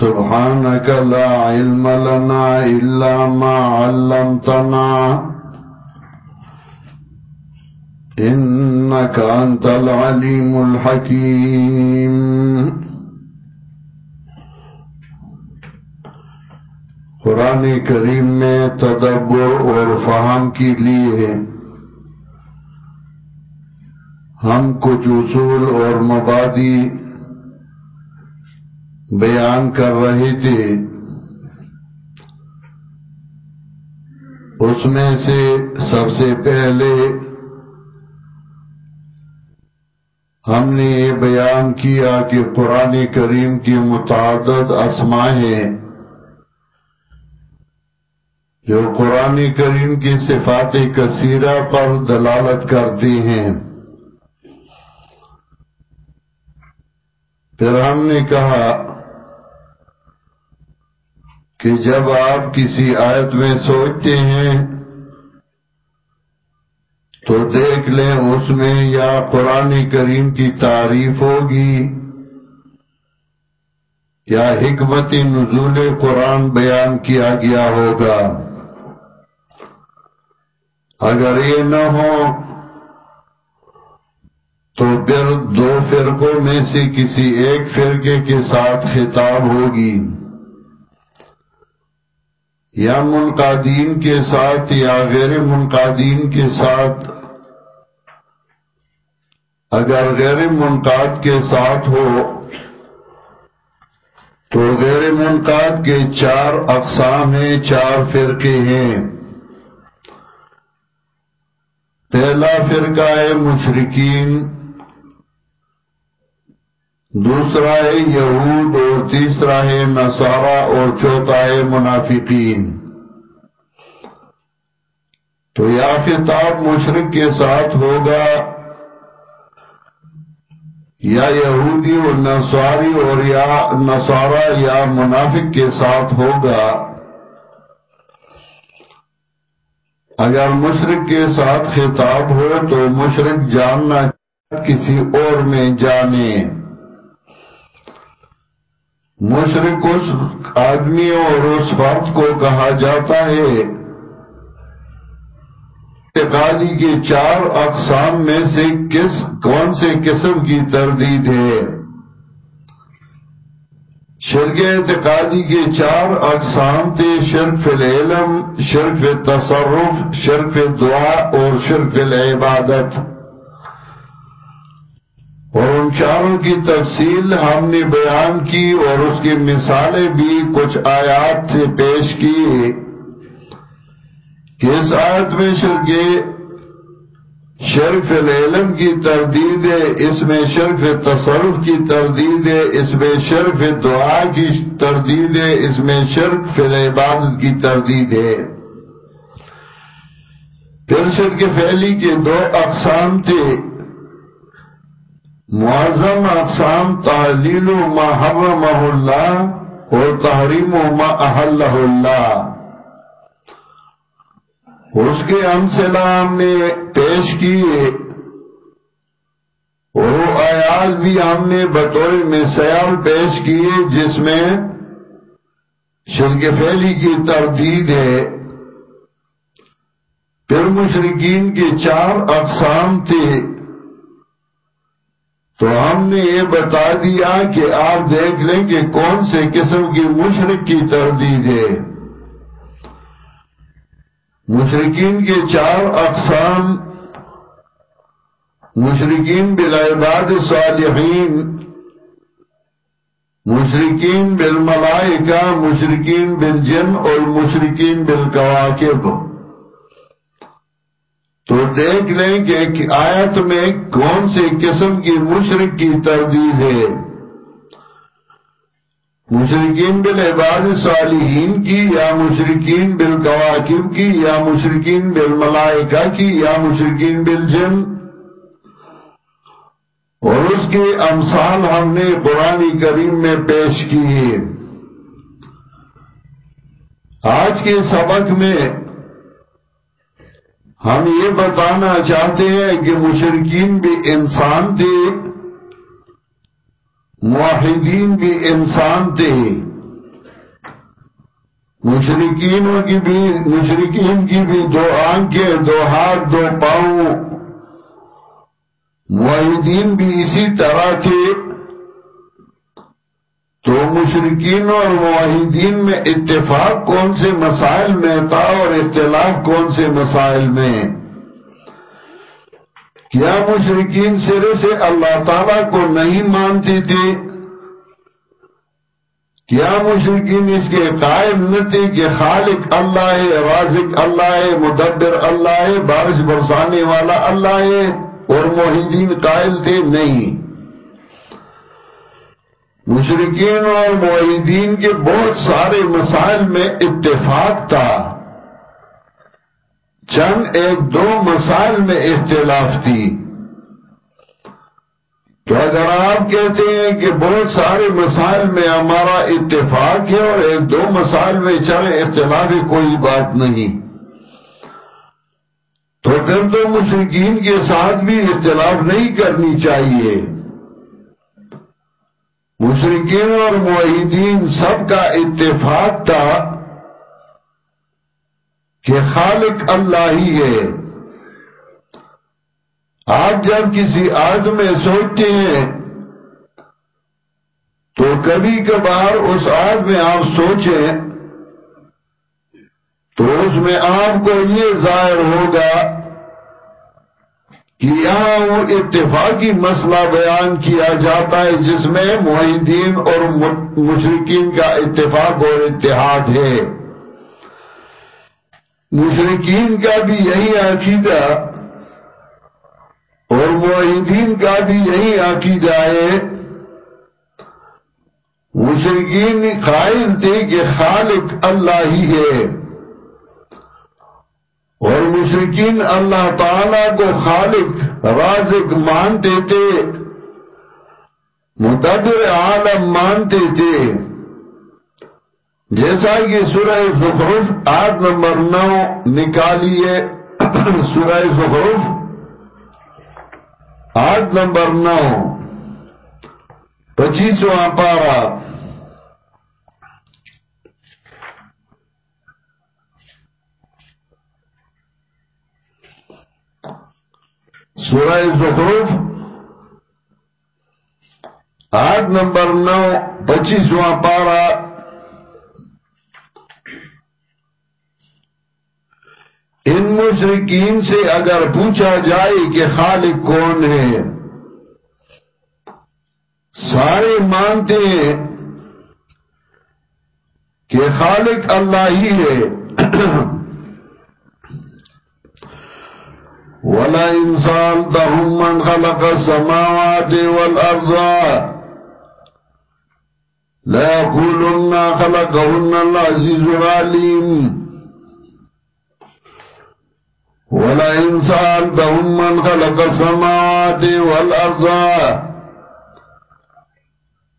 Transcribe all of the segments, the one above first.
سبحانك لا علم لنا إلا ما علمتنا. إنك أنت العليم الحكيم. قرآن کریم میں تدبر اور فہم کے لیے ہم کچھ اصول اور مبادی بیان کر رہے تھے اس میں سے سب سے پہلے ہم نے یہ بیان کیا کہ قرآن کریم کی متعدد اسماء ہیں جو قرآن کریم کی صفات کثیرہ پر دلالت کرتی ہیں۔ پھر ہم نے کہا کہ جب آپ کسی آیت میں سوچتے ہیں تو دیکھ لیں اس میں یا قرآن کریم کی تعریف ہوگی یا حکمت نزول قرآن بیان کیا گیا ہوگا۔ اگر یہ نہ ہو تو پھر دو فرقوں میں سے کسی ایک فرقے کے ساتھ خطاب ہوگی۔ یا منقادین کے ساتھ یا غیر منقادین کے ساتھ۔ اگر غیر منقاد کے ساتھ ہو، تو غیر منقاد کے چار اقسام ہیں، چار فرقے ہیں۔ پہلا فرقہ ہے مشرقین دوسرا ہے یہود اور تیسرا ہے نصارہ اور چوتھا ہے منافقین۔ تو یا خطاب مشرق کے ساتھ ہوگا۔ یا یہودی اور نصاری اور یا نصارہ یا منافق کے ساتھ ہوگا۔ اگر مشرق کے ساتھ خطاب ہو تو مشرق جاننا کسی اور میں جانے۔ مشرق اس آدمی اور اس فرد کو کہا جاتا ہے۔ اعتقادی کے چار اقسام میں سے کس، کون سے قسم کی تردید ہے؟ شرک اعتقادی کے چار اقسام تھے، شرک فی العلم، شرک فی تصرف، شرک فی دعا اور شرک فی العبادت۔ اور ان چاروں کی تفصیل ہم نے بیان کی اور اس کی مثالیں بھی کچھ آیات سے پیش کی۔ کہ اس آیت میں شرک شرف العلم کی تردید ہے، اس میں شرف تصرف کی تردید ہے، اس میں شرف دعا کی تردید ہے، اس میں شرف العبادت کی تردید ہے۔ پھر شرک فعلی کے دو اقسام تھے۔ معظم اقسام تحلیل ما حرمہ اللہ اور تحریم ما احلہ اللہ۔ اس کے امثلہ ہم نے پیش کیے۔ اور آیات بھی ہم نے بطور مثال پیش کیے جس میں شرک فیلی کی تردید ہے۔ پھر مشرقین کے چار اقسام تھے۔ تو ہم نے یہ بتا دیا کہ آپ دیکھ لیں کہ کون سے قسم کی مشرق کی تردید ہے۔ مشرقین کے چار اقسام، مشرقین بالعباد صالحین مشرقین بالملائکہ، مشرقین بالجن اور مشرقین بالکواکب۔ تو دیکھ لیں کہ آیت میں کون سے قسم کی مشرق کی تردید ہے۔ مشرقین بالعباد صالحین کی یا مشرقین بالکواکب کی یا مشرقین بالملائکہ کی یا مشرقین بالجن۔ اور اس کے امثال ہم نے قرآن کریم میں پیش کی آج کے سبق میں ہم یہ بتانا چاہتے ہیں کہ مشرقین بھی انسان تھے معاہدین بھی انسان تھے۔ مشرقینوں کی بھی مشرقین کی بھی دو آنکھیں، دو ہاتھ، دو پاؤں۔ معاہدین بھی اسی طرح تھے۔ تو مشرقین اور معاہدین میں اتفاق کون سے مسائل میں تھا اور اختلاف کون سے مسائل میں؟ کیا مشرقین سرے سے اللہ تعالیٰ کو نہیں مانتی تھی؟ کیا مشرقین اس کے قائم نہ تھے کہ خالق اللہ ہے، رازق اللہ ہے، مدبر اللہ ہے، بارش برسانے والا اللہ ہے اور موحدین قائل تھے؟ نہیں۔ مشرقین اور معاہدین کے بہت سارے مسائل میں اتفاق تھا۔ چند ایک دو مسائل میں اختلاف تھی۔ تو اگر آپ کہتے ہیں کہ بہت سارے مسائل میں ہمارا اتفاق ہے اور ایک دو مسائل میں چلے، اختلاف کوئی بات نہیں۔ تو پھر تو مشرقین کے ساتھ بھی اختلاف نہیں کرنی چاہیے۔ مشرقین اور معاہدین سب کا اتفاق تھا کہ خالق اللہ ہی ہے۔ آپ جب کسی آد میں سوچتے ہیں تو کبھی کبھار اس آد میں آپ سوچیں تو اس میں آپ کو یہ ظاہر ہوگا کہ یہاں وہ اتفاقی مسئلہ بیان کیا جاتا ہے، جس میں معاہدین اور مشرقین کا اتفاق اور اتحاد ہے۔ مشرقین کا بھی یہی عقیدہ اور معاہدین کا بھی یہی عقیدہ ہے۔ مشرقین قائل تھے کہ خالق اللہ ہی ہے۔ اور مشرقین اللہ تعالی کو خالق، رازق مانتے تھے متبر عالم مانتے تھے۔ جیسا کہ سورہ زخرف آٹھ نمبر نو نکالیے، سورہ زخرف آٹھ نمبر نو، پچیسواں پارہ۔ سورہ زخرف، آٹھ نمبر نو، پچیسواں پارہ۔ ان مشرقین سے اگر پوچھا جائے کہ خالق کون ہے، سارے مانتے ہیں کہ خالق اللہ ہی ہے۔ ولا انسان تهم من خلق السماوات والارض لا يقولن خلقهن العزيز العليم ولا انسان تهم من خلق السماوات والارض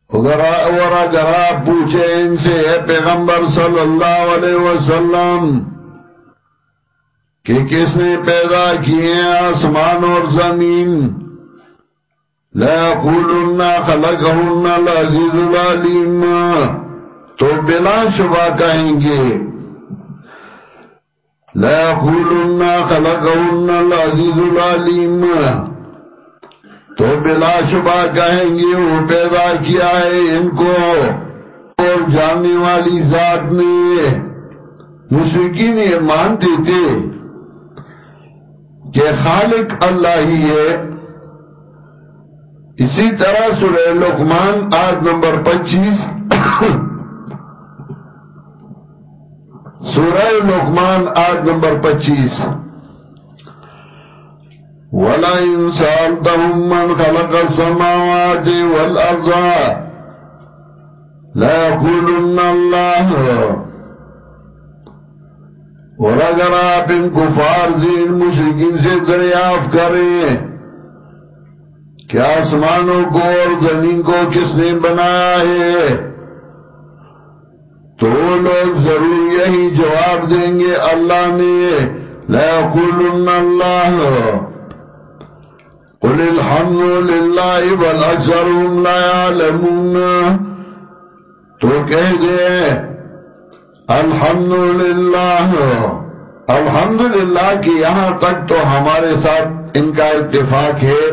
اور اگر آپ پوچھیں ان سے پیغمبر صلی اللہ علیہ وسلم کہ کس نے پیدا کیے آسمان اور زمین؟ لا يقولن خلقهن العزیز العلیم۔ تو بلا شبہ کہیں گے۔ لا يقولن خلقهن العزیز العلیم۔ تو بلا شبہ کہیں گے، وہ پیدا کیا ہے ان کو اور جاننے والی ذات نے۔ مشرقین یہ مانتے تھے کہ خالق اللہ ہی ہے۔ اسی طرح سورہ لقمان آج نمبر پچیس۔ سورہ لقمان آج نمبر پچیس۔ ولا انسان تهم من خلق السماوات والارض لا يقولن الله اور اگر آپ ان کفار دین مشرقین سے دریافت کریں کیا آسمانوں کو اور زمین کو کس نے بنایا ہے؟ تو لوگ ضرور یہی جواب دیں گے اللہ نے۔ لا يقولن اللہ۔ قل الحمد للہ بل اکثرهم لا يعلمون۔ تو کہہ دیں۔ الحمدللہ۔ الحمدللہ کہ یہاں تک تو ہمارے ساتھ ان کا اتفاق ہے۔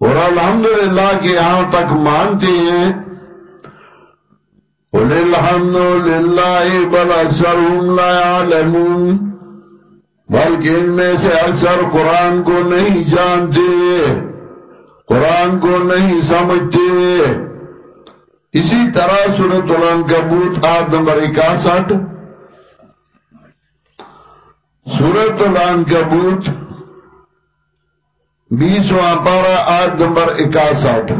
اور الحمدللہ کہ یہاں تک مانتے ہیں۔ قل الحمد للہ بل اکثر لا يعلمون بلکہ ان میں سے اکثر قرآن کو نہیں جانتے۔ قرآن کو نہیں سمجھتے۔ اسی طرح سورت العنکبوت آیت نمبر اکاسٹھ۔ سورت العنکبوت بیسواں پارہ آیت نمبر اکاسٹھ۔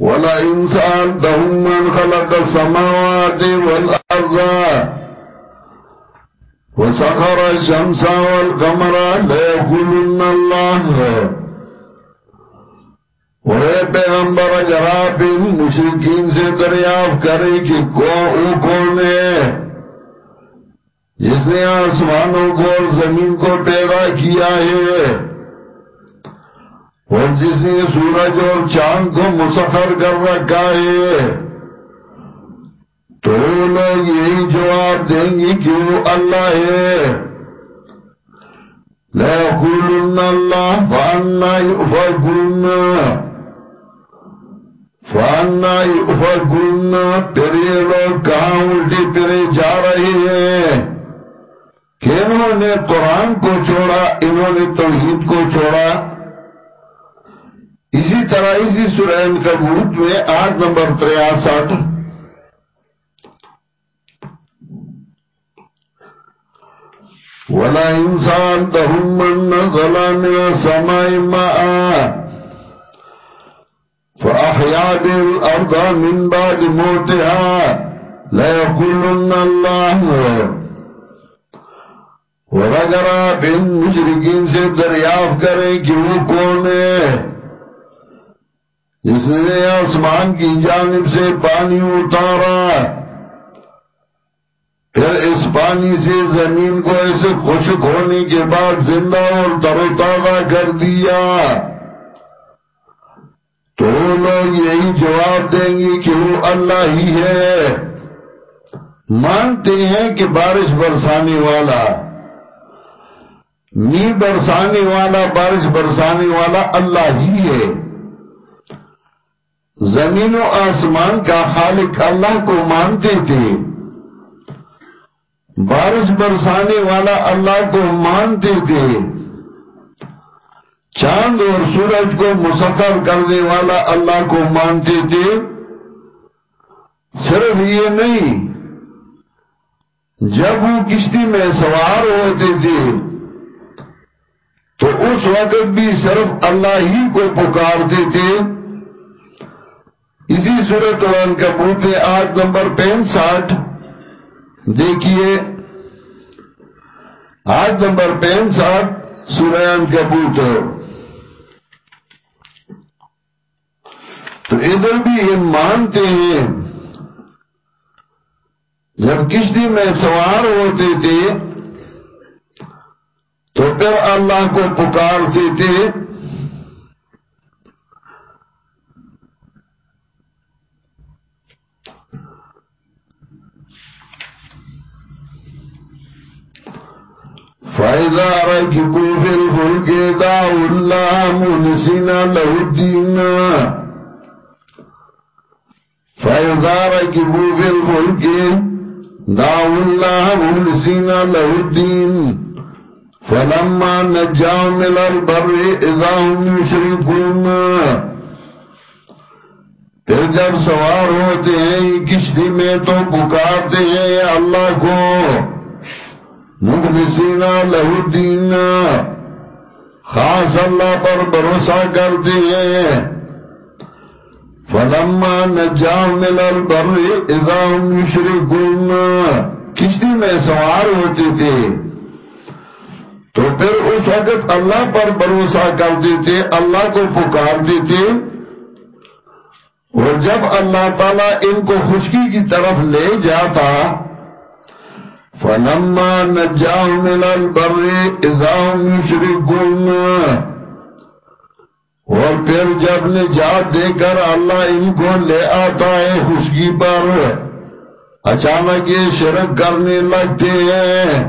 وَلَئِنْ سَأَلْتَهُمْ مَنْ خَلَقَ السَّمَاوَاتِ وَالْأَرْضَ وَسَخَرَ الشَّمْسَ وَالْقَمَرَ لَيَقُولُنَّ اللَّهُ. اور اے پیغمبر اگر آپ ان مشرقین سے دریافت کرے کہ کون او کون ہے؟ جس نے آسمانوں کو اور زمین کو پیدا کیا ہے۔ اور جس نے سورج اور چاند کو مسخر کر رکھا ہے۔ تو لوگ یہی جواب دیں گے کہ وہ اللہ ہے۔ لَيَقُولُنَّ اللَّهِ فَأَنَّا يُؤْفَكُونَ فَأَنَّا يُؤْفَكُونَ پھر یہ لوگ کہاں الٹی پھرے جا رہے ہیں؟ کہ انہوں نے قرآن کو چھوڑا، انہوں نے توحید کو چھوڑا۔ اسی طرح اسی سورین کبوت میں آٹھ نمبر تریاسٹھ ولا انسان تهم من نزل من السماء ماء فأحيا بالأرض من بعد موتها لا يقولن الله اور اگر آپ ان مشرقین سے دریافت کریں کہ وہ کون ہے۔ جس نے آسمان کی جانب سے پانی اتارا۔ پھر اس پانی سے زمین کو ایسے خشک ہونے کے بعد زندہ اور تر کر دیا۔ تو لوگ یہی جواب دیں گے کہ وہ اللہ ہی ہے۔ مانتے ہیں کہ بارش برسانے والا نی برسانے والا، بارش برسانے والا اللہ ہی ہے۔ زمین و آسمان کا خالق اللہ کو مانتے تھے۔ بارش برسانے والا اللہ کو مانتے تھے۔ چاند اور سورج کو مسخر کرنے والا اللہ کو مانتے تھے۔ صرف یہ نہیں، جب وہ کشتی میں سوار ہوتے تھے، تو اس وقت بھی صرف اللہ ہی کو پکارتے تھے۔ اسی صورت ان کا بوتے آٹھ نمبر پینسٹھ۔ دیکھیے آٹھ نمبر پینسٹھ سورین کا بوت تو ادھر بھی یہ مانتے ہیں، جب کشتی میں سوار ہوتے تھے، تو پھر اللہ کو پکارتے تھے۔ فَإِذَا رَكِبُوا فِي الْفُلْكِ دَعَوُا اللَّهَ مُخْلِصِينَ لَهُ الدِّينَ. فَإِذَا رَكِبُوا فِي الْفُلْكِ دَعَوُا اللَّهَ مُخْلِصِينَ لَهُ الدِّينَ. فَلَمَّا نَجَّاهُمْ إِلَى الْبَرِّ إِذَا هُمْ يُشْرِكُونَ. پھر جب سوار ہوتے ہیں کشتی میں تو پکارتے ہیں اللہ کو مخلصین لہو الدین۔ خاص اللہ پر بھروسہ کرتے ہیں۔ فلما نجام من البر اذا هم کشتی میں سوار ہوتے تھے؟ تو پھر اس وقت اللہ پر بھروسہ کرتے تھے، اللہ کو پکارتے تھے۔ اور جب اللہ تعالیٰ ان کو خشکی کی طرف لے جاتا فلما نجاهم من البر اذا هم يشركون اور پھر جب نجات دے کر اللہ ان کو لے آتا ہے خوشگی پر، اچانک یہ شرک کرنے لگتے ہیں۔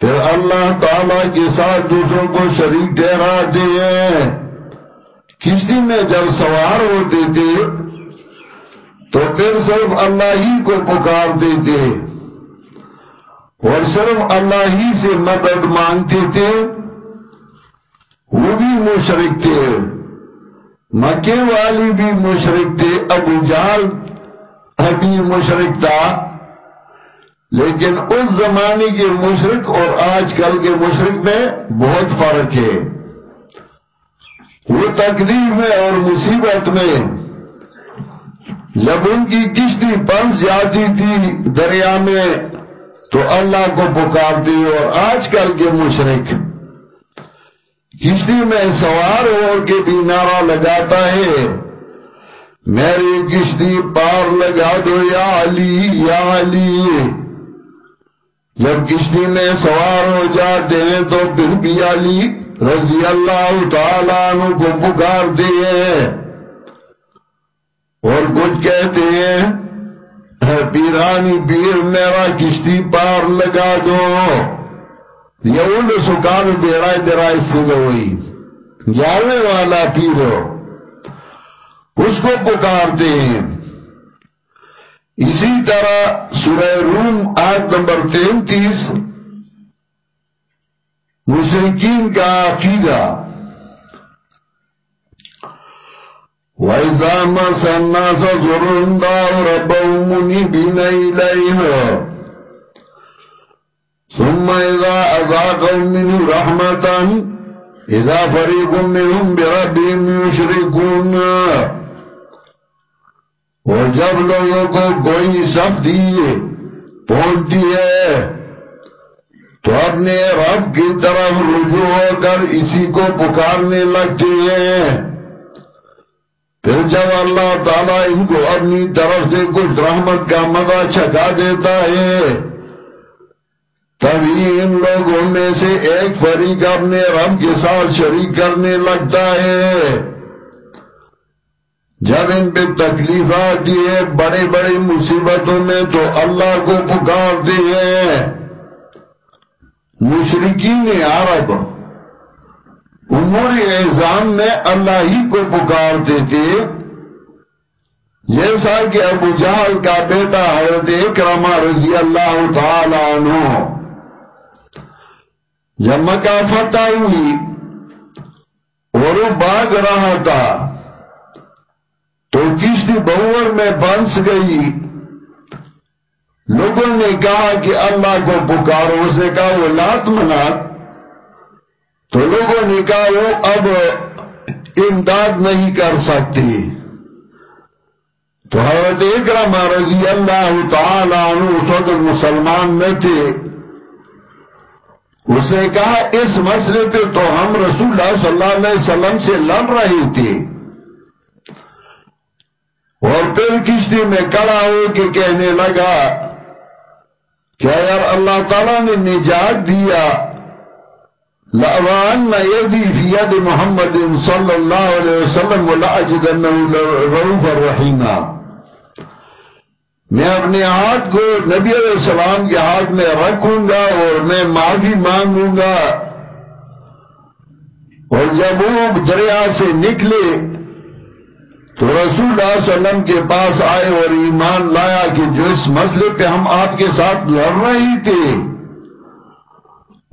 پھر اللہ تعالی کے ساتھ دوسروں کو شریک ٹھہراتے ہیں۔ کشتی میں جب سوار ہوتے تھے، تو پھر صرف اللہ ہی کو پکارتے تھے اور صرف اللہ ہی سے مدد مانگتے تھے، وہ بھی مشرق تھے۔ مکے والی بھی مشرق تھے، ابو جال ابھی مشرق تھا۔ لیکن اس زمانے کے مشرق اور آج کل کے مشرق میں بہت فرق ہے۔ وہ تکلیف میں اور مصیبت میں۔ جب ان کی کشتی پنس جاتی تھی دریا میں تو اللہ کو پکارتی اور آج کل کے مشرق کشتی میں سوار ہو کے بھی نعرہ لگاتا ہے میری کشتی پار لگا دو یا علی یا علی۔ جب کشتی میں سوار ہو جاتے ہیں تو پھر بھی علی رضی اللہ تعالیٰ عنہ کو پکارتے ہیں۔ اور کچھ کہتے ہیں پیرانی پیر میرا کشتی پار لگا دو۔ یہ سکار بیڑا درا استد ہوئی۔ گیارہویں والا پیر اس کو پکارتے ہیں۔ اسی طرح سورہ روم آیت نمبر تینتیس۔ مشرقین کا عقیدہ۔ وَإِذَا مَسَ النَّاسَ ضُرٌ دَعَوْا رَبَّهُمْ مُنِيبِينَ إِلَيْهِ ثُمَّ إِذَا أَذَاقَهُم مِّنْهُ رَحْمَةً إِذَا فَرِيقٌ مِّنْهُمْ بِرَبِّهِمْ يُشْرِكُونَ اور جب لوگوں کو کوئی سختی پہنچتی ہے۔ تو اپنے رب کی طرف رجوع ہو کر اسی کو پکارنے لگتے ہیں۔ پھر جب اللہ تعالیٰ ان کو اپنی طرف سے کچھ رحمت کا مدہ چھکا دیتا ہے تبھی ان لوگوں میں سے ایک فریق اپنے رب کے ساتھ شریک کرنے لگتا ہے۔ جب ان پہ تکلیف آتی ہے، بڑے بڑی مصیبتوں میں تو اللہ کو پکارتے ہیں۔ مشرقین عرب امور اعظام میں اللہ ہی کو پکارتے تھے جیسا کہ ابو جہل کا بیٹا حضرت اکرمہ رضی اللہ تعالی عنہ جب مکہ فتح ہوئی اور وہ باغ رہا تھا، تو کشتی بہور میں بنس گئی، لوگوں نے کہا کہ اللہ کو پکارو، اسے کہا وہ لات منات۔ تو لوگوں نے کہا وہ اب امداد نہیں کر سکتی تو حضرت اکرم رضی اللہ تعالیٰ عنہ اس وقت مسلمان میں تھے۔ اس نے کہا، اس مسئلے پہ تو ہم رسول اللہ صلی اللہ علیہ وسلم سے لڑ رہے تھے۔ اور پھر کشتی میں کڑا ہو کے کہنے لگا کہ اگر اللہ تعالیٰ نے نجات دیا لأوان يدي في يد محمد صلى الله عليه وسلم ولأجدنه رؤوف الرحيما میں اپنے ہاتھ کو نبی علیہ السلام کے ہاتھ میں رکھوں گا اور میں معافی مانگوں گا۔ اور جب وہ دریا سے نکلے تو رسول اللہ علیہ وسلم کے پاس آئے اور ایمان لایا کہ جو اس مسئلے پہ ہم آپ کے ساتھ لڑ رہی تھے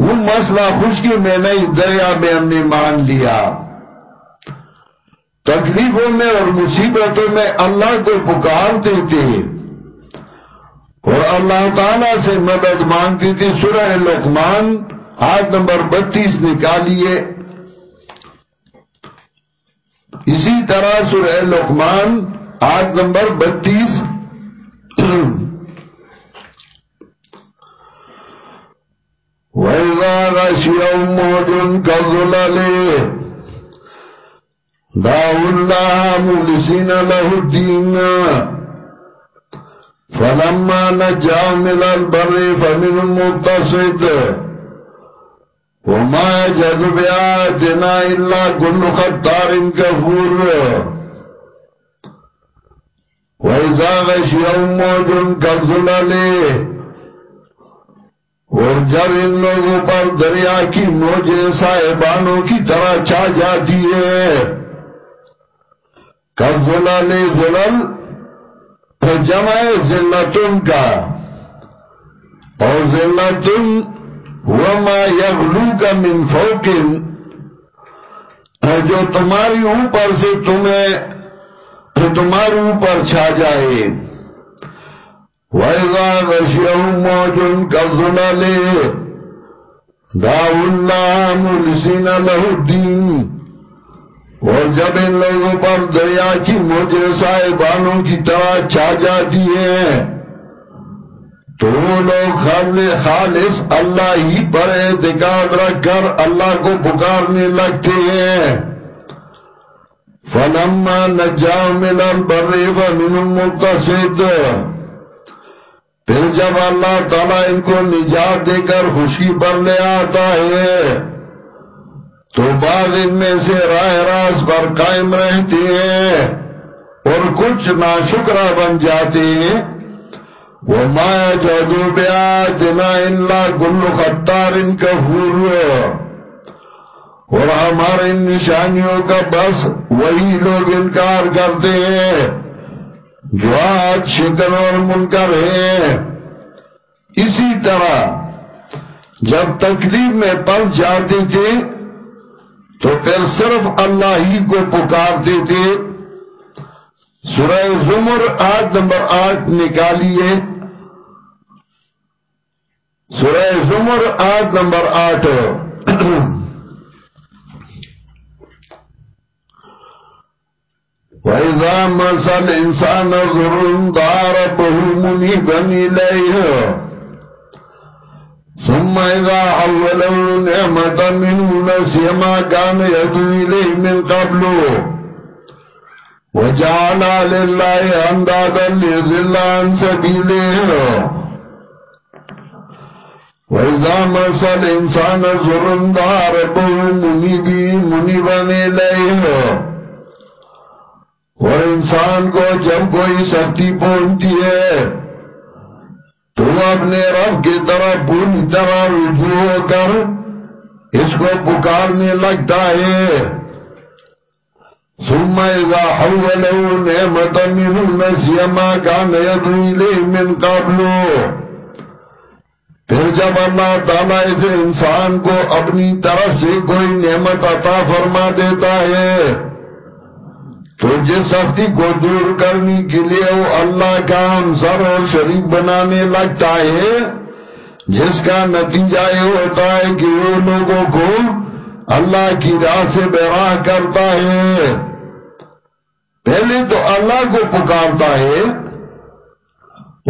وہ مسئلہ خشکی میں نہیں، دریا میں ہم نے مان لیا۔ تکلیفوں میں اور مصیبتوں میں اللہ کو پکارتے تھے۔ اور اللہ تعالیٰ سے مدد مانگتی تھی سورہ لقمان آج نمبر بتیس نکالیے۔ اسی طرح سورہ لقمان آج نمبر بتیس وَإِذَا غَشِيَهُم مَّوْجٌ كَالظُّلَلِ دَعَوُا اللَّهَ مُخْلِصِينَ لَهُ الدِّينَ فَلَمَّا نَجَّاهُمْ إِلَى الْبَرِّ فَمِنْهُم مُّقْتَصِدٌ وما جد بیاتنا الا کل خطار کفور وَإِذَا غَشِيَهُمْ مَوْجٌ كَالظُّلَلِ اور جب ان لوگوں پر دریا کی موجے صاحبانوں کی طرح چھا جاتی ہے، کب کالظُلَلِ ظلل جمع ذلتن کا۔ اور ذلتن وما یغلو کا من فوقن جو تمہاری اوپر سے تمہیں تمہارے اوپر چھا جائے۔ وَإِذَا غَشِيَهُمْ مَوْجٌ كَالظُّلَلِ دَعَوُا اللَّهَ مُخْلِصِينَ لَهُ الدِّينَ اور جب ان لوگوں پر دریا کی موجے صاحبانوں کی طرح چھا جاتی ہے تو وہ لوگ خالص اللہ ہی پر اعتقاد رکھ کر اللہ کو پکارنے لگتے ہیں۔ فلما نجاو من البر فمنهم مقتصد پھر جب اللہ تعالیٰ ان کو نجات دے کر خوشی پر لے آتا ہے، تو بعض ان میں سے راہ راز پر قائم رہتے ہیں اور کچھ ناشکرہ بن جاتے ہیں۔ وہ مایا جادو بیاتنا اللہ گل خطار ان اور ہمارے نشانیوں کا بس وہی لوگ انکار کرتے ہیں۔ جو آج شکن اور منکر ہیں اسی طرح جب تکلیف میں پس جاتے تھے، تو پھر صرف اللہ ہی کو پکارتے تھے۔ سورہ زمر آٹھ نمبر آٹھ نکالیے۔ سورہ زمر آٹھ نمبر آٹھ۔ وَإِذَا مَسَ الْإِنسَانَ ضُرٌّ ضَارَبَهُ مُنِيبًا إِلَيْهِ ثُمَّ إِذَا حَوَّلَهُ نِعْمَةً مِنْهُ نَسِيَ مَا كَانَ يَدْعُو إِلَيْهِ مِنْ قَبْلُ وَجَعَلَ لِلَّهِ أَنْدَادًا لِيُضِلَّ عَنْ سَبِيلِهِ وَإِذَا مَسَ الْإِنسَانَ ضُرٌّ ضَارَبَهُ مُنِيبًا إِلَيْهِ اور انسان کو جب کوئی سختی پہنچتی ہے، تو اپنے رب کی طرح پوری طرح رجوع ہو کر اس کو پکارنے لگتا ہے۔ ثم اذا حوله نعمتا منه نسي ما كان يدعو اليه من قبل۔ پھر جب اللہ تعالیٰ اس انسان کو اپنی طرف سے کوئی نعمت عطا فرما دیتا ہے تو جس سختی کو دور کرنے کے لیے وہ اللہ کا انصر اور شریک بنانے لگتا ہے۔ جس کا نتیجہ یہ ہوتا ہے کہ وہ لوگوں کو اللہ کی راہ سے براہ کرتا ہے۔ پہلے تو اللہ کو پکارتا ہے۔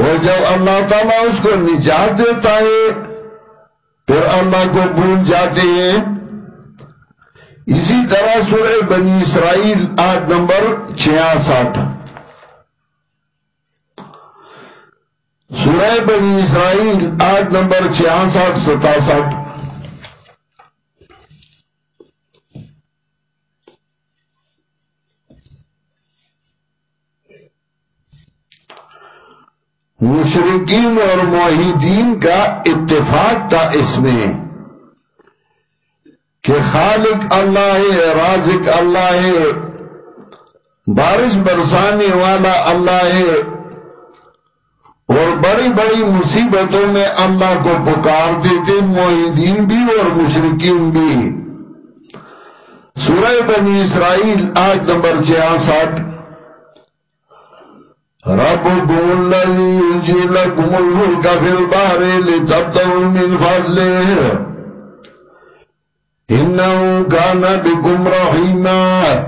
اور جب اللہ تعالیٰ اس کو نجات دیتا ہے، پھر اللہ کو بھول جاتے ہیں۔ اسی طرح سورہ بنی اسرائیل آج نمبر چھیاسٹھ۔ سورہ بنی اسرائیل آج نمبر چھیاسٹھ، ستاسٹھ۔ مشرقین اور معاہدین کا اتفاق تھا اس میں۔ کہ خالق اللہ ہے، رازق اللہ ہے، بارش برسانے والا اللہ ہے اور بڑی بڑی مصیبتوں میں اللہ کو پکار دیتے معیدین بھی اور مشرقین بھی۔ سورہ بنی اسرائیل آج نمبر چھیاسٹھ۔ رب گول جی لگل کا پھر بارے لے تب من فضلے إنه كان بكم رحيما.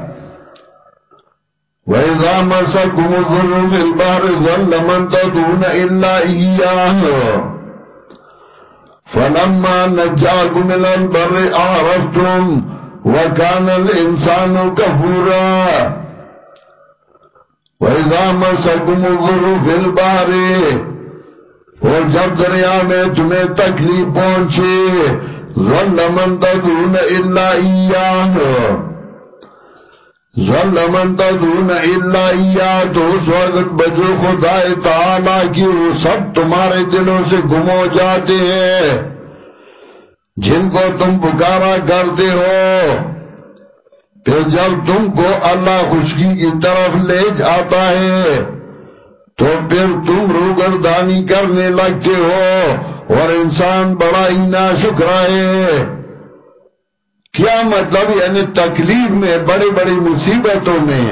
وإذا مسكم الظل في البحر ظل من تدون إلا إياه. فلما نجاكم من البر أعرفتم وكان الإنسان كفورا. وإذا مسكم الظل البحر اور جب دریا میں تمہیں تکلیف پہنچے ظلمن تدون الا ایاه ظلمن تدون الا ایاه تو اس وقت بجو خدا تعالی کی وہ سب تمہارے دلوں سے گمو جاتے ہیں۔ جن کو تم پکارا کرتے ہو۔ پھر جب تم کو اللہ خشکی کی طرف لے جاتا ہے، تو پھر تم روگردانی کرنے لگتے ہو۔ اور انسان بڑا ہی نا شکرائے کیا مطلب یعنی تکلیف میں، بڑی بڑی مصیبتوں میں۔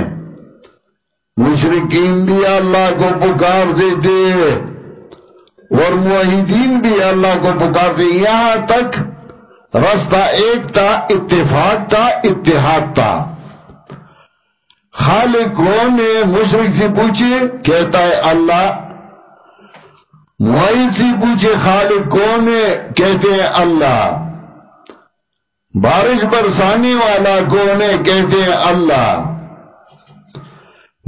مشرقین بھی اللہ کو پکار دیتے، اور معاہدین بھی اللہ کو پکارتے۔ یہاں تک رستہ ایک تھا، اتفاق تھا، اتحاد تھا۔ خالق کون ہے مشرق سے پوچھے، کہتا ہے اللہ معید سے پوچھے خالق کون ہے؟ کہتے ہیں اللہ۔ بارش برسانے والا کون ہے؟ کہتے ہیں اللہ۔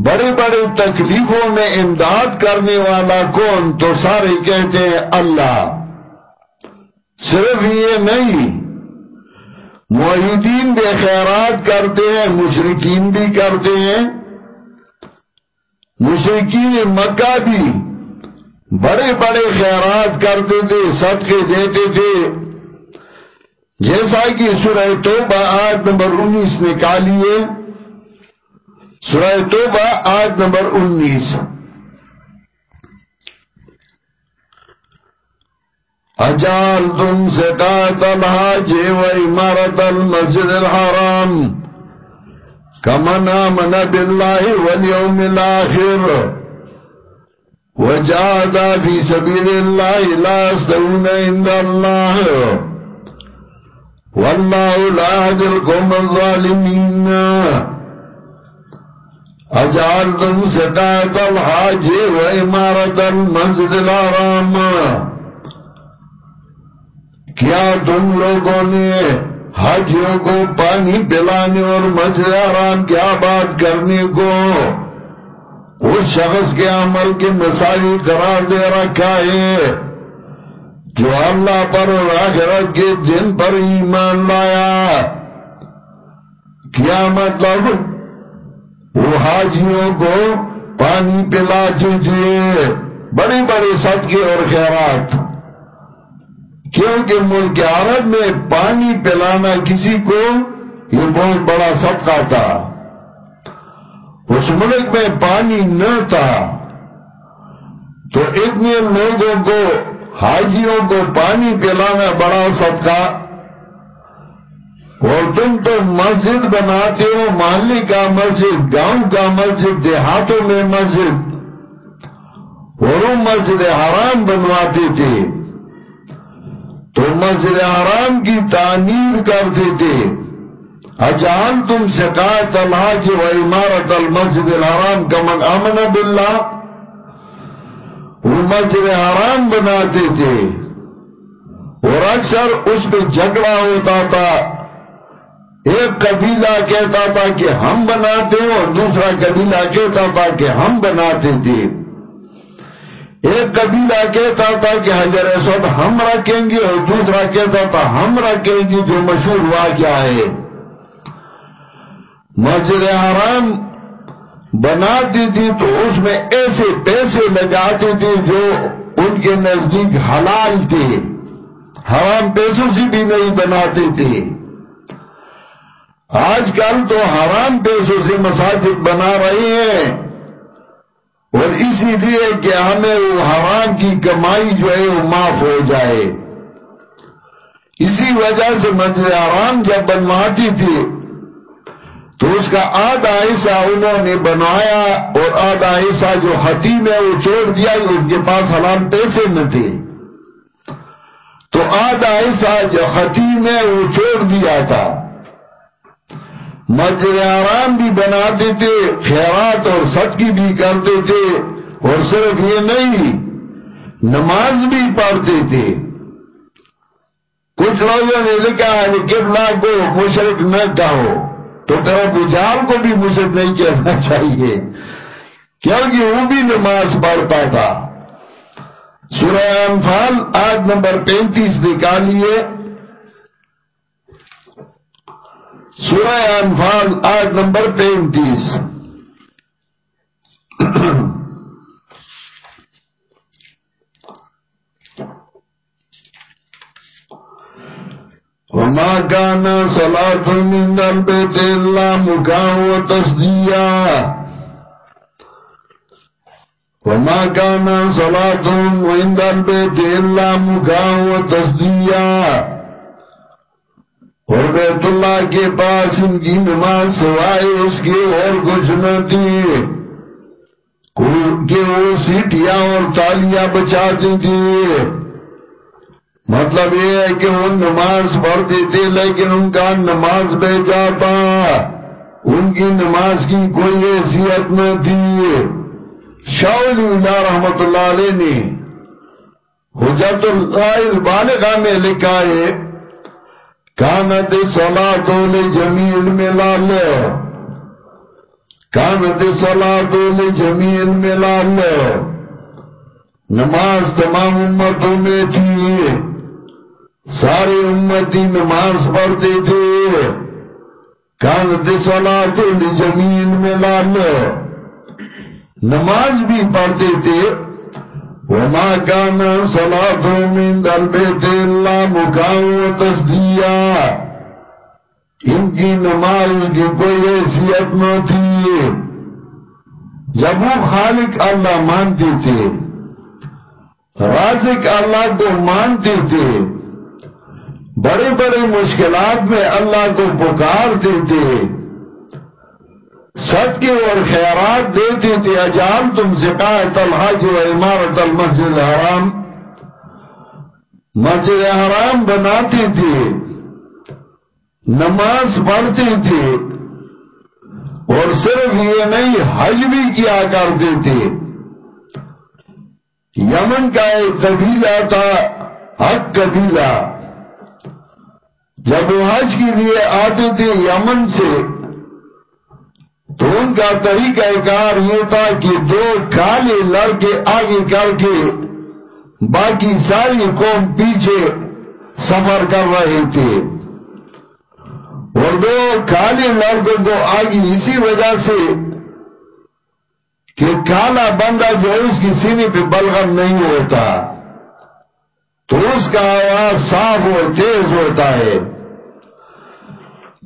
بڑے بڑے تکلیفوں میں امداد کرنے والا کون؟ تو سارے کہتے ہیں اللہ۔ صرف یہ نہیں، معیدین بے خیرات کرتے ہیں مشرقین بھی کرتے ہیں مشرقین مکہ بھی۔ بڑے بڑے خیرات کرتے تھے صدقے دیتے تھے جیسا کہ سورہ توبہ آیت نمبر انیس نکالیے۔ سورہ توبہ آیت نمبر انیس۔ اجال تم سقات الحاج و امارت المسجد الحرام۔ کمن آمن باللہ والیوم الاخر۔ وجاہد فی سبیل اللہ لا استون عند اللہ واللہ لا عدل قوم الظالمین اجال تم الحاج و امارت المسجد الحرام. کیا تم لوگوں نے حجیوں کو پانی پلانے اور مسجد مجھے کیا بات کرنے کو اس شخص کے عمل کے مساوی قرار دے رکھا ہے جو اللہ پر اور آخرت کے دن پر ایمان لایا۔ کیا مطلب؟ وہ حاجیوں کو پانی پلا چیزیں بڑی بڑی صدقے اور خیرات۔ کیونکہ ملک عرب میں پانی پلانا کسی کو یہ بہت بڑا صدقہ تھا۔ اس ملک میں پانی نہ تھا تو اتنے لوگوں کو، حاجیوں کو پانی پلانا بڑا صدقہ۔ اور تم تو مسجد بناتے ہو، محلے کا مسجد، گاؤں کا مسجد، دیہاتوں میں مسجد۔ اور وہ مسجد حرام بنواتے تھے۔ تو مسجد حرام کی تعمیر کرتے تھے۔ اجان تم شکایت اللہ و عمارت المسجد الحرام کا من امن باللہ۔ وہ مسجد حرام بناتے تھے۔ اور اکثر اس پہ جھگڑا ہوتا تھا۔ ایک قبیلہ کہتا تھا کہ ہم بناتے اور دوسرا قبیلہ کہتا تھا کہ ہم بناتے تھے۔ ایک قبیلہ کہتا تھا کہ حجر اسود ہم رکھیں گے اور دوسرا کہتا تھا ہم رکھیں گے، جو مشہور واقعہ ہے۔ مسجد حرام بناتی تھی تو اس میں ایسے پیسے لگاتی تھی جو ان کے نزدیک حلال تھے۔ حرام پیسوں سے بھی نہیں بناتے تھے آج کل تو حرام پیسوں سے مساجد بنا رہے ہیں۔ اور اسی لیے کہ ہمیں وہ حرام کی کمائی جو ہے وہ معاف ہو جائے۔ اسی وجہ سے مسجد حرام جب بنواتی تھی تو اس کا آدھا حصہ انہوں نے بنوایا اور آدھا حصہ جو حتیم ہے وہ چھوڑ دیا ان کے پاس حلال پیسے نہ تھے۔ تو آدھا حصہ جو حتیم ہے وہ چھوڑ دیا تھا۔ مسجد آرام بھی بناتے تھے خیرات اور صدقی بھی کرتے تھے اور صرف یہ نہیں، نماز بھی پڑھتے تھے کچھ لوگوں نے لکھا ہے کہ کو مشرق نہ کہو۔ تو تیرے گجار کو بھی مجھے نہیں کہنا چاہیے، کیونکہ وہ بھی نماز پڑھتا تھا سورہ انفال آج نمبر پینتیس نکالیے سورہ انفال آج نمبر پینتیس۔ وما كان صلاة من البيت إلا مكاء وتصديا. وما كان صلاة عند البيت إلا مكاء وتصديا. اور بیت اللہ کے پاس ان کی نماز سوائے اس کے اور کچھ نہ تھی۔ کہ وہ سیٹیاں اور تالیاں بچاتی تھی۔ مطلب یہ ہے کہ وہ نماز پڑھتی تھی لیکن ان کا نماز بے جاتا ان کی نماز کی کوئی حیثیت نہ تھی۔ شاول اللہ رحمت اللہ علیہ نے حجت اللہ بالغہ میں لکھا ہے، کانت صلاة لجمیل ملال۔ کانت صلاة لجمیل ملال۔ نماز تمام امتوں میں تھی۔ سارے امتی نماز پڑھتے تھے۔ کانت صلاة لجمیل ملال نماز بھی پڑھتے تھے۔ وما كان صلاة من دلبیت اللہ مکاو و تصدیہ ان کی نماز کی کوئی حیثیت نہ تھی۔ جب وہ خالق اللہ مانتے تھے، رازق اللہ کو مانتے تھے۔ بڑے بڑے مشکلات میں اللہ کو پکارتے تھے صدقے اور خیرات دیتی تھی اجال تم زکایت الحج و عمارت المسجد حرام مسجد حرام بناتی تھی نماز پڑھتی تھی اور صرف یہ نہیں، حج بھی کیا کرتی تھی یمن کا ایک قبیلہ تھا، حق قبیلہ۔ جب وہ حج کے لیے آتے تھے یمن سے، تو ان کا طریقہ کار یہ تھا کہ دو کالے لڑکے آگے کر کے باقی ساری قوم پیچھے سفر کر رہے تھے۔ اور دو کالے لڑکوں کو آگے اسی وجہ سے کہ کالا بندہ جو اس کی سینے پہ بلغم نہیں ہوتا، تو اس کا آواز صاف اور تیز ہوتا ہے۔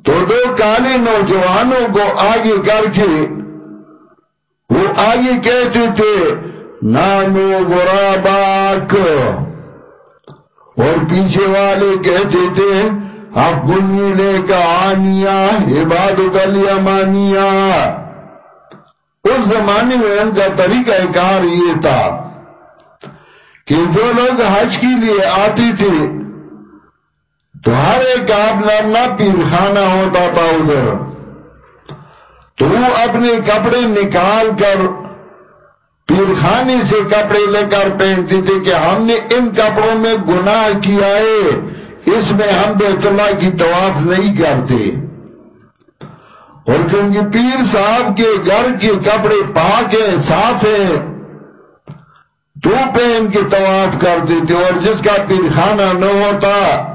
تو دو کالے نوجوانوں کو آگے کر کے وہ آگے کہتے تھے، نانو گراباک اور پیچھے والے کہتے تھے اب بنیلے کا آنیا عباد گلیامانیا اس زمانے میں ان کا طریقہ کار یہ تھا کہ جو لوگ حج کے لیے آتی تھے تو ہر ایک اپنا اپنا پیر خانہ ہوتا تھا ادھر۔ تو اپنے کپڑے نکال کر پیر خانے سے کپڑے لے کر پہنتی تھی کہ ہم نے ان کپڑوں میں گناہ کیا ہے، اس میں ہم بیت اللہ کی طواف نہیں کرتے۔ اور چونکہ پیر صاحب کے گھر کے کپڑے پاک ہیں، صاف ہیں، تو پہن کے طواف کرتے تھے اور جس کا پیر خانہ نہ ہوتا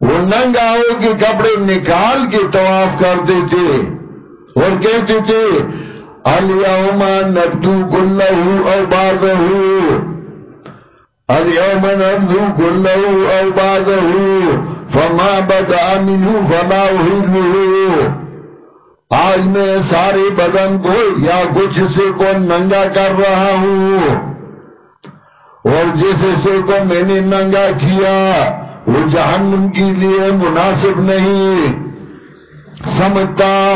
وہ ننگاؤں کے کپڑے نکال کے طواف کرتے تھے اور کہتے تھے الیوم نبدو کلہو او بادہو الیوم نبدو کلہو او بادہو فما بدع منہو فما احلہو آج میں سارے بدن کو یا کچھ سے کو ننگا کر رہا ہوں۔ اور جس سے کو میں نے ننگا کیا وہ جہنم کے لیے مناسب نہیں سمجھتا۔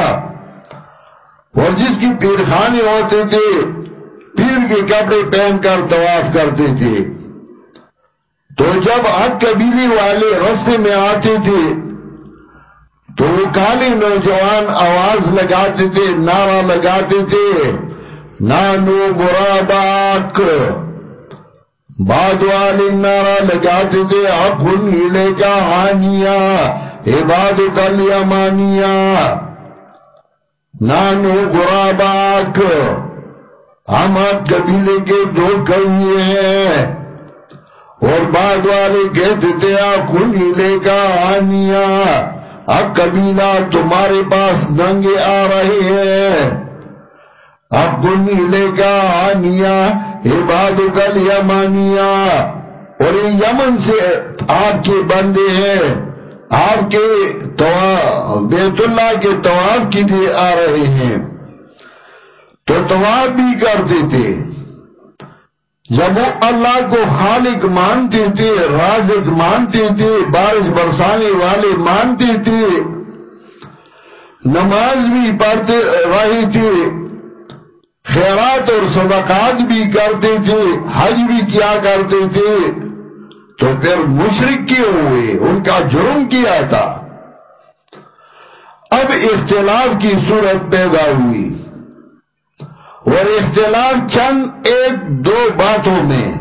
اور جس کی پیر خانے ہوتے تھے، پیر کے کپڑے پہن کر طواف کرتے تھے۔ تو جب آگ قبیلی والے رستے میں آتے تھے، تو وہ کالے نوجوان آواز لگاتے تھے، نعرہ لگاتے تھے، نانو برا باک بعد والی نارا لگاتے تھے اب نیلے کا ہانیا عباد کل یمانیا۔ نانو گراباک ہم آپ قبیلے کے دو کئیے ہیں۔ اور بعد والے کہتے تھے آپ نیلے کا ہانیا اب قبیلہ تمہارے پاس ننگے آ رہے ہیں۔ اب گنی لے کا آنیا۔ عباد کل یمانیا اور یمن سے آپ کے بندے ہیں۔ آپ کے بیت اللہ کے طواف کی لیے آ رہے ہیں۔ تو طواف بھی کرتے تھے جب وہ اللہ کو خالق مانتے تھے، رازق مانتے تھے، بارش برسانے والے مانتے تھے، نماز بھی پڑھتے رہے تھے۔ خیرات اور صدقات بھی کرتے تھے، حج بھی کیا کرتے تھے۔ تو پھر مشرق کیوں ہوئے؟ ان کا جرم کیا تھا؟ اب اختلاف کی صورت پیدا ہوئی۔ اور اختلاف چند ایک دو باتوں میں،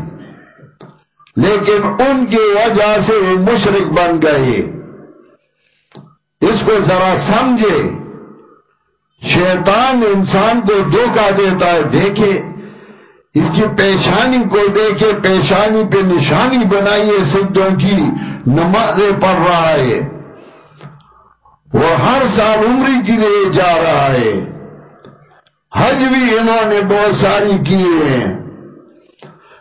لیکن ان کی وجہ سے وہ مشرق بن گئے۔ اس کو ذرا سمجھے۔ شیطان انسان کو دھوکہ دیتا ہے، دیکھے، اس کی پیشانی کو دیکھے، پیشانی پہ نشانی بنائیے سدھوں کی نمازیں پڑھ رہا ہے۔ وہ ہر سال عمری کے لیے جا رہا ہے۔ حج بھی انہوں نے بہت ساری کیے ہیں۔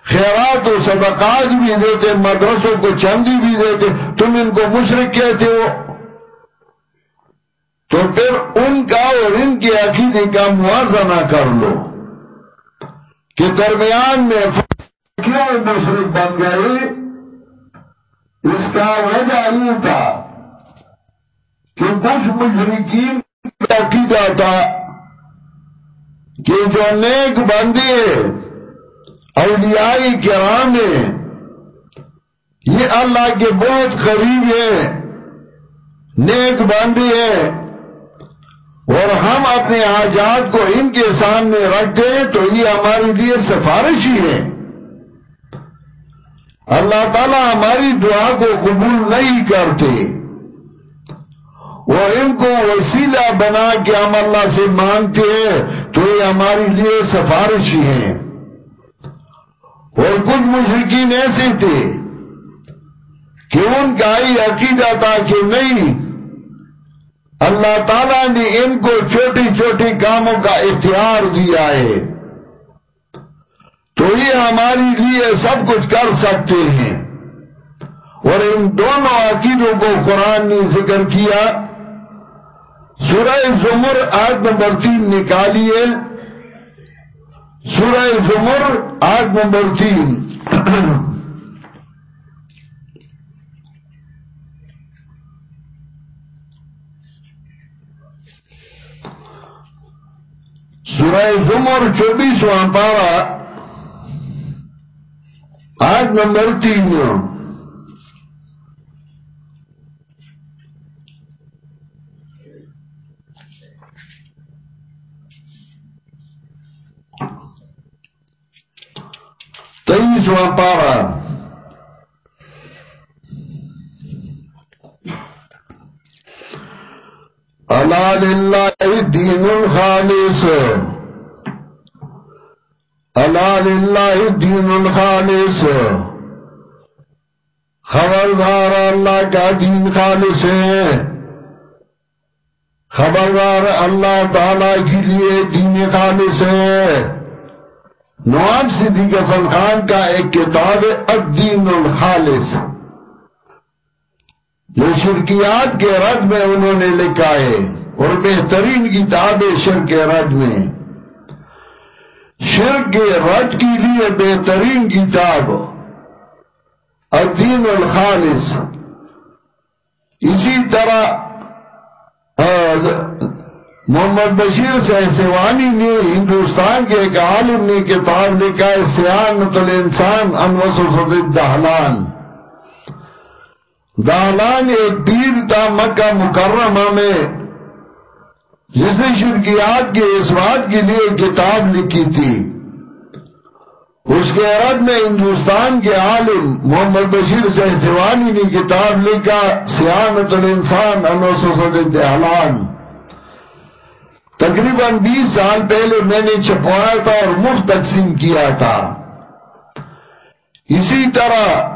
خیرات و صدقات بھی دیتے، مدرسوں کو چندی بھی دیتے۔ تم ان کو مشرق کہتے ہو تو پھر ان کا اور ان کے عقیدے کا موازنہ کر لو کہ درمیان میں کیوں مشرق بن گئی اس کا وجہ یہ تھا کہ کچھ مشرقین عقیدہ تھا کہ جو نیک بندے اولیاء کرام ہیں، یہ اللہ کے بہت قریب ہیں، نیک بندے ہیں۔ اور ہم اپنے آجات کو ان کے سامنے رکھ دیں تو یہ ہمارے لیے سفارش ہی ہے۔ اللہ تعالیٰ ہماری دعا کو قبول نہیں کرتے۔ اور ان کو وسیلہ بنا کے ہم اللہ سے مانگتے ہیں تو یہ ہمارے لیے سفارش ہی ہیں۔ اور کچھ مشرقین ایسے تھے کہ ان کا ہی عقیدہ تھا کہ نہیں اللہ تعالیٰ نے ان کو چھوٹی چھوٹی کاموں کا اختیار دیا ہے۔ تو یہ ہماری لیے سب کچھ کر سکتے ہیں۔ اور ان دونوں عقیدوں کو قرآن نے ذکر کیا۔ سورہ زمر آج نمبر تین نکالیے۔ سورہ زمر آج نمبر تین۔ سورہ زمر چوبیسواں پارا آج نمبر تین تیئیسواں پارا اللہ للہ دین الخالص اللہ للہ دین الخالص خبردار اللہ کا دین خالص ہے۔ خبردار اللہ تعالی کے لیے دین خالص ہے۔ نواب صدیق حسن خان کا ایک کتاب الدین الخالص۔ جو شرکیات کے رد میں انہوں نے لکھا ہے اور بہترین کتاب ہے شرک کے رد میں۔ شرک کے رد کے لیے بہترین کتاب۔ الدین الخالص۔ اسی طرح محمد بشیر سہسوانی نے ہندوستان کے ایک عالم نے کتاب لکھا ہے، سیانت الانسان انوس و دہلان۔ دالان ایک پیر تھا مکہ مکرمہ میں۔ جس نے شرکیات کے اس بات کے لیے کتاب لکھی تھی۔ اس کے عرب میں ہندوستان کے عالم محمد بشیر سہسوانی نے کتاب لکھا، سیانت الانسان، انوسوسد دہلان تقریباً بیس سال پہلے میں نے چھپوایا تھا اور مفت تقسیم کیا تھا۔ اسی طرح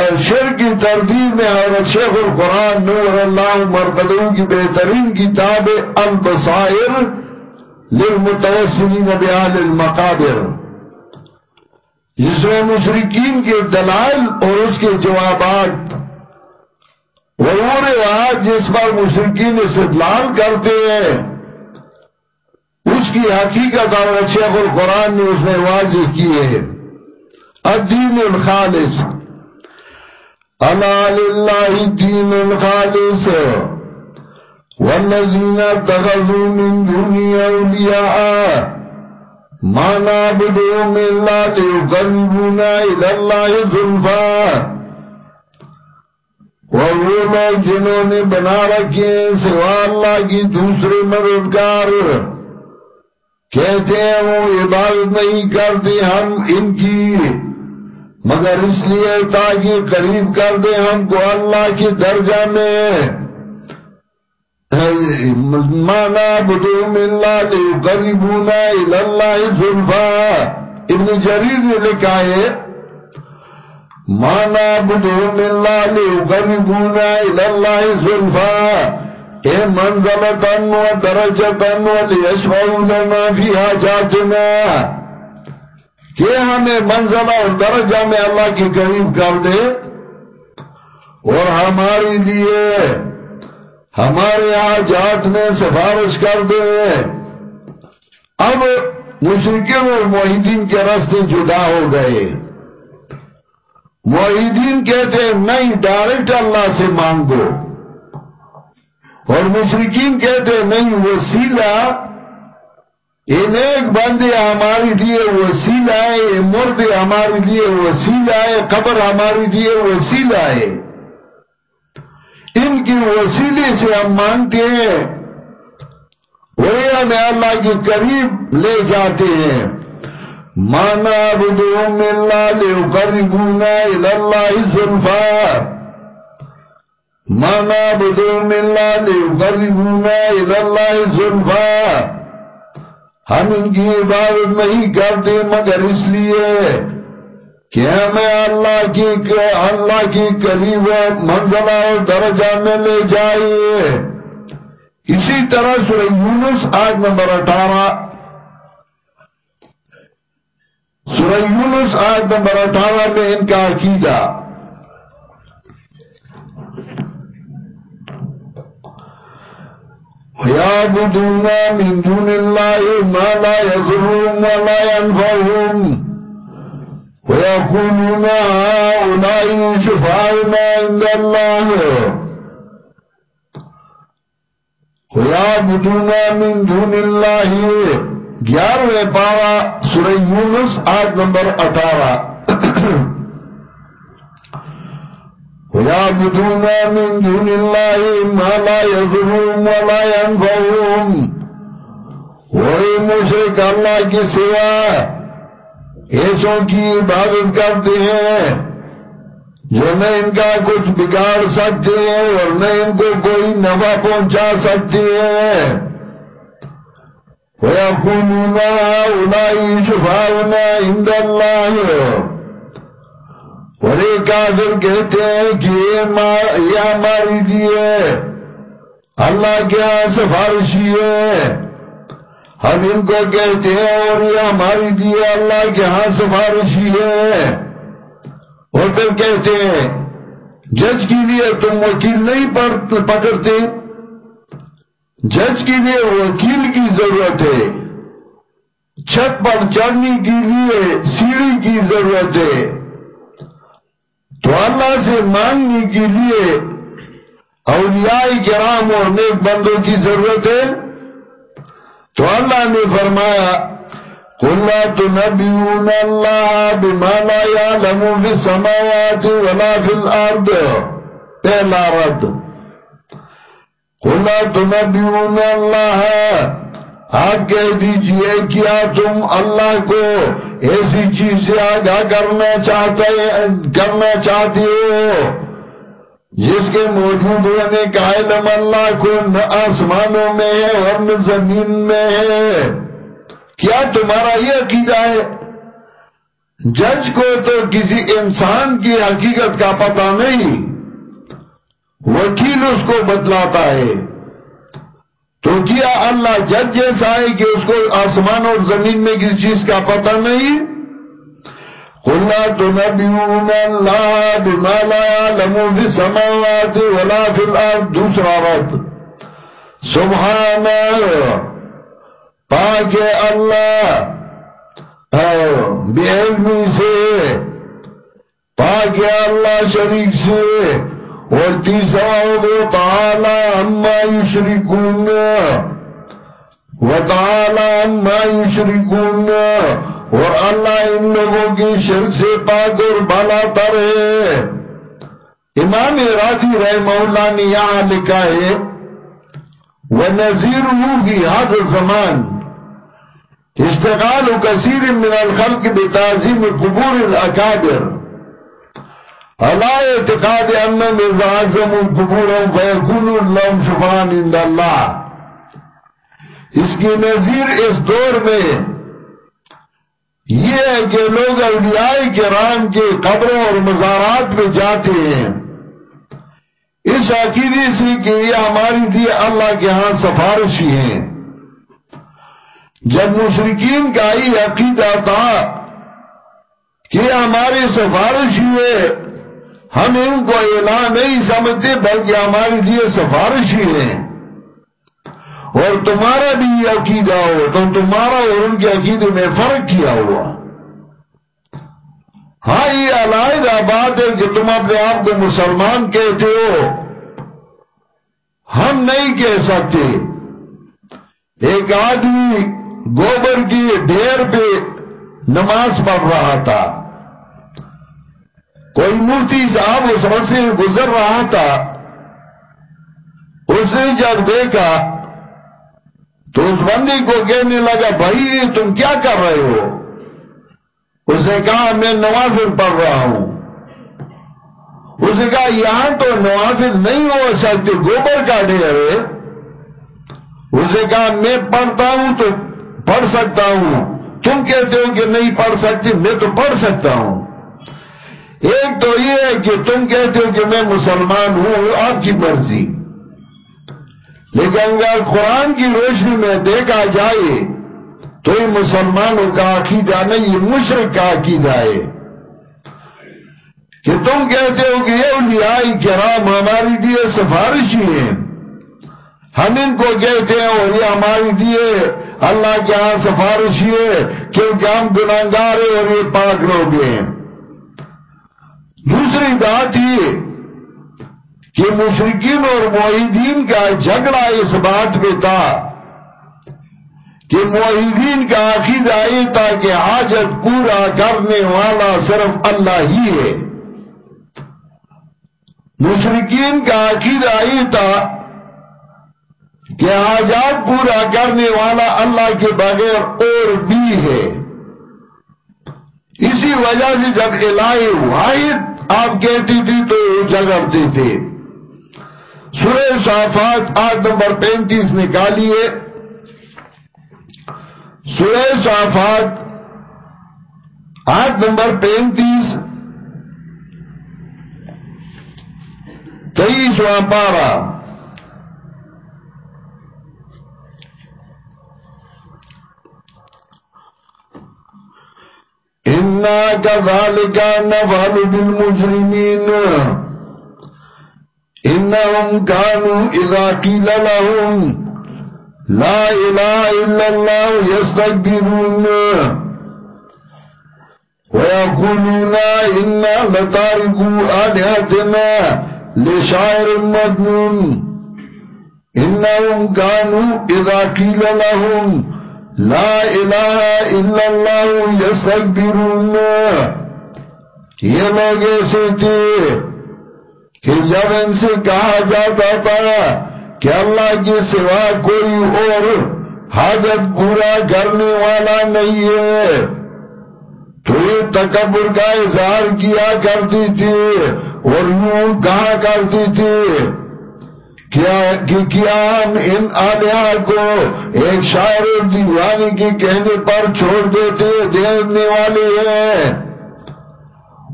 شر کی تردید میں حضرت شیخ القرآن نور اللہ مرتدوں کی بہترین کتاب البصائر للمتوسلین بیال المقابر، جس میں مشرقین کے دلائل اور اس کے جوابات۔ وہ رواج جس پر مشرقین استدلال کرتے ہیں۔ اس کی حقیقت اور شیخ القرآن نے اس میں واضح کیے ہیں الدین الخالص اللہ للہ دین الخالص والذین اتخذوا من دونی اولیاء ما نعبدهم الا ليقربونا الى الله ذلفا اور وہ لوگ جنہوں نے بنا رکھے سوا اللہ کی دوسرے مددگار. کہتے ہیں وہ عبادت نہیں کرتے ہم ان کی مگر اس لیے تاکہ قریب کر دیں ہم کو اللہ کی درجہ میں۔ مانا بدوم اللہ لیقربونا الاللہ ظلفا ابن جریر نے لکھا ہے مانا بدون اللہ لیقربونا الاللہ ظلفا اے منزلتن و درجتن و لیشفعونا فی حاجاتنا کہ ہمیں منزلہ اور درجہ میں اللہ کی قریب کر دے اور ہمارے لیے ہمارے حاجات میں سفارش کر دے۔ اب مشرقین اور معیدین کے رستے جدا ہو گئے۔ معیدین کہتے ہیں، نہیں، ڈائریکٹ اللہ سے مانگو۔ اور مشرقین کہتے ہیں، نہیں، وسیلہ ان ایک بندے ہمارے لیے وسیلہ ہے یہ مرد ہمارے لیے وسیلہ ہے قبر ہمارے لیے وسیلہ ہے ان کی وسیلے سے ہم مانگتے ہیں۔ وہی ہمیں اللہ کے قریب لے جاتے ہیں۔ ما نعبدهم إلا ليقربونا إلى الله زلفا ما نعبدهم إلا ليقربونا إلى الله زلفا ہم ان کی عبادت نہیں کرتے، مگر اس لیے کہ ہمیں اللہ کی اللہ کی قریب منزلہ اور درجہ میں لے جائیے۔ اسی طرح سورہ یونس آج نمبر اٹھارہ۔ سورہ یونس آیت نمبر اٹھارہ میں ان کا عقیدہ۔ وَيَعْبُدُونَ مِن دُونِ اللَّهِ مَا لَا يَضُرُّهُمْ وَلَا يَنْفَعُهُمْ. وَيَقُولُونَ هَؤُلَاءِ شُفَعَاؤُنَا عِندَ اللَّهِ. وَيَعْبُدُونَ مِن دُونِ اللَّهِ. گیارہویں پارا سورہ یونس آج نمبر اٹھارہ. وَيَعْبُدُونَ مِن دُونِ اللَّهِ مَا لَا يَذُرُهُمْ وَلَا يَنْفَعُهُمْ. وہی مشرک اللہ کی سوا ایسوں کی عبادت کرتے ہیں جو نہ ان کا کچھ بگاڑ سکتے ہیں اور نہ ان کو کوئی نفع پہنچا سکتے ہیں۔ وَيَقُولُونَ أَوْلَائِ شُفَاؤُنَا عِنْدَ اللَّهِ اور ایک کافر کہتے ہیں کہ یہ ہماری لیے اللہ کے ہاں سفارشی ہے۔ ہم ان کو کہتے ہیں اور یہ ہماری لیے اللہ کے ہاں سفارشی ہے۔ اور پھر کہتے ہیں، جج کے لیے تم وکیل نہیں پکڑتے۔ جج کے لیے وکیل کی ضرورت ہے۔ چھت پر چڑھنے کے لیے سیڑھی کی ضرورت ہے۔ تو اللہ سے مانگنے کے لیے اولیاء کرام اور نیک بندوں کی ضرورت ہے۔ تو اللہ نے فرمایا قُلَّا تُنَبِّيُونَ اللَّهَ بِمَا لَا يَعْلَمُ فِي السَّمَاوَاتِ وَلَا فِي الْأَرْضِ پہلا رد۔ قُلَّا تُنَبِّيُونَ اللَّهَ آپ کہہ دیجیے کیا تم اللہ کو ایسی چیز سے آگاہ کرنا چاہتے کرنا چاہتی ہو۔ جس کے موجود ہونے کا علم اللہ کو نہ آسمانوں میں ہے، اور نہ زمین میں ہے۔ کیا تمہارا یہ عقیدہ ہے؟ جج کو تو کسی انسان کی حقیقت کا پتہ نہیں۔ وکیل اس کو بتلاتا ہے۔ تو کیا اللہ جج جیسا ہے کہ اس کو آسمان اور زمین میں کسی چیز کا پتہ نہیں؟ قلنا تنبیون اللہ بما لا يعلمو فی السماوات ولا فی الارض دوسرا رد. سبحان پاک اللہ. ہاں، بے علمی سے. پاک اللہ شریک سے. اور تیسرا دو تعالی اما یشرکون و اور اللہ ان لوگوں کی شرک سے پاک اور بالا تر ہے۔ امام راضی رحمہ اللہ نے یہاں لکھا ہے وَنَزِيرُهُ فِي هَذَا الزَّمَانِ اشتغال كثير من الخلق بتعظيم قبور الأكابر۔ على اعتقاد أنهم إذا عزموا قبورهم فيكونوا لهم شفعان عند الله اس کی نظیر اس دور میں یہ ہے کہ لوگ اولیاء کرام کے قبروں اور مزارات میں جاتے ہیں۔ اس عقیدے سے کہ یہ ہماری دی اللہ کے ہاں سفارشی ہیں۔ جب مشرقین کا ہی عقیدہ تھا کہ ہمارے سفارش ہوئے ہم ان کو اعلان نہیں سمجھتے، بلکہ ہمارے لیے سفارش ہی ہیں اور تمہارا بھی یہ عقیدہ ہو، تو تمہارا اور ان کے عقیدے میں فرق کیا ہوا؟ ہاں یہ علاحدہ بات ہے کہ تم اپنے آپ کو مسلمان کہتے ہو۔ ہم نہیں کہہ سکتے۔ ایک آدمی گوبر کی ڈھیر پہ نماز پڑھ رہا تھا۔ کوئی مورتی صاحب اس وقت سے گزر رہا تھا۔ اس نے جب دیکھا تو اس بندی کو کہنے لگا، بھائی تم کیا کر رہے ہو؟ اس نے کہا، میں نوافل پڑھ رہا ہوں۔ اس نے کہا یہاں تو نوافل نہیں ہو سکتے گوبر کا ڈھیر ہے اس نے کہا، میں پڑھتا ہوں تو پڑھ سکتا ہوں۔ تم کہتے ہو کہ نہیں پڑھ سکتی، میں تو پڑھ سکتا ہوں۔ ایک تو یہ ہے کہ تم کہتے ہو کہ میں مسلمان ہوں، آپ کی مرضی۔ لیکن اگر قرآن کی روشنی میں دیکھا جائے، تو یہ مسلمانوں کا عقیدہ نہیں، یہ مشرق کا عقیدہ ہے۔ کہ تم کہتے ہو کہ یہ اولیاء کرام ہماری دیے سفارشی ہیں۔ ہم ان کو کہتے ہیں اور یہ ہماری دیے اللہ کے ہاں سفارشی ہے، کیونکہ ہم گناہگار ہیں اور یہ پاک لوگ ہیں۔ دوسری بات یہ کہ مشرقین اور معیدین کا جھگڑا اس بات میں تھا کہ معیدین کا عقیدہ یہ تھا کہ حاجت پورا کرنے والا صرف اللہ ہی ہے۔ مشرقین کا عقیدہ یہ تھا کہ آجاد پورا کرنے والا اللہ کے بغیر اور بھی ہے۔ اسی وجہ سے جب الہ واحد آپ کہتی تھی تو جگڑتے تھے سورہ صافات آٹھ نمبر پینتیس نکالیے۔ سورہ صافات آٹھ نمبر پینتیس۔ تیئیسواں پارہ۔ إنا كذلك نفعل بالمجرمين إنهم كانوا إذا قيل لهم لا إله إلا الله يستكبرون ويقولون إنا لتاركوا آلهتنا لشاعر مجنون إنهم كانوا إذا قيل لهم لا الہ الا اللہ یستکبرون یہ لوگ ایسے تھے کہ جب ان سے کہا جاتا تھا کہ اللہ کے سوا کوئی اور حاجت پورا کرنے والا نہیں ہے، تو یہ تکبر کا اظہار کیا کرتی تھی اور یوں کہا کرتی تھی۔ کیا ہم ان آلیہ کو ایک شاعر دیوانی کی کہنے پر چھوڑ دیتے دینے والے ہیں؟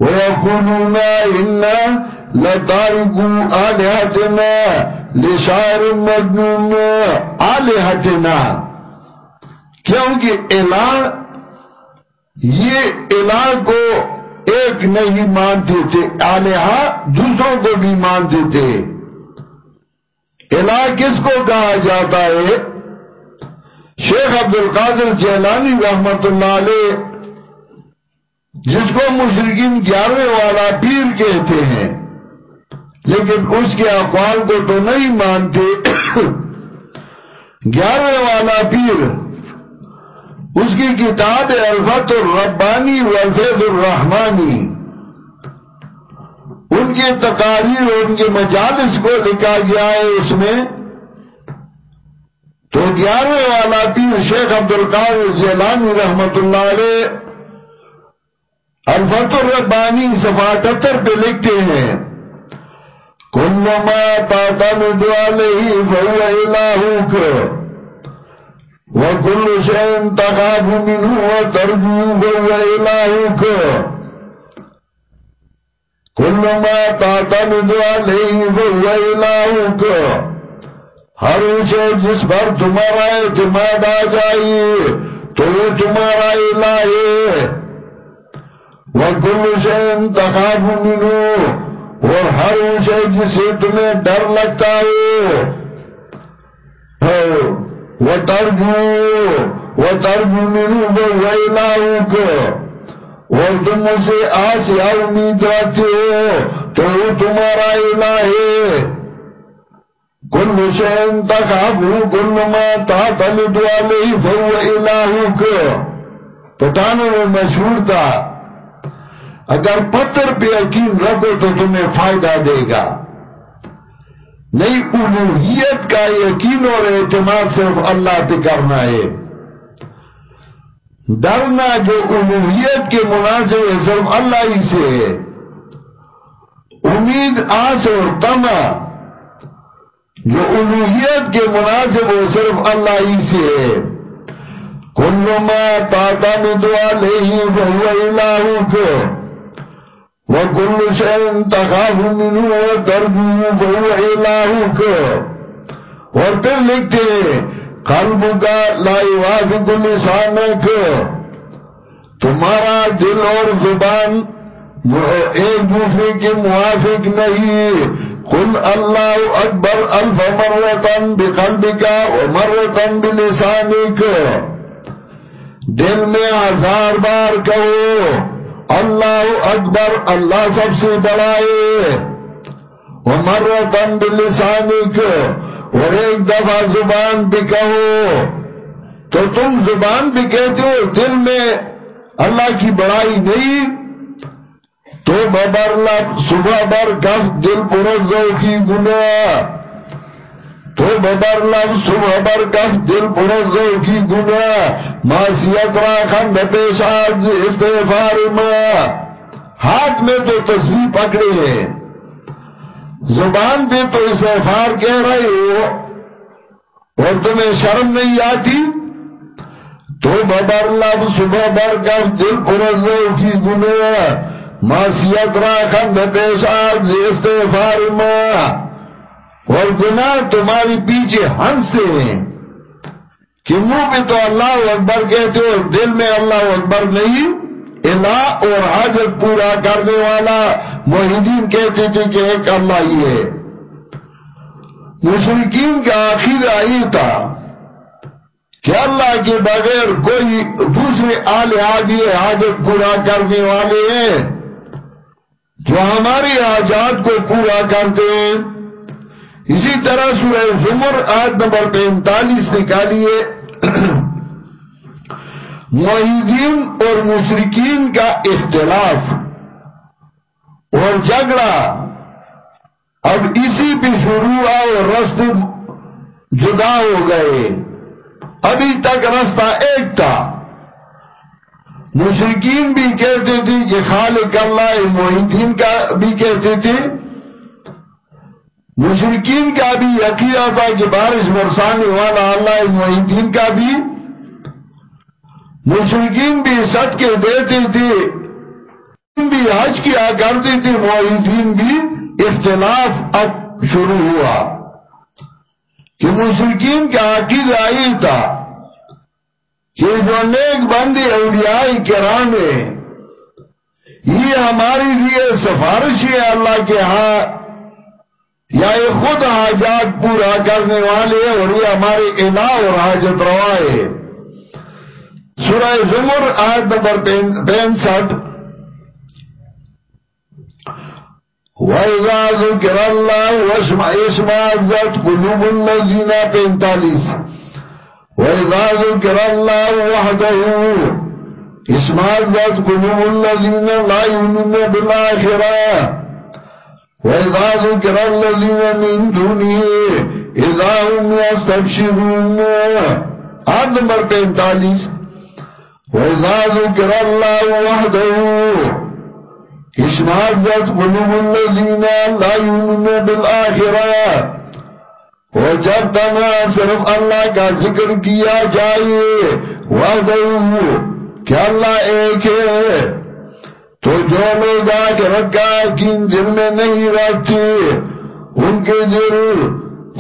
ويقولون إنا لتاركوا آلهتنا لشاعر مجنون آلهتنا۔ کیونکہ الہ، یہ الہ کو ایک نہیں مانتے تھے آلہا دوسروں کو بھی مانتے تھے۔ الہ کس کو کہا جاتا ہے؟ شیخ عبد القادر جیلانی رحمت اللہ علیہ، جس کو مشرقین گیارہویں والا پیر کہتے ہیں، لیکن اس کے اقوال کو تو نہیں مانتے۔ گیارہویں والا پیر، اس کی کتاب الفت الربانی والفید الرحمانی۔ ان کے تقاریر اور ان کے مجالس کو لکھا گیا ہے اس میں۔ تو گیارہویں والا پیر شیخ عبد القادر جیلانی رحمت اللہ علیہ الفت الربانی صفحہ ٹتر پہ لکھتے ہیں۔ کل ما تعتمد علیہ فهو الہوک وکل شئن تخاف منہ وترجو فهو الہوک کل ما تعتمد علیہ فهو الہوک ہر اسے جس پر تمہارا اعتماد آ جائیے تو یہ تمہارا الہ ہے۔ وکل شئن تخاف منہ اور ہر اسے جسے تمہیں ڈر لگتا ہو وہ ترجو وہ ترجو مینو اور تم اسے آس یا امید رکھتے ہو، تو وہ تمہارا الہ ہے۔ کل شہن تک آپ کل میں تا تمد والے ہی فو الہ پٹانوں میں مشہور تھا۔ اگر پتھر پہ یقین رکھو تو تمہیں فائدہ دے گا۔ نہیں الوحیت کا یقین اور اعتماد صرف اللہ پہ کرنا ہے۔ ڈرنا جو الوحیت کے مناسب ہے صرف اللہ ہی سے ہے۔ امید، آس اور تما جو الوحیت کے مناسب وہ صرف اللہ ہی سے ہے۔ کل ما تاتا میں دعا لے ہی وہ الہو وكل شيء تخاف منه وترجوه فهو إلهك اور پھر لکھتے قلب کا لا يوافق لسانك تمہارا دل اور زبان ایک دوسرے کے موافق نہیں۔ قل اللہ اکبر الف مرتن بقلبك ومرتن بلسانك دل میں ہزار بار کہو، اللہ اکبر اللہ سب سے بڑھائے مرتن بلسانک اور ایک دفعہ زبان بھی کہو تو تم زبان بھی کہتے ہو، دل میں اللہ کی بڑائی نہیں۔ تو ببر لب صبح بر کف دل پرزو کی گناہ۔ تو ببر لب صبح بر کف دل پرزو کی گناہ۔ معصیت را خند پیشاد استغفار ما ہاتھ میں تو تصویر پکڑے ہیں زبان پہ تو استغفار کہہ رہے ہو اور تمہیں شرم نہیں آتی؟ تو ببر لب صبح بر کف دل پرزو کی گناہ، معصیت را خند پیشاد استغفار ما۔ اور گناہ تمہاری پیچھے ہنستے ہیں۔ کہ منہ پہ تو اللہ اکبر کہتے ہو دل میں اللہ اکبر نہیں الہ اور حاجت پورا کرنے والا محدین کہتے تھے کہ ایک اللہ ہی ہے۔ مشرقین کا آخر آئی تھا کہ اللہ کے بغیر کوئی دوسرے آلے آگے حاجت پورا کرنے والے ہیں جو ہماری آجات کو پورا کرتے ہیں۔ اسی طرح سورہ زمر آیت نمبر پینتالیس نکالیے۔ معیدین اور مشرقین کا اختلاف اور جھگڑا۔ اب اسی بھی شروع اور رست جدا ہو گئے۔ ابھی تک رستہ ایک تھا۔ مشرقین بھی کہتے تھے کہ خالق اللہ محدین کا بھی کہتے تھے۔ مشرقین کا بھی یقین تھا کہ بارش برسانے والا اللہ محدین کا بھی۔ مشرقین بھی سٹ کے دیتے تھے بھی حج کیا کرتی تھی معیدین بھی اختلاف اب شروع ہوا۔ کہ مشرقین کا عقید آئی تھا کہ جو نیک بندی اولیاء کرام ہے یہ ہماری لیے سفارش ہے اللہ کے ہاں یا یہ خود حاجات پورا کرنے والے اور یہ ہمارے الہ اور حاجت روا ہے سورہ زمر آیت نمبر پینسٹھ وَإِذَا ذُكِرَ اللَّهُ وَاسْمَ وَاسْمَعَزَّتْ قُلُوبُ الَّذِينَ پینتالیس وَإِذَا ذُكِرَ اللَّهُ وَحْدَهُ اسْمَعَزَّتْ قُلُوبُ الَّذِينَ لَا يُؤْمِنُونَ بِالْآخِرَةِ۔ وَإِذَا ذُكِرَ الَّذِينَ مِن دُونِهِ، إِذَا هُمْ يَسْتَبْشِرُونَ۔ آیت نمبر پینتالیس وَإِذَا ذُكِرَ اللَّهُ وَحْدَهُ اشمازت قلوب الذین لا یونون بالآخرہ اور جب تنا صرف اللہ کا ذکر کیا جائے وحدہو کہ اللہ ایک ہے۔ تو جو لوگ آخرت کا کین دل میں نہیں رکھتے ان کے دل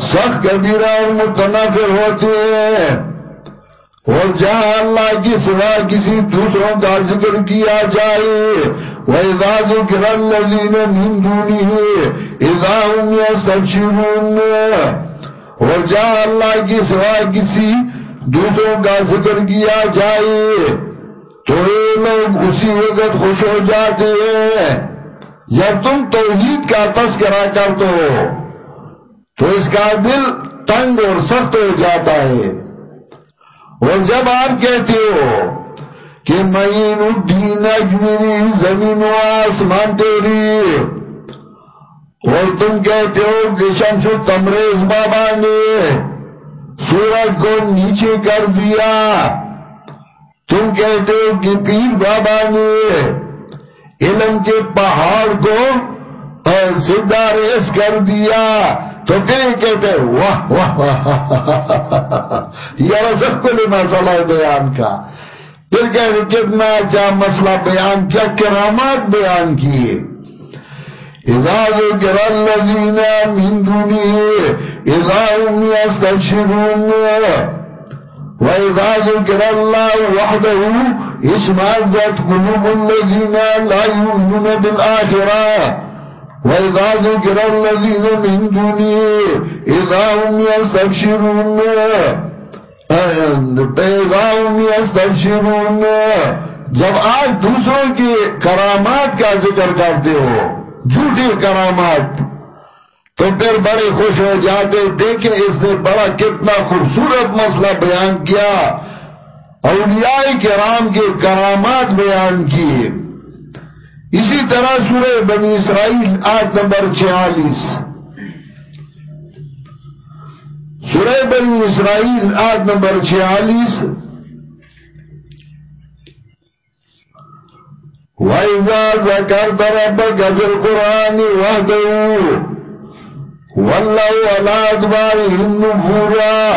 سخت کبیرہ اور متنفر ہوتے ہیں۔ اور جہاں اللہ کی سوا کسی دوسروں کا ذکر کیا جائے، وَإِذَا ذُكِرَ الَّذِينَ مِن دُونِهِ إِذَا هُمْ يَسْتَبْشِرُونَ اور جہاں اللہ کی سوا کسی دوسروں کا ذکر کیا جائے، تو یہ لوگ اسی وقت خوش ہو جاتے ہیں جب تم توحید کا تذکرہ کر دو تو اس کا دل تنگ اور سخت ہو جاتا ہے۔ اور جب آپ کہتے ہو کہ مین الدین اجمیری زمین و آسمان تیری، اور تم کہتے ہو کہ شمس تمریز بابا نے سورج کو نیچے کر دیا، تم کہتے ہو کہ پیر بابا نے علم کے پہاڑ کو اور سدھا ریس کر دیا تو پھر کہتے واہ واہ واہ یہ رسک کو لما صلاح بیان کا پھر کہتے کتنا اچھا مسئلہ بیان کیا کرامات بیان کیے اذا ذکر اللذین من دونی اذا هم یستبشرون وَإِذَا ذُكِرَ اللَّهُ وَحْدَهُ اسْمَعَزَّتْ قُلُوبُ الَّذِينَ لَا يُؤْمِنُونَ بِالْآخِرَةِ وَإِذَا ذُكِرَ الَّذِينَ مِن دُونِهِ إِذَا هُمْ يَسْتَبْشِرُونَ پیغام یستبشرون جب آج دوسروں کی کرامات کا ذکر کرتے ہو جھوٹی کرامات، تو پھر بڑے خوش ہو جاتے دیکھیں اس نے بڑا کتنا خوبصورت مسئلہ بیان کیا، اولیاء کرام کے کرامات بیان کیے۔ اسی طرح سورہ بنی اسرائیل آٹھ نمبر چھیالیس۔ سورہ بنی اسرائیل، آیت نمبر چھیالیس۔ وَإِذَا ذَكَرْتَ رَبَّكَ فِي الْقُرْآنِ وَحْدَهُ وَاللَّهُ عَلَىٰ أَدْبَارِهِمْ نُفُورًا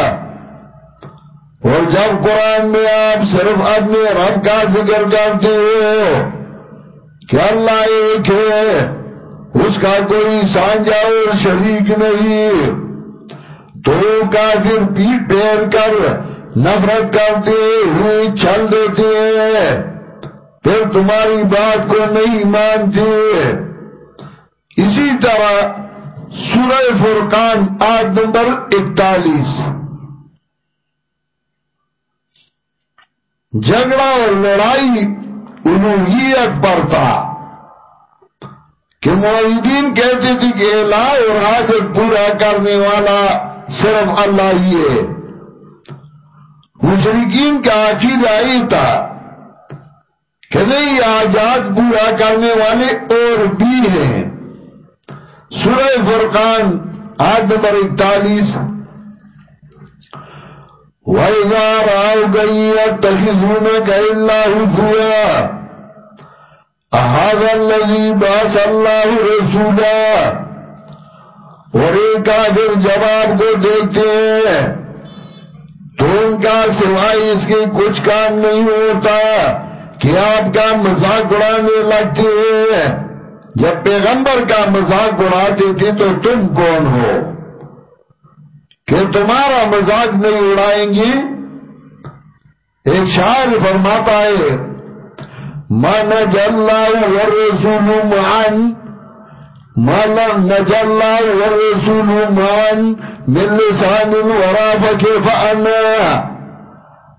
اور جب قرآن میں آپ صرف اپنے رب کا ذکر کرتے ہو کہ اللہ ایک ہے، اس کا کوئی سانجا اور شریک نہیں۔ تو کافر پیٹ پھیر کر نفرت کرتے ہوئے چل دیتے ہیں۔ پھر تمہاری بات کو نہیں مانتے۔ اسی طرح سورہ فرقان آج نمبر اکتالیس۔ جھگڑا اور لڑائی الوحیت پر تھا کہ معیدین کہتے تھے کہ لا اور حاجت پورا کرنے والا صرف اللہ ہی ہے۔ مشرقین کا عقیدہ ہی تھا کہ نہیں آجاد پورا کرنے والے اور بھی ہیں۔ سورہ فرقان آج نمبر اکتالیس۔ وَإِذَا رَاوْ گَيَّ تَخِذُونَكَ إِلَّا هُفُوَا أَهَذَا الَّذِي بَاسَ اللَّهُ رَسُولًا اور ایک کافر جواب کو دیکھتے ہیں۔ تو ان کا سوائے اس کے کچھ کام نہیں ہوتا کہ آپ کا مذاق اڑانے لگتے ہیں۔ جب پیغمبر کا مذاق اڑاتے تھے تو تم کون ہو؟ کہ تمہارا مذاق نہیں اڑائیں گی۔ ایک شاعر فرماتا ہے، من اللہ والرسول معن من اللہ والرسول معن من لسان الورا فکیف انا.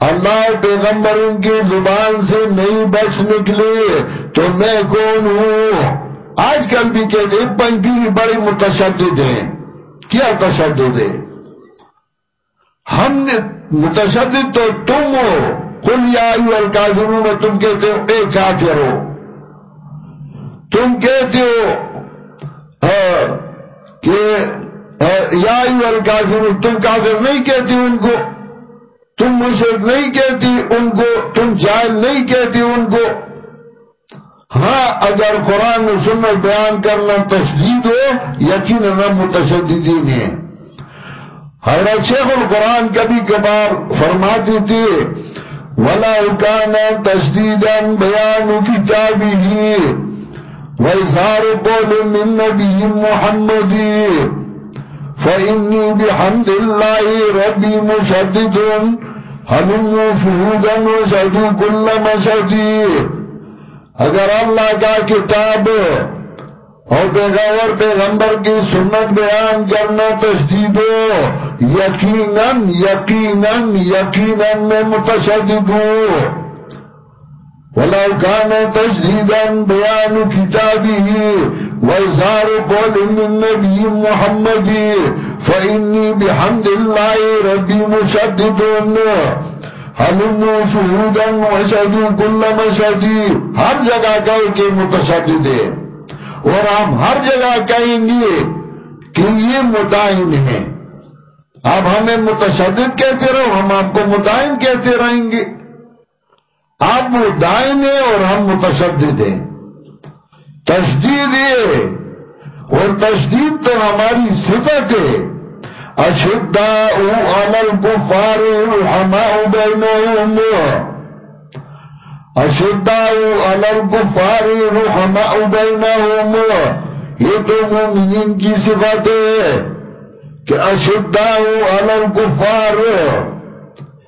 اللہ پیغمبر ان کی زبان سے نہیں بچ نکلے، تو میں کون ہوں؟ آج کل بھی کہتے ہیں پنکی بڑی متشدد ہیں۔ کیا تشدد ہے؟ ہم نے متشدد تو تم ہو۔ کل یا الکافرون میں تم کہتے ہو، اے کافر ہو۔ تم کہتے ہو کہ یا الکافرون، تم کافر نہیں کہتی ان کو۔ تم مشرق نہیں کہتی ان کو۔ تم جائل نہیں کہتی ان کو۔ ہاں اگر قرآن و سنت بیان کرنا تشدید ہو، یقیناً متشددین ہیں۔ حضرت شیخ القرآن کبھی کبھار فرماتی تھی، ولا كان تشديدا بيان كتابه، وإظهار قول من نبي محمد، فإني بحمد الله ربي مشدد حلموا شهودا وشهدوا كل مشهدي اگر اللہ کا کتاب اور پیغمبر پیغمبر کی سنت بیان کرنا تشدید ہو یقیناً یقیناً یقیناً میں متشدد ہوں۔ ولو كان تشديدا بيان كتابه وإظهار قول من النبي محمد فإني بحمد الله ربي مشدد۔ حلموا شهودا وشهدوا كل مشهدي ہر جگہ کہو کہ متشدد ہے اور ہم ہر جگہ کہیں گے کہ یہ متعین ہے اب ہمیں متشدد کہتے رہو، ہم آپ کو متعین کہتے رہیں گے۔ آپ متعین ہیں اور ہم متشدد ہیں۔ تشدید یہ اور تشدید تو ہماری صفت ہے۔ اشداء علی الكفار رحماء بینہم۔ اشداء علی الكفار رحماء بینہم۔ یہ تو مومنین کی صفت ہے۔ کہ اشداء علی الكفار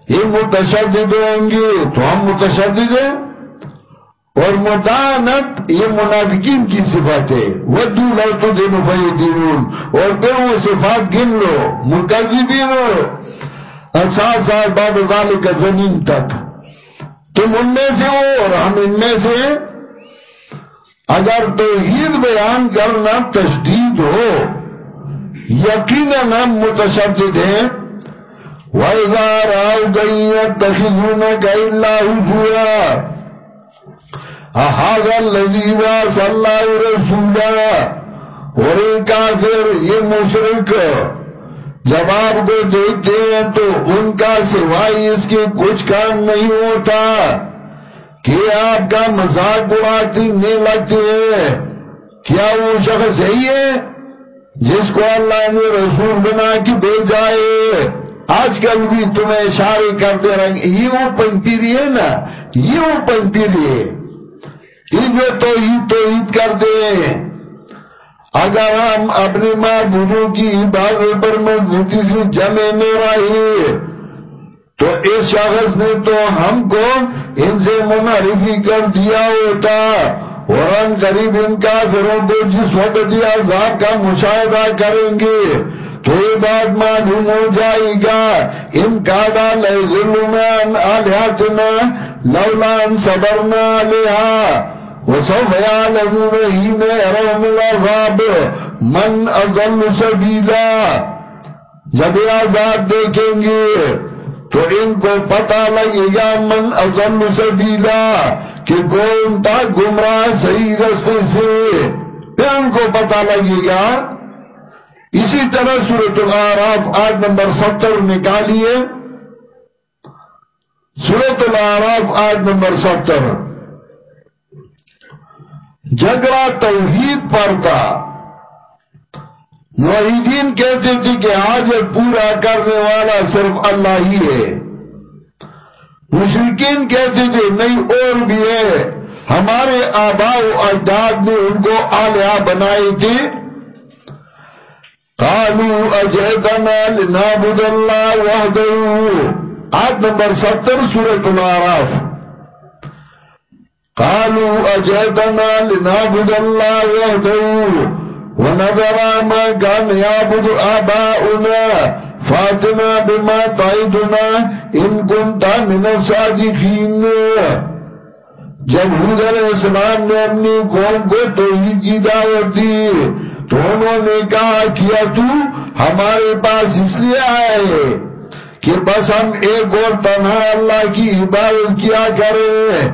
یہ متشدد ہوں گے تو ہم متشدد ہیں؟ اور مدانت، یہ منافقین کی صفت ہے۔ ودو لو تو دینو فی دینون اور پھر وہ صفات گن لو مکذبین ہو۔ ساتھ ساتھ بعد ذالک زمین تک۔ تم ان میں سے ہو اور ہم ان میں سے اگر توحید بیان کرنا تشدید ہو یقیناً ہم متشدد ہیں۔ وَإِذَا رَاوْ گَيْيَتْ تَخِذُونَكَ إِلَّا هُفُوَا اَحَاذَ الَّذِي وَاسَ اللَّهُ رَسُولًا؟ اور ایک کافر، یہ مشرک جب آپ کو دیکھتے ہیں تو ان کا سوائی اس کے کچھ کام نہیں ہوتا کہ آپ کا مذاق اڑاتی نہیں لگتے ہیں۔ کیا وہ شخص یہی ہے؟ جس کو اللہ نے رسول بنا کے بھیجا ہے، آج کل بھی تمہیں اشارے کرتے رہیں گے، یہ وہ پنپیری ہے نا؟ یہ وہ پنپیری ہے۔ یہ جو تو عید تو عید کرتے ہیں۔ اگر ہم اپنے معبودوں کی عبادت پر مضبوطی سے جمع میں رہے، تو اس شخص نے تو ہم کو ان سے منعرفی کر دیا ہوتا۔ اور قریب ان کافروں کو جس وقت یہ عذاب کا مشاہدہ کریں گے۔ تو یہ بات معلوم ہو جائے گا۔ ان کا ڈال ظلمان آلیاتنا لولان صبرنا علیہا وسوف يعلمون حين يرون العذاب من اضل سبیلا جب یہ عذاب دیکھیں گے تو ان کو پتا لگے گا من اضل سبیلا کہ کون تھا گمراہ صحیح رستے سے پھر ان کو پتا لگے گا۔ اسی طرح سورت العراف آج نمبر ستر نکالیے۔ سورت العراف آج نمبر ستر۔ جھگڑا توحید پر تھا۔ معیدین کہتے تھے کہ آج پورا کرنے والا صرف اللہ ہی ہے۔ مشرقین کہتے تھے نہیں، اور بھی ہے۔ ہمارے آبا و اجداد نے ان کو آلیہ بنائی تھی۔ قالوا اجئتنا لنعبد الله وحده۔ آیت نمبر ستر سورة العراف۔ قالوا اجئتنا لنعبد الله وحده۔ ونظر ما كان يعبد آباؤنا۔ فاتنا بما تعيدنا ان كنت من الصادقين جب حود علیہ السلام نے اپنی قوم کو توحید کی دعوت دی، تو انہوں نے کہا کیا تو ہمارے پاس اس لیے آئے کہ بس ہم ایک اور تنہا اللہ کی عبادت کیا کریں۔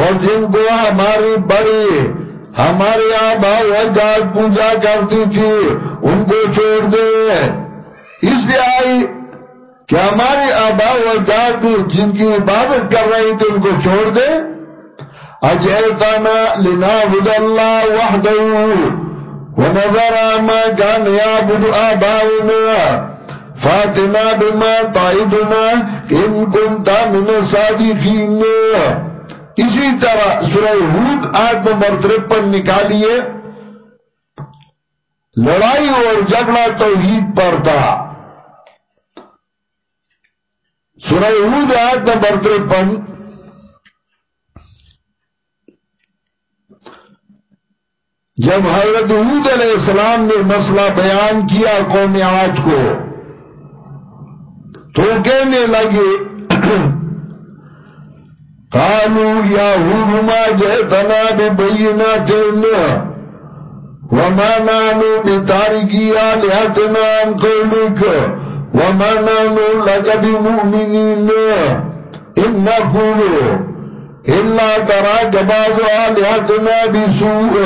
اور جن کو ہمارے بڑے ہمارے آبا اجاد پوجا کرتی تھی، ان کو چھوڑ دے اس لیے آئی کہ ہمارے آبا اجاد جن کی عبادت کر رہی تھی، ان کو چھوڑ دے۔ اجیتنا لنعبد اللہ وحدہ ونظر ما كان يعبد آباؤنا فاتنا بما تعيدنا ان كنت من الصادقين۔ اسی طرح سورہ حود آیت نمبر ترپن نکالیے۔ لڑائی اور جھگڑا توحید پر تھا۔ سورہ حود آیت نمبر ترپن۔ جب حضرت عود علیہ السلام نے مسئلہ بیان کیا قوم آج کو، تو کہنے لگے کالو یا حما جیتنا بے بینا تین وما نانو بے تارکی آلیاتنا وما نانو لگا بی مؤمنین ان نقولو اللہ تراک بعض آلیاتنا بی سوء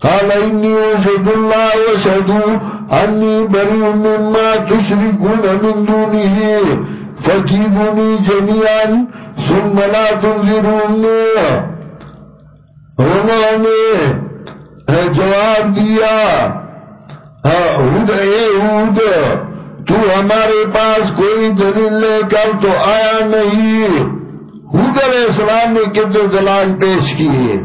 قال إني وجد الله وشهدوا أني بريء مما تشركون من دونه فكيدوني جميعا ثم لا تنظرون انہوں نے جواب دیا ہود اے ہود تو ہمارے پاس کوئی دلیل لے کر تو آیا نہیں۔ ہود علیہ السلام نے کتنے دلال پیش کیے۔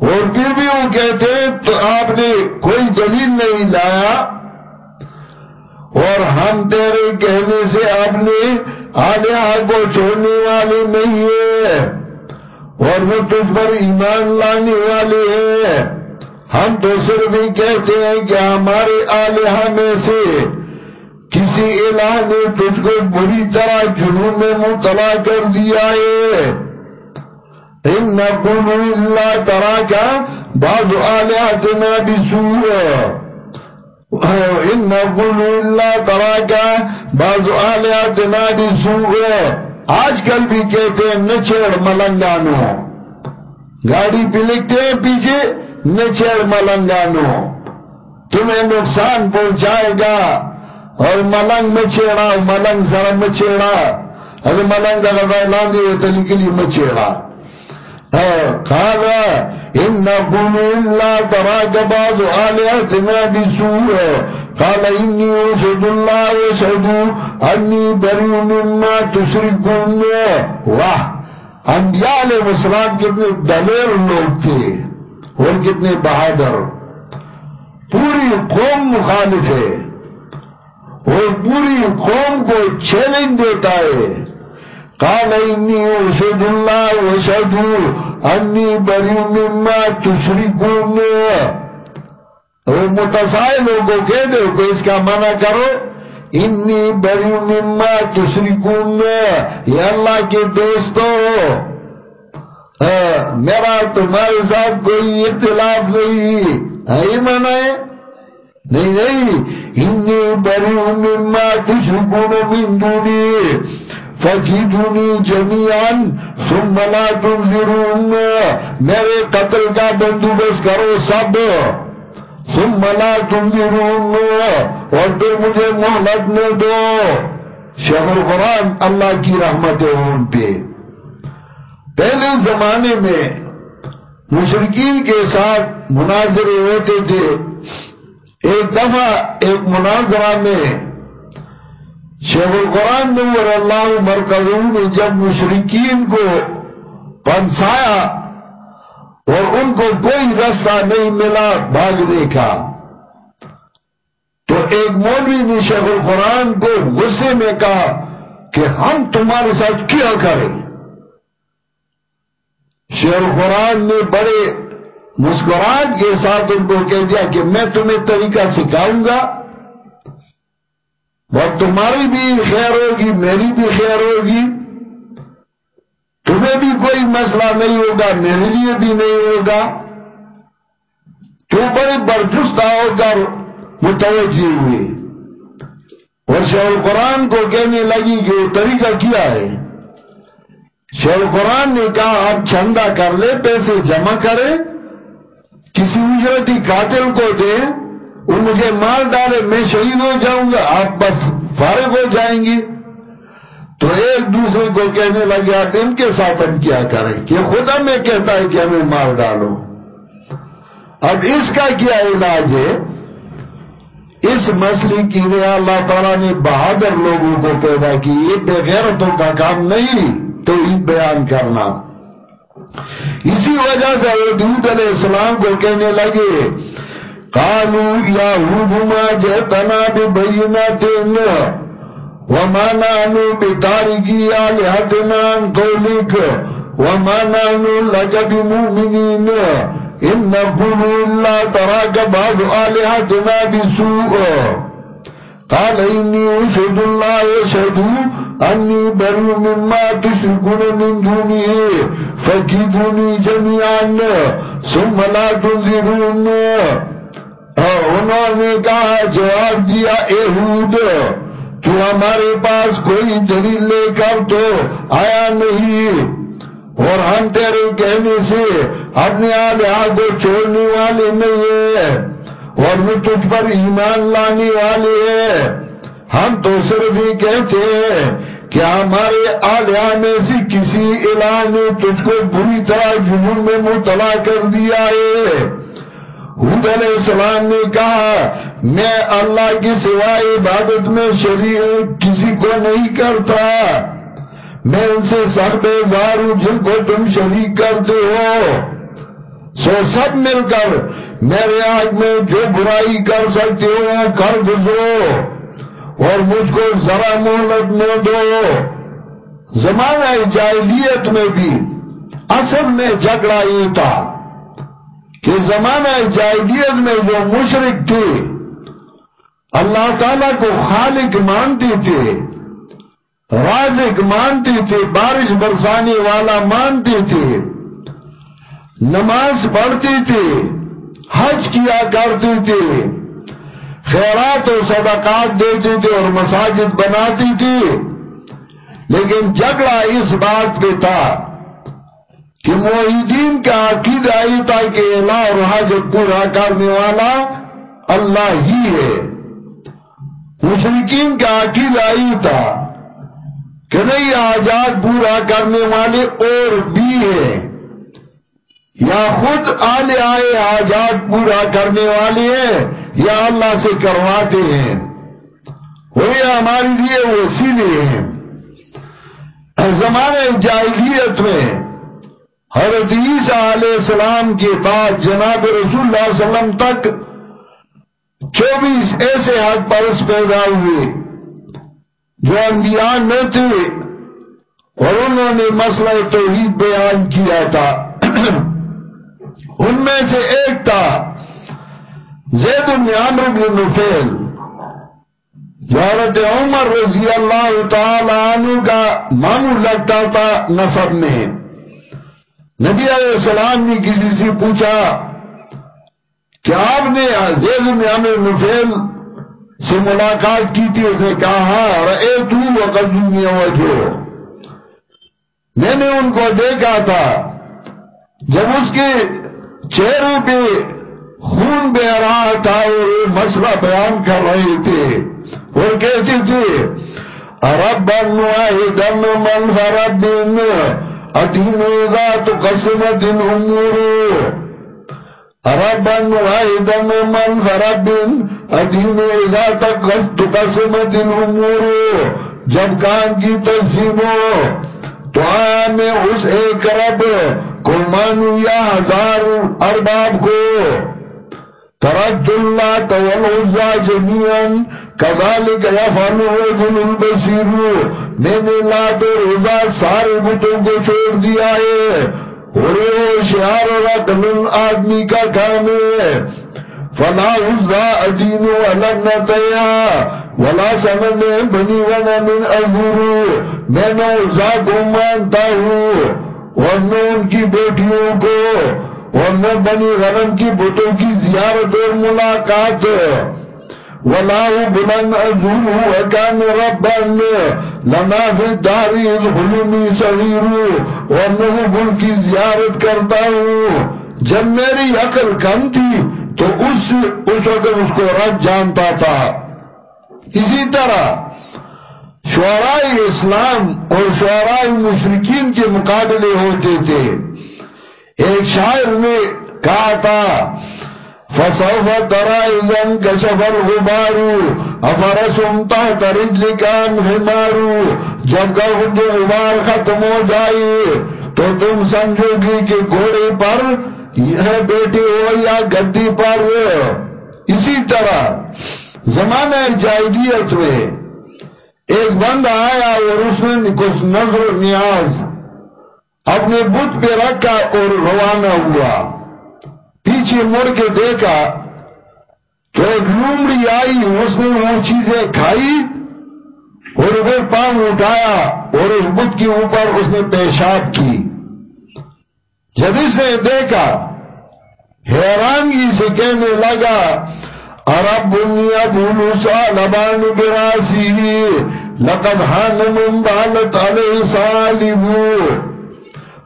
اور پھر بھی وہ کہتے تو آپ نے کوئی دلیل نہیں لایا۔ اور ہم تیرے کہنے سے آپ نے آلیہ کو چھوڑنے والے نہیں ہے اور وہ تجھ پر ایمان لانے والے ہیں۔ ہم تو صرف ہی کہتے ہیں کہ ہمارے آلیہ میں سے کسی الہ نے تجھ کو بری طرح جنون میں مطلع کر دیا ہے۔ ان نقول الا تراك بعض آلهتنا بسوء۔ ان نقول الا تراك بعض آلهتنا بسوء۔ آج کل بھی کہتے ہیں نچڑ ملنگانو۔ گاڑی پہ لکھتے ہیں پیچھے نچڑ ملنگانو۔ تمہیں نقصان پہنچائے گا۔ اور ملنگ مچھیڑا ملنگ ذرا مچھیڑا اگر ملنگ اگر لاندی ہوتا لکلی مچھیڑا قال إن نقول إلا تراك بعض آلهتنا بسوء۔ قال إني أشهد الله وشهد أني بريء مما تشركون واہ، انبیاء علیہ السلام کتنے دلیر لوگ تھے اور کتنے بہادر۔ پوری قوم مخالف ہے۔ اور پوری قوم کو چیلنج دیتا ہے۔ قال إني أشهد الله وشهد أني بريء مما تشركون وہ متسائلوں کو کہہ دو کہ اس کا منع کرو۔ انی بری مما تشرکون۔ یا اللہ کے دوستو میرا تمہارے ساتھ کوئی اختلاف نہیں۔ ہے منع ہے نہیں نہیں۔ انی بری مما تشرکون من دونی فَجِدُنِي جَمِيعًا، ثُمَّ لَا تُنْذِرُونَ. میرے قتل کا بندوبست کرو سب. ثُمَّ لَا تُنْذِرُونَ. اور پھر مجھے محلت نہ دو. شیخ القرآن اللہ کی رحمت ہے ان پہ. پہلے زمانے میں مشرقین کے ساتھ مناظرے ہوتے تھے. ایک دفعہ ایک مناظرہ میں شیخ القرآن نور اللہ مرکزوں نے جب مشرقین کو پنسایا اور ان کو کوئی رستہ نہیں ملا بھاگنے کا تو ایک مولوی نے شیخ القرآن کو غصے میں کہا کہ ہم تمہارے ساتھ کیا کریں۔ شیخ القرآن نے بڑے مسکراہٹ کے ساتھ ان کو کہہ دیا کہ میں تمہیں طریقہ سکھاؤں گا اور تمہاری بھی خیر ہوگی، میری بھی خیر ہوگی۔ تمہیں بھی کوئی مسئلہ نہیں ہوگا، میرے لیے بھی نہیں ہوگا۔ تو بڑے برجستہ ہو کر متوجہ ہوئے۔ اور شیخ قرآن کو کہنے لگی کہ وہ طریقہ کیا ہے؟ شیخ قرآن نے کہا، آپ چندہ کر لے پیسے جمع کرے کسی اجرتی قاتل کو دیں وہ مجھے مار ڈالے، میں شہید ہو جاؤں گا، آپ بس فارغ ہو جائیں گی تو ایک دوسرے کو کہنے لگے، آپ ان کے ساتھ ہم کیا کریں؟ کہ خدا میں کہتا ہے کہ ہمیں مار ڈالو۔ اب اس کا کیا علاج ہے؟ اس مسئلے کی لیے اللہ تعالیٰ نے بہادر لوگوں کو پیدا کی، یہ بغیرتوں کا کام نہیں تو بیان کرنا۔ اسی وجہ سے وہ علیہ السلام کو کہنے لگے، قالوا يهود ما جئتنا ببينات وما نحن بتاركي آلهتنا عن قولك وما نحن لك بمؤمنين إن نقول إلا تراك بعض آلهتنا بسوء قال إني أشهد الله يشهد أني بريء مما تشركون من دونه فكيدوني جميعا، ثم لا تنذرون انہوں نے کہا، جواب دیا اہود تو ہمارے پاس کوئی دلیل لے کر تو آیا نہیں۔ اور ہم تیرے کہنے سے اپنے آلیہ کو چھوڑنے والے نہیں ہیں، اور میں تجھ پر ایمان لانے والے ہیں۔ ہم تو صرف ہی کہتے ہیں کہ ہمارے آلیہ میں سے کسی الہ نے تجھ کو بری طرح جنون میں مطلع کر دیا ہے؟ حود علیہ السلام نے کہا، میں اللہ کی سوائے عبادت میں شریع کسی کو نہیں کرتا۔ میں ان سے سر بیزار ہوں، جن کو تم شریک کرتے ہو۔ سو سب مل کر میرے آگ میں جو برائی کر سکتے ہو، وہ کر گزرو۔ اور مجھ کو ذرا محلت میں دو۔ زمانہ جاہلیت میں بھی اصل میں جھگڑا یہ تھا کہ زمانہ جائیدیت میں جو مشرق تھے، اللہ تعالیٰ کو خالق مانتے تھے، رازق مانتے تھے، بارش برسانے والا مانتے تھے، نماز پڑھتے تھے، حج کیا کرتے تھے۔ خیرات و صدقات دیتے تھے اور مساجد بناتی تھی، لیکن جھگڑا اس بات پہ تھا کہ معیدین کا عقید آئی تھا کہ الہ اور حاجت پورا کرنے والا اللہ ہی ہے۔ مشرقین کا عقید آئی تھا کہ نہیں آجاد پورا کرنے والے اور بھی ہیں۔ یا خود آلے آئے آجاد پورا کرنے والے ہیں یا اللہ سے کرواتے ہیں۔ وہ ہمارے لیے وسیلے ہیں۔ زمانے جاہلیت میں حضرت عیسیٰ علیہ السلام کے بعد جناب رسول اللہ علیہ وسلم تک چوبیس ایسے حق پرس پیدا ہوئے جو انبیاء میں تھے اور انہوں نے مسئلہ توحید بیان کیا تھا۔ ان میں سے ایک تھا۔ زید بن عمر بن نفیل، حضرت عمر رضی اللہ تعالی عنہ کا معمول لگتا تھا نصب میں۔ نبی علیہ السلام نے کسی سے پوچھا کہ آپ نے عزیز میں عمر نفیل سے ملاقات کی تھی؟ اس نے کہا ہاں رئے تو وقت دنیا وجہ میں نے ان کو دیکھا تھا۔ جب اس کے چہرے پہ خون بہ رہا تھا وہ مسئلہ بیان کر رہے تھے اور کہتے تھے رب بن واحدن من فرد ادین ذات قسمت الامور ربا واحدا من فرد ادین اذا تک تقسمت الامور جب کام کی تقسیم ہو تو آیا میں اس ایک رب کو مانو یا ہزار ارباب کو۔ ترکت اللہ تولعزا جميعا. کذالک یفعل الرجل البصیر میں نے لات و روزہ سارے بتوں کو چھوڑ دیا ہے. اور یہ شعار رد من آدمی کا کام ہے. فلا عزا ادین ولنتیا ولا سمن بنی ونا من اظہر میں نے عزا کو مانتا ہوں. اور میں ان کی بیٹیوں کو. اور میں بنی غنم کی بتوں کی زیارت اور ملاقات ولا بلن ازور وكان ربا لنا في الدار الحلمی صغیر وانه بل کی زیارت کرتا ہوں جب میری عقل کم تھی تو اس اس وقت اس کو رب جانتا تھا۔ اسی طرح شعراء اسلام اور شعراء مشرقین کے مقابلے ہوتے تھے۔ ایک شاعر نے کہا تھا، فسوف ترى اذا انكشف الغبار افرسم تحت رجلك انهمار جب گرد غبار ختم ہو جائے، تو تم سمجھو گی کہ گھوڑے پر یہ بیٹے ہو یا گدی پر۔ اسی طرح زمانہ جائدیت میں ایک بند آیا اور اس نے کچھ نظر نیاز اپنے بت پہ رکھا اور روانہ ہوا۔ پیچھے مڑ کے دیکھا تو ایک لومڑی آئی، اس نے وہ چیزیں کھائی اور پھر پاؤں اٹھایا اور اس بت کے اوپر اس نے پیشاب کی۔ جب اس نے دیکھا، حیرانگی سے کہنے لگا ارب بنیا بھولو سا لبان براسی، لقد حانم بالت علیہ سالبو۔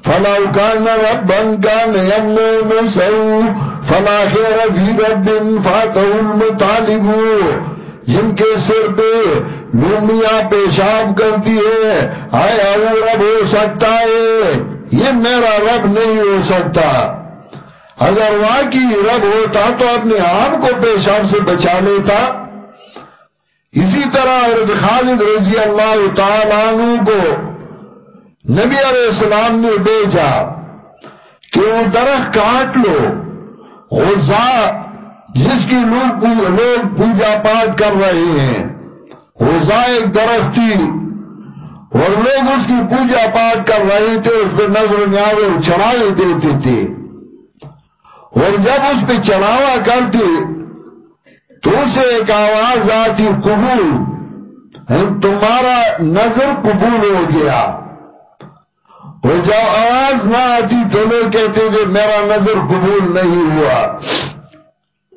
فلو كان ربا كان يمنع نفسه فلا خير في رب فاته المطالب جن کے سر پہ لومیاں پیشاب کرتی ہے، آیا وہ رب ہو سکتا ہے؟ یہ میرا رب نہیں ہو سکتا۔ اگر واقعی رب ہوتا تو اپنے آپ کو پیشاب سے بچا لیتا۔ اسی طرح حضرت خالد رضی اللہ تعالیٰ عنہ کو نبی علیہ السلام نے بیچا کہ وہ درخت کاٹ لو، غزا جس کی لوگ لوگ پوجا پاٹ کر رہے ہیں۔ غزا ایک درخت تھی اور لوگ اس کی پوجا پاٹ کر رہے تھے، اس پہ نظر نیاز اور چڑھاوے دیتے تھے۔ اور جب اس پہ چڑھاوا کرتے تو اسے ایک آواز آتی، قبول۔ تمہارا نظر قبول ہو گیا۔ وہ جب آواز نہ آتی تو لوگ کہتے تھے میرا نظر قبول نہیں ہوا۔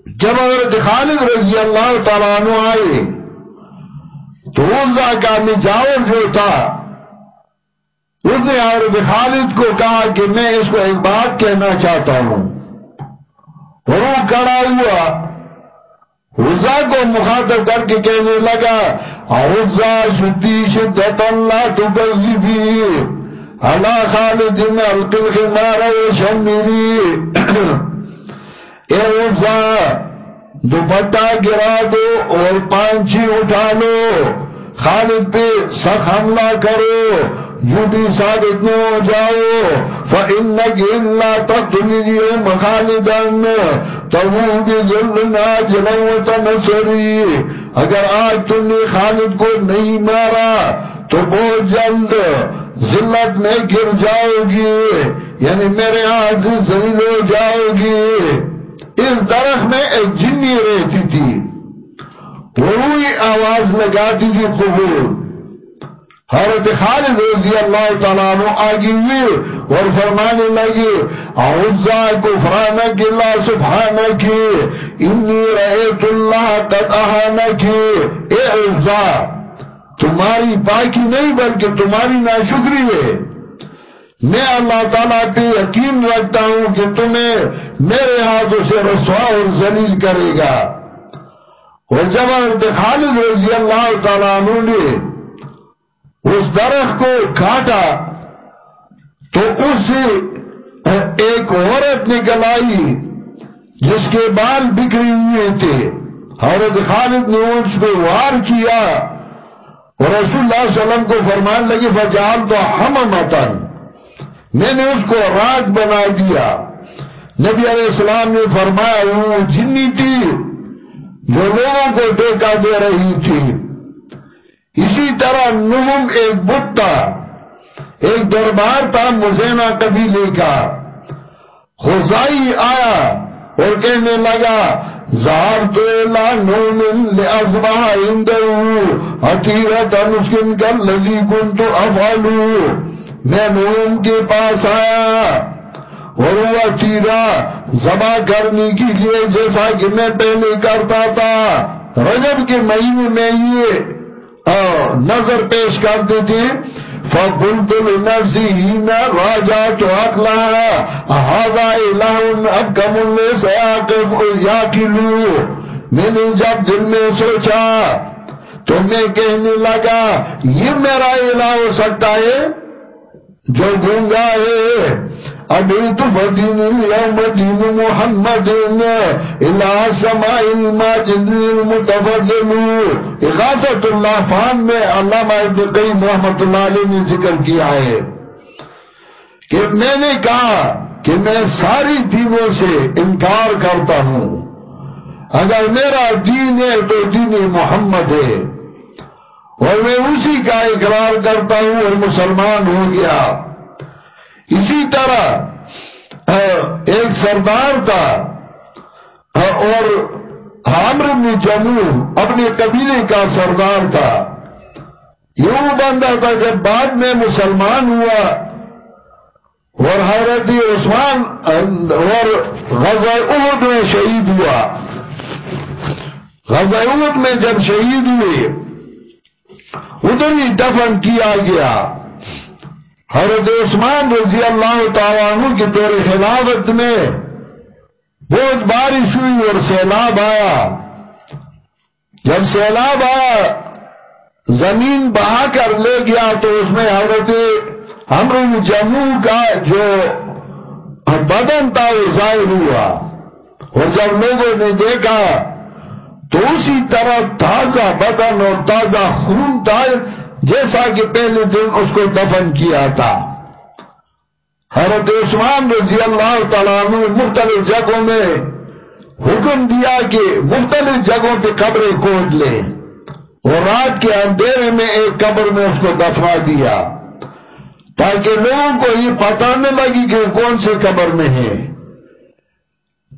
جب حضرت خالد رضی اللہ تعالیٰ عنہ آئے، تو روزہ کا مجاور جو تھا، اس نے حضرت خالد کو کہا کہ میں اس کو ایک بات کہنا چاہتا ہوں۔ اور کڑا ہوا رزا کو مخاطب کر کے کہنے لگا رزا شدی شدت اللہ تو بھی۔ علا خالد القل خمار و شمیری اے اوزا دوپٹا گرا دو اور پانچی اٹھا لو۔ خالد پہ سخ حملہ کرو۔ جھوٹی ثابت نہ ہو جاؤ۔ فَإِنَّكِ إِلَّا تَقْتُلِيَ مَخَالِدًا تَوُو بِذُلْنَا جَلَوَتَ نَصَرِي اگر آج تم نے خالد کو نہیں مارا تو بہت جلد ذلت میں گر جاؤ گی یعنی میرے ہاتھ زلیل ہو جاؤ گی اس درخت میں ایک جنی رہتی تھی۔ وہی آواز لگاتی تھی قبول۔ حضرت خالد رضی اللہ تعالیٰ عنہ آگی ہوئی اور فرمانے لگی اعوذا کفرانک اللہ سبحانکی انی رئیت اللہ قد احانکی اے تمہاری پاکی نہیں بلکہ تمہاری ناشکری ہے۔ میں اللہ تعالیٰ پہ یقین رکھتا ہوں کہ تمہیں میرے ہاتھوں سے رسوا اور ذلیل کرے گا۔ اور جب خالد رضی اللہ تعالیٰ عنہ نے اس درخت کو کھاٹا تو اس سے ایک عورت نکل آئی جس کے بال بکھری ہوئے تھے۔ حضرت خالد نے اس پہ وار کیا۔ اور رسول اللہ صلی اللہ علیہ وسلم کو فرمان لگی فجال تو ہم متن میں نے اس کو راگ بنا دیا۔ نبی علیہ السلام نے فرمایا، وہ جنی تھی جو لوگوں کو ٹیکا دے رہی تھی۔ اسی طرح نوم ایک بت تھا، ایک دربار تھا مزینہ قبیلے کا۔ خزائی آیا اور کہنے لگا زہر تو لا نومن لازبہ اندہو حتیرتا کر لذی کنتو افعلو۔ میں نوم کے پاس آیا اور وہ تیرا زبا کرنے کی لیے جیسا کہ میں پہلے کرتا تھا، رجب کے مہینے میں یہ نظر پیش کرتے تھے فَقُلْتُ لِنَفْسِهِنَ رَاجَاتُ عَقْلَهَا هَذَا إِلَهٌ أَبْكَمُ اللَّهِ يَاكِلُوا میں نے جب دل میں سوچا تو میں کہنے لگا، یہ میرا الہ ہو سکتا ہے، جو گونگا ہے۔ ابیت فدین اليوم دین محمد الى سماء الماجد المتفضل اغاثت اللہ فان میں علامہ ابن قیم محمد اللہ علیہ نے ذکر کیا ہے کہ میں نے کہا کہ میں ساری دینوں سے انکار کرتا ہوں۔ اگر میرا دین ہے تو دین محمد ہے۔ اور میں اسی کا اقرار کرتا ہوں اور مسلمان ہو گیا۔ اسی طرح ایک سردار تھا اور حامر بن جموں اپنے قبیلے کا سردار تھا۔ یوں بندہ تھا جب بعد میں مسلمان ہوا، اور حضرت عثمان اور غزہ احد میں شہید ہوا۔ غزہ احد میں جب شہید ہوئے، ادھر ہی دفن کیا گیا۔ حضرت عثمان رضی اللہ تعالیٰ عنہ کی دور خلافت میں بہت بارش ہوئی اور سیلاب آیا۔ جب سیلاب آیا، زمین بہا کر لے گیا تو اس میں حضرت ہمر جموں کا جو بدن تھا وہ ظاہر ہوا۔ اور جب لوگوں نے دیکھا تو اسی طرح تازہ بدن اور تازہ خون تھا۔ جیسا کہ پہلے دن اس کو دفن کیا تھا۔ حضرت عثمان رضی اللہ تعالیٰ نے مختلف جگہوں میں حکم دیا کہ مختلف جگہوں پہ قبریں کھود لیں اور رات کے اندھیرے میں ایک قبر میں اس کو دفنا دیا۔ تاکہ لوگوں کو یہ پتہ نہ لگی کہ کون سے قبر میں ہے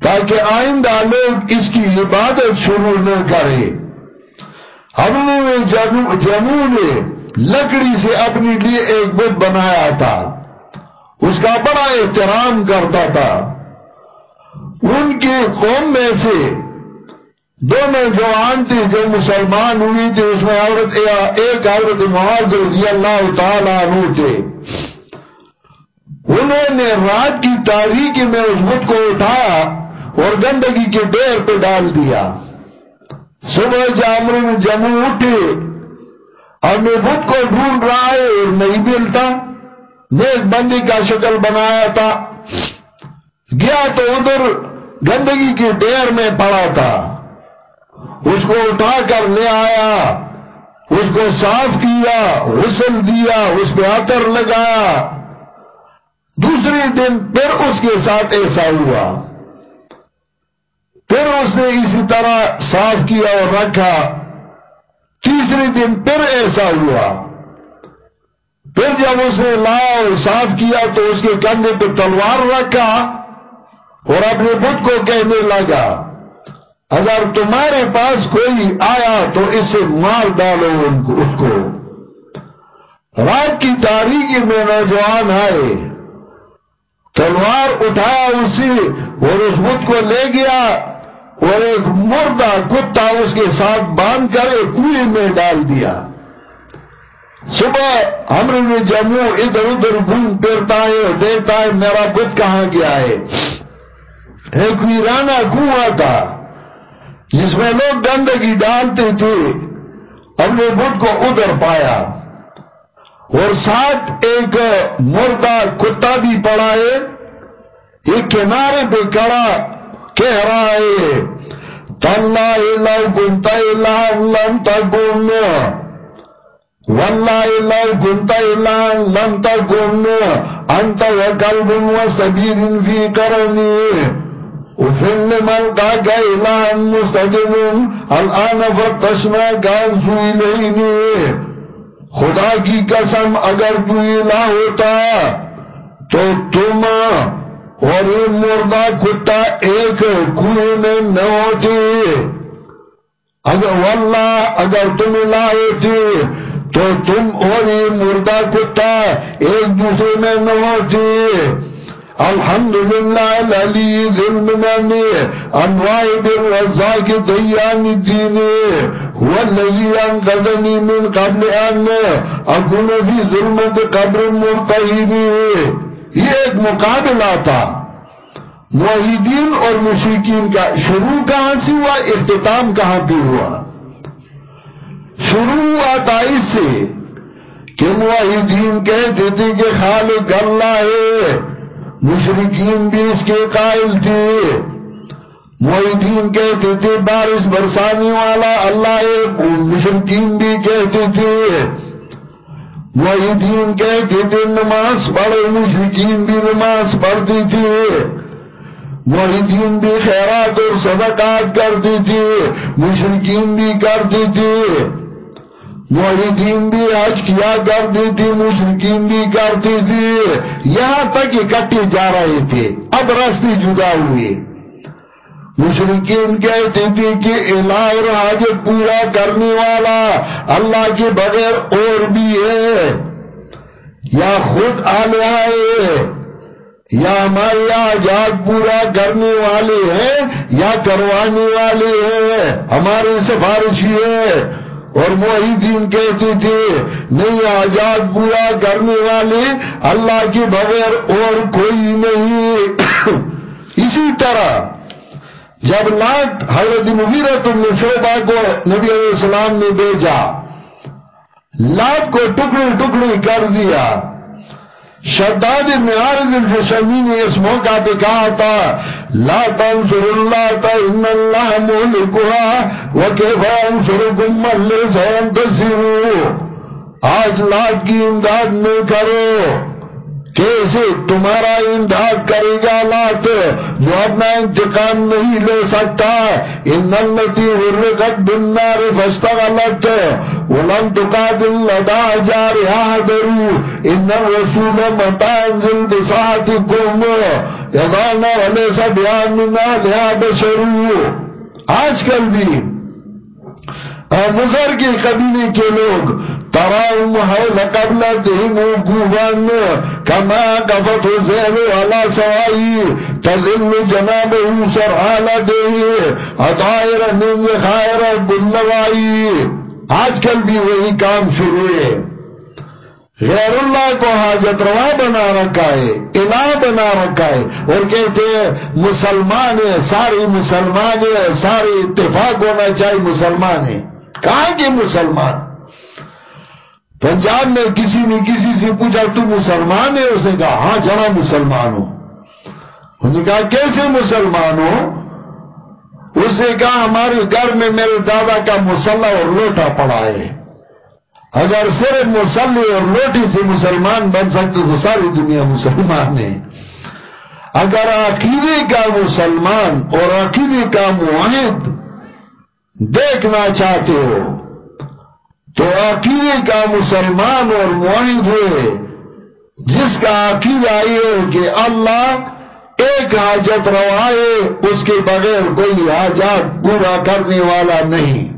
تاکہ آئندہ لوگ اس کی عبادت شروع نہ کرے ہم نے جموں نے لکڑی سے اپنے لیے ایک بت بنایا تھا۔ اس کا بڑا احترام کرتا تھا۔ ان کی قوم میں سے دونوں جوان تھی جو مسلمان ہوئی تھی اس میں عورت ایک عورت محاذ رضی اللہ تعالیٰ عنہ تھے۔ انہوں نے رات کی تاریخی میں اس بت کو اٹھایا اور گندگی کے ڈیر پہ ڈال دیا۔ صبح جامر میں جموں اٹھے۔ اور میں بدھ کو ڈھونڈ رہا ہے اور نہیں ملتا نیک بندی کا شکل بنایا تھا۔ گیا تو ادھر گندگی کے ڈیر میں پڑا تھا۔ اس کو اٹھا کر لے آیا، اس کو صاف کیا، غسل دیا، اس پہ عطر لگایا۔ دوسرے دن پھر اس کے ساتھ ایسا ہوا۔ پھر اس نے اسی طرح صاف کیا اور رکھا۔ تیسری دن پھر ایسا ہوا۔ پھر جب اس نے لایا اور صاف کیا تو اس کے کندھے پہ تلوار رکھا اور اپنے بدھ کو کہنے لگا، اگر تمہارے پاس کوئی آیا تو اسے مار ڈالو ان کو، اس کو۔ رات کی تاریخی میں نوجوان آئے، تلوار اٹھایا اسی اور اس بدھ کو لے گیا۔ اور ایک مردہ کتا اس کے ساتھ باندھ کر ایک کنویں میں ڈال دیا۔ صبح ہم نے جموں ادھر ادھر گھوم پھرتا ہے اور دیکھتا ہے میرا بت کہاں گیا ہے۔ ایک ویرانہ کنواں تھا جس میں لوگ گندگی ڈالتے تھے۔ اپنے بت کو ادھر پایا۔ اور ساتھ ایک مردہ کتا بھی پڑا ہے۔ ایک کنارے پہ کڑا کہہ رہا ہے تاللہ لو کنت الہن لن تکن واللہ لو کنت الہن لن تکن انت وقلب وسبیر فی کرنی وفن ملقاك إله مستقم الآن فتشنا كان سوئلینی خدا کی قسم اگر تو الہ ہوتا تو تم اور یہ مردہ کتا ایک کنویں میں نہ ہوتی۔ اگر واللہ اگر تم الہ ہوتی تو تم اور یہ مردہ کتا ایک دوسرے میں نہ ہوتی۔ الحمدللہ العلی ذل منانی انوائی بالرزاق دیان الدین هو الذي انقذنی من قبل ان اکن فی ظلمت قبر مرتحینی یہ ایک مقابلہ تھا۔ موحیدین اور مشرقین کا شروع کہاں سے ہوا؟ اختتام کہاں پہ ہوا؟ شروع ہوا تھا اس سے کہ موحیدین کہتے تھے کہ خالق اللہ ہے مشرقین بھی اس کے قائل تھے۔ معیدین کہتے تھے، بارش برسانی والا اللہ ہے مشرقین بھی کہتے تھے۔ معیدین کہتے تھے نماز پڑھے مشرقین بھی نماز پڑھتی تھی معیدین بھی خیرات اور صدقات کرتی تھی مشرقین بھی کرتی تھی معیدین بھی حج کیا کرتی تھی مشرقین بھی کرتی تھی، یہاں تک اکٹھے جا رہے تھے، اب رستے جدا ہوئے۔ مشرقین کہتے تھے کہ الہ اور حاجت پورا کرنے والا اللہ کے بغیر اور بھی ہے، یا خود آلہ ہے، یا ہمارے آجاد پورا کرنے والے ہیں، یا کروانے والے ہیں ہمارے سفارشی ہے۔ اور معیدین کہتے تھے، نہیں، آزاد پورا کرنے والے اللہ کے بغیر اور کوئی نہیں۔ اسی طرح جب لات حضرت مغیرت النشوبہ کو نبی علیہ السلام نے بھیجا، لات کو ٹکڑے ٹکڑے کر دیا۔ شداد ابن عارض الجسمی نے اس موقع پہ کہا تھا، لا تنصر اللہ تا ان اللہ مولکوها وکیفا انصرکم ملے سیم تسیرو۔ آج لات کی امداد میں کرو۔ کیسے تمہارا امداد کرے گا لات؟ جو اپنا انتقام نہیں لے سکتا۔ ان النتی ورقت بالنار فاستغلت۔ ولن تقاتل لدا جار یادرو ان الرسول متا انزل بساعتكم یضانا ولیسا بیان منا لیا بشرو آج کل بھی۔ مغر کے قبیلے کے لوگ تراؤم حول قبلتهم وقوفان كما قفت زير على سوائی، تذل جنابه سرحالته اطائر من خائر بلوائی۔ آج کل بھی وہی کام شروع ہے۔ غیر اللہ کو حاجت روا بنا رکھا ہے الہ بنا رکھا ہے۔ اور کہتے ہیں، مسلمان ہے، ساری مسلمان ہے سارے اتفاق ہونا چاہیے مسلمان ہے۔ کہاں کے مسلمان؟ پنجاب میں کسی نے کسی سے پوچھا، تو مسلمان ہے؟ اسے کہا ہاں جنا مسلمان ہوں. انہوں نے کہا، کیسے مسلمان ہو اسے کہا، ہمارے گھر میں میرے دادا کا مسلح اور لوٹا پڑا ہے۔ اگر صرف مسلح اور لوٹی سے مسلمان بن سکتے تو ساری دنیا مسلمان ہے۔ اگر عقیدے کا مسلمان اور عقیدے کا معاہد دیکھنا چاہتے ہو تو عقیدے کا مسلمان اور معاہد ہوئے جس کا عقیدہ یہ کہ اللہ ایک حاجت روائے اس کے بغیر کوئی حاجات پورا کرنے والا نہیں۔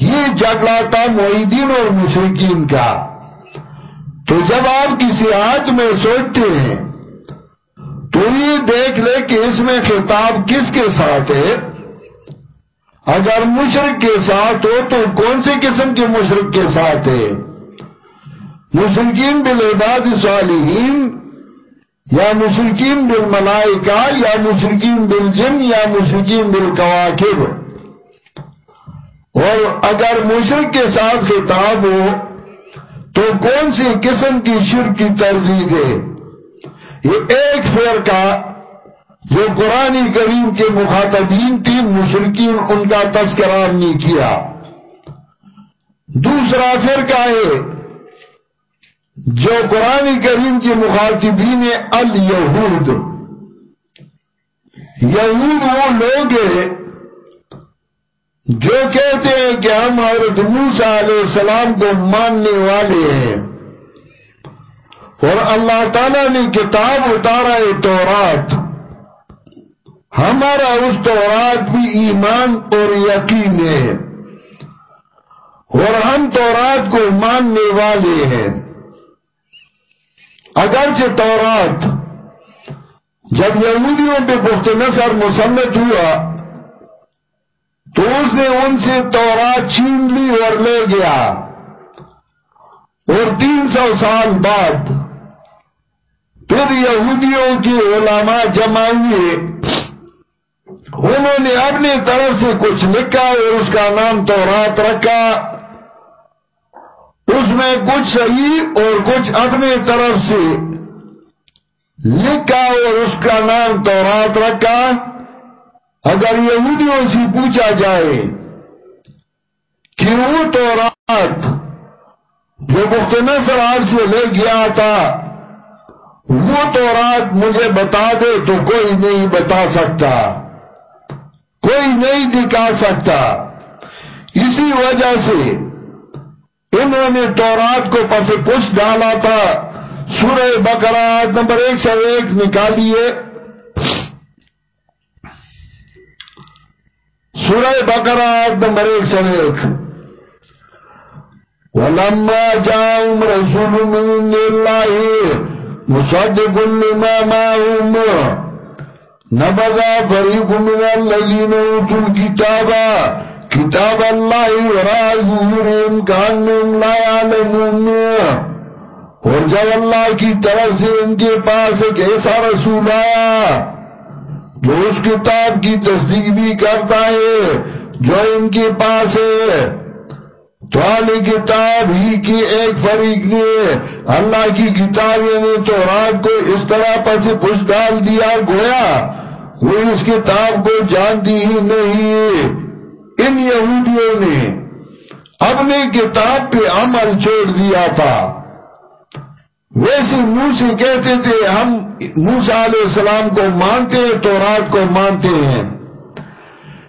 یہ جگڑا تھا معیدین اور مشرقین کا۔ تو جب آپ کسی آج میں سوچتے ہیں، تو یہ دیکھ لے کہ اس میں خطاب کس کے ساتھ ہے؟ اگر مشرق کے ساتھ ہو تو کون سی قسم کے مشرق کے ساتھ ہے؟ مشرقین بالعباد صالحین، یا مشرقین بالملائکہ، یا مشرقین بالجن، یا مشرقین بالکواکب. اور اگر مشرق کے ساتھ خطاب ہو تو کون سی قسم کی شرک کی ترجیح ہے؟ یہ ایک فرقہ جو قرآن کریم کے مخاطبین تھی مشرقین ان کا تذکرہ نہیں کیا۔ دوسرا فرقہ ہے جو قرآن کریم کے مخاطبین الیہود۔ یہود وہ لوگ ہیں جو کہتے ہیں کہ ہم حضرت موسیٰ علیہ السلام کو ماننے والے ہیں۔ اور اللہ تعالیٰ نے کتاب اتارا ہے تورات۔ ہمارا اس تورات بھی ایمان اور یقین ہے اور ہم تورات کو ماننے والے ہیں۔ اگرچہ تورات جب یہودیوں پہ پخت نصر مسلط ہوا، تو اس نے ان سے تورات چھین لی اور لے گیا۔ اور تین سو سال بعد پھر یہودیوں کی علماء جمع ہوئے انہوں نے اپنی طرف سے کچھ لکھا اور اس کا نام تورات رکھا۔ اس میں کچھ صحیح اور کچھ اپنے طرف سے لکھا اور اس کا نام تورات رکھا۔ اگر یہودیوں سے پوچھا جائے کہ وہ تورات جو مفت نصر آج سے لے گیا تھا، وہ تورات مجھے بتا دے تو کوئی نہیں بتا سکتا۔ کوئی نہیں دکھا سکتا۔ اسی وجہ سے انہوں نے تورات کو پس پش ڈالا تھا۔ سورہ بقرہ نمبر ایک سو ایک نکالیے۔ سورہ بقرہ نمبر ایک سو ایک۔ وَلَمَّا جَاءُمْ رَسُولُ مِنْ اللَّهِ مُصَدِّقٌ لِمَا مَعُمْ نبذا فریق من اللذین اوتوا الكتاب. کتاب اللہ وراء ظہورهم کانهم لا يعلمون اور جب اللہ کی طرف سے ان کے پاس ایک ایسا رسول آیا جو اس کتاب کی تصدیق بھی کرتا ہے، جو ان کے پاس ہے، تو علی کتاب ہی کی ایک فریق نے اللہ کی کتاب یعنی تو کو اس طرح پر سے پوچھ ڈال دیا، گویا وہ اس کتاب کو جانتی ہی نہیں۔ ان یہودیوں نے اپنے کتاب پہ عمل چھوڑ دیا تھا۔ ویسے منہ سے کہتے تھے، ہم موسیٰ علیہ السلام کو مانتے ہیں تو رات کو مانتے ہیں،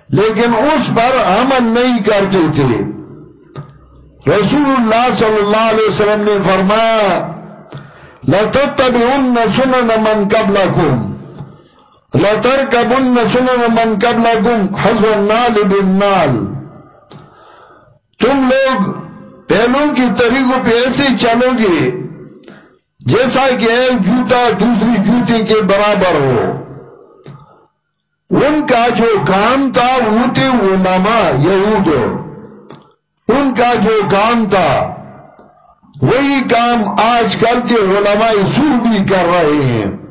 لیکن اس پر عمل نہیں کرتے تھے۔ رسول اللہ صلی اللہ علیہ وسلم نے فرمایا، لَتَتَّبِعُنَّ سُنَنَ مَنْ قَبْلَكُمْ۔ لَتَرْكَبُنَّ سُنَنَ مَنْ قَبْلَكُمْ حَزْوَ النَّالِ بِالنَّالِ. تم لوگ پہلوں کی طریقوں پہ ایسے چلو گے، جیسا کہ ایک جوتا دوسری جوتی کے برابر ہو۔ ان کا جو کام تھا وہ تھے علماء یہود۔ ان کا جو کام تھا، وہی کام آج کل کے علماء سو بھی کر رہے ہیں۔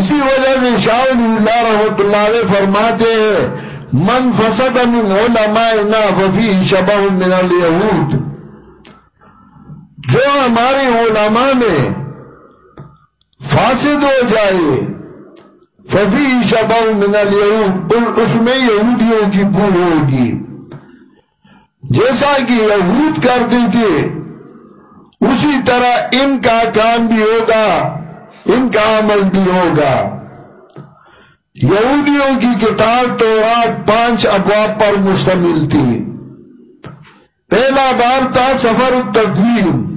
اسی وجہ سے شاہ اللہ رحمت اللہ علیہ فرماتے ہیں، من فسد من علمائنا ففی شبہ من الیہود. جو ہمارے علماء میں فاسد ہو جائے ففی شبہ من الیہود اس میں یہودیوں کی بھول ہوگی۔ جیسا کہ یہود کرتے تھے اسی طرح ان کا کام بھی ہوگا۔ ان کا عمل بھی ہوگا۔ یہودیوں کی کتاب تو آج پانچ ابواب پر مشتمل تھی۔ پہلا بار تھا سفر التقویم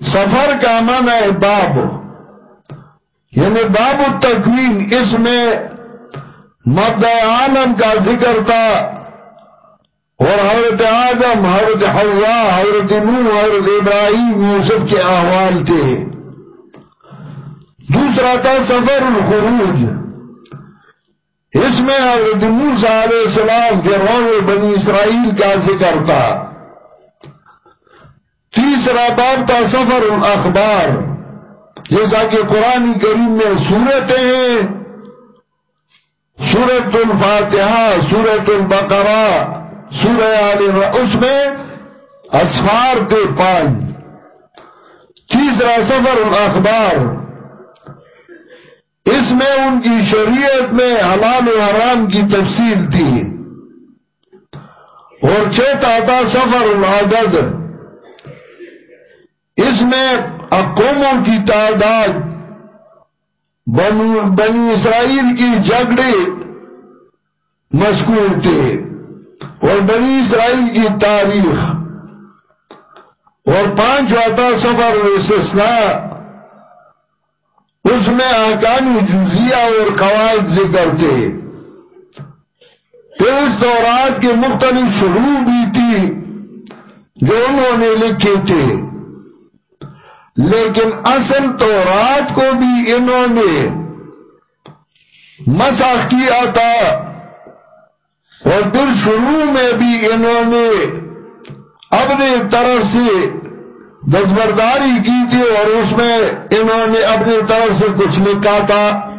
سفر کا من ہے باب۔ یعنی باب التقویم اس میں مبدع عالم کا ذکر تھا۔ اور حضرت آدم، حضرت حوا حضرت نو حضرت ابراہیم، یوسف کے احوال تھے۔ دوسرا تھا سفر الخروج۔ اس میں حضرت موسیٰ علیہ السلام کے رون بنی اسرائیل کا ذکر تھا۔ تیسرا باب تھا سفر الاخبار۔ جیسا کہ قرآن کریم میں سورتیں ہیں سورت الفاتحہ، سورت البقرہ، سورہ عالم اس میں اسفار تھے پانچ۔ تیسرا سفر الاخبار۔ اس میں ان کی شریعت میں حلال و حرام کی تفصیل تھی۔ اور چیتا تھا سفر العدد۔ اس میں اقوموں کی تعداد بنی اسرائیل کی جگڑے مذکور تھے اور بنی اسرائیل کی تاریخ۔ اور پانچ واتا سفر استثناء اس میں آکانی جزیہ اور قواعد ذکر تھے پھر اس دورات کے مختلف شروع بھی تھی جو انہوں نے لکھے تھے۔ لیکن اصل تو رات کو بھی انہوں نے مساح کیا تھا۔ اور پھر شروع میں بھی انہوں نے اپنے طرف سے دزبرداری کی تھی اور اس میں انہوں نے اپنی طرف سے کچھ لکھا تھا۔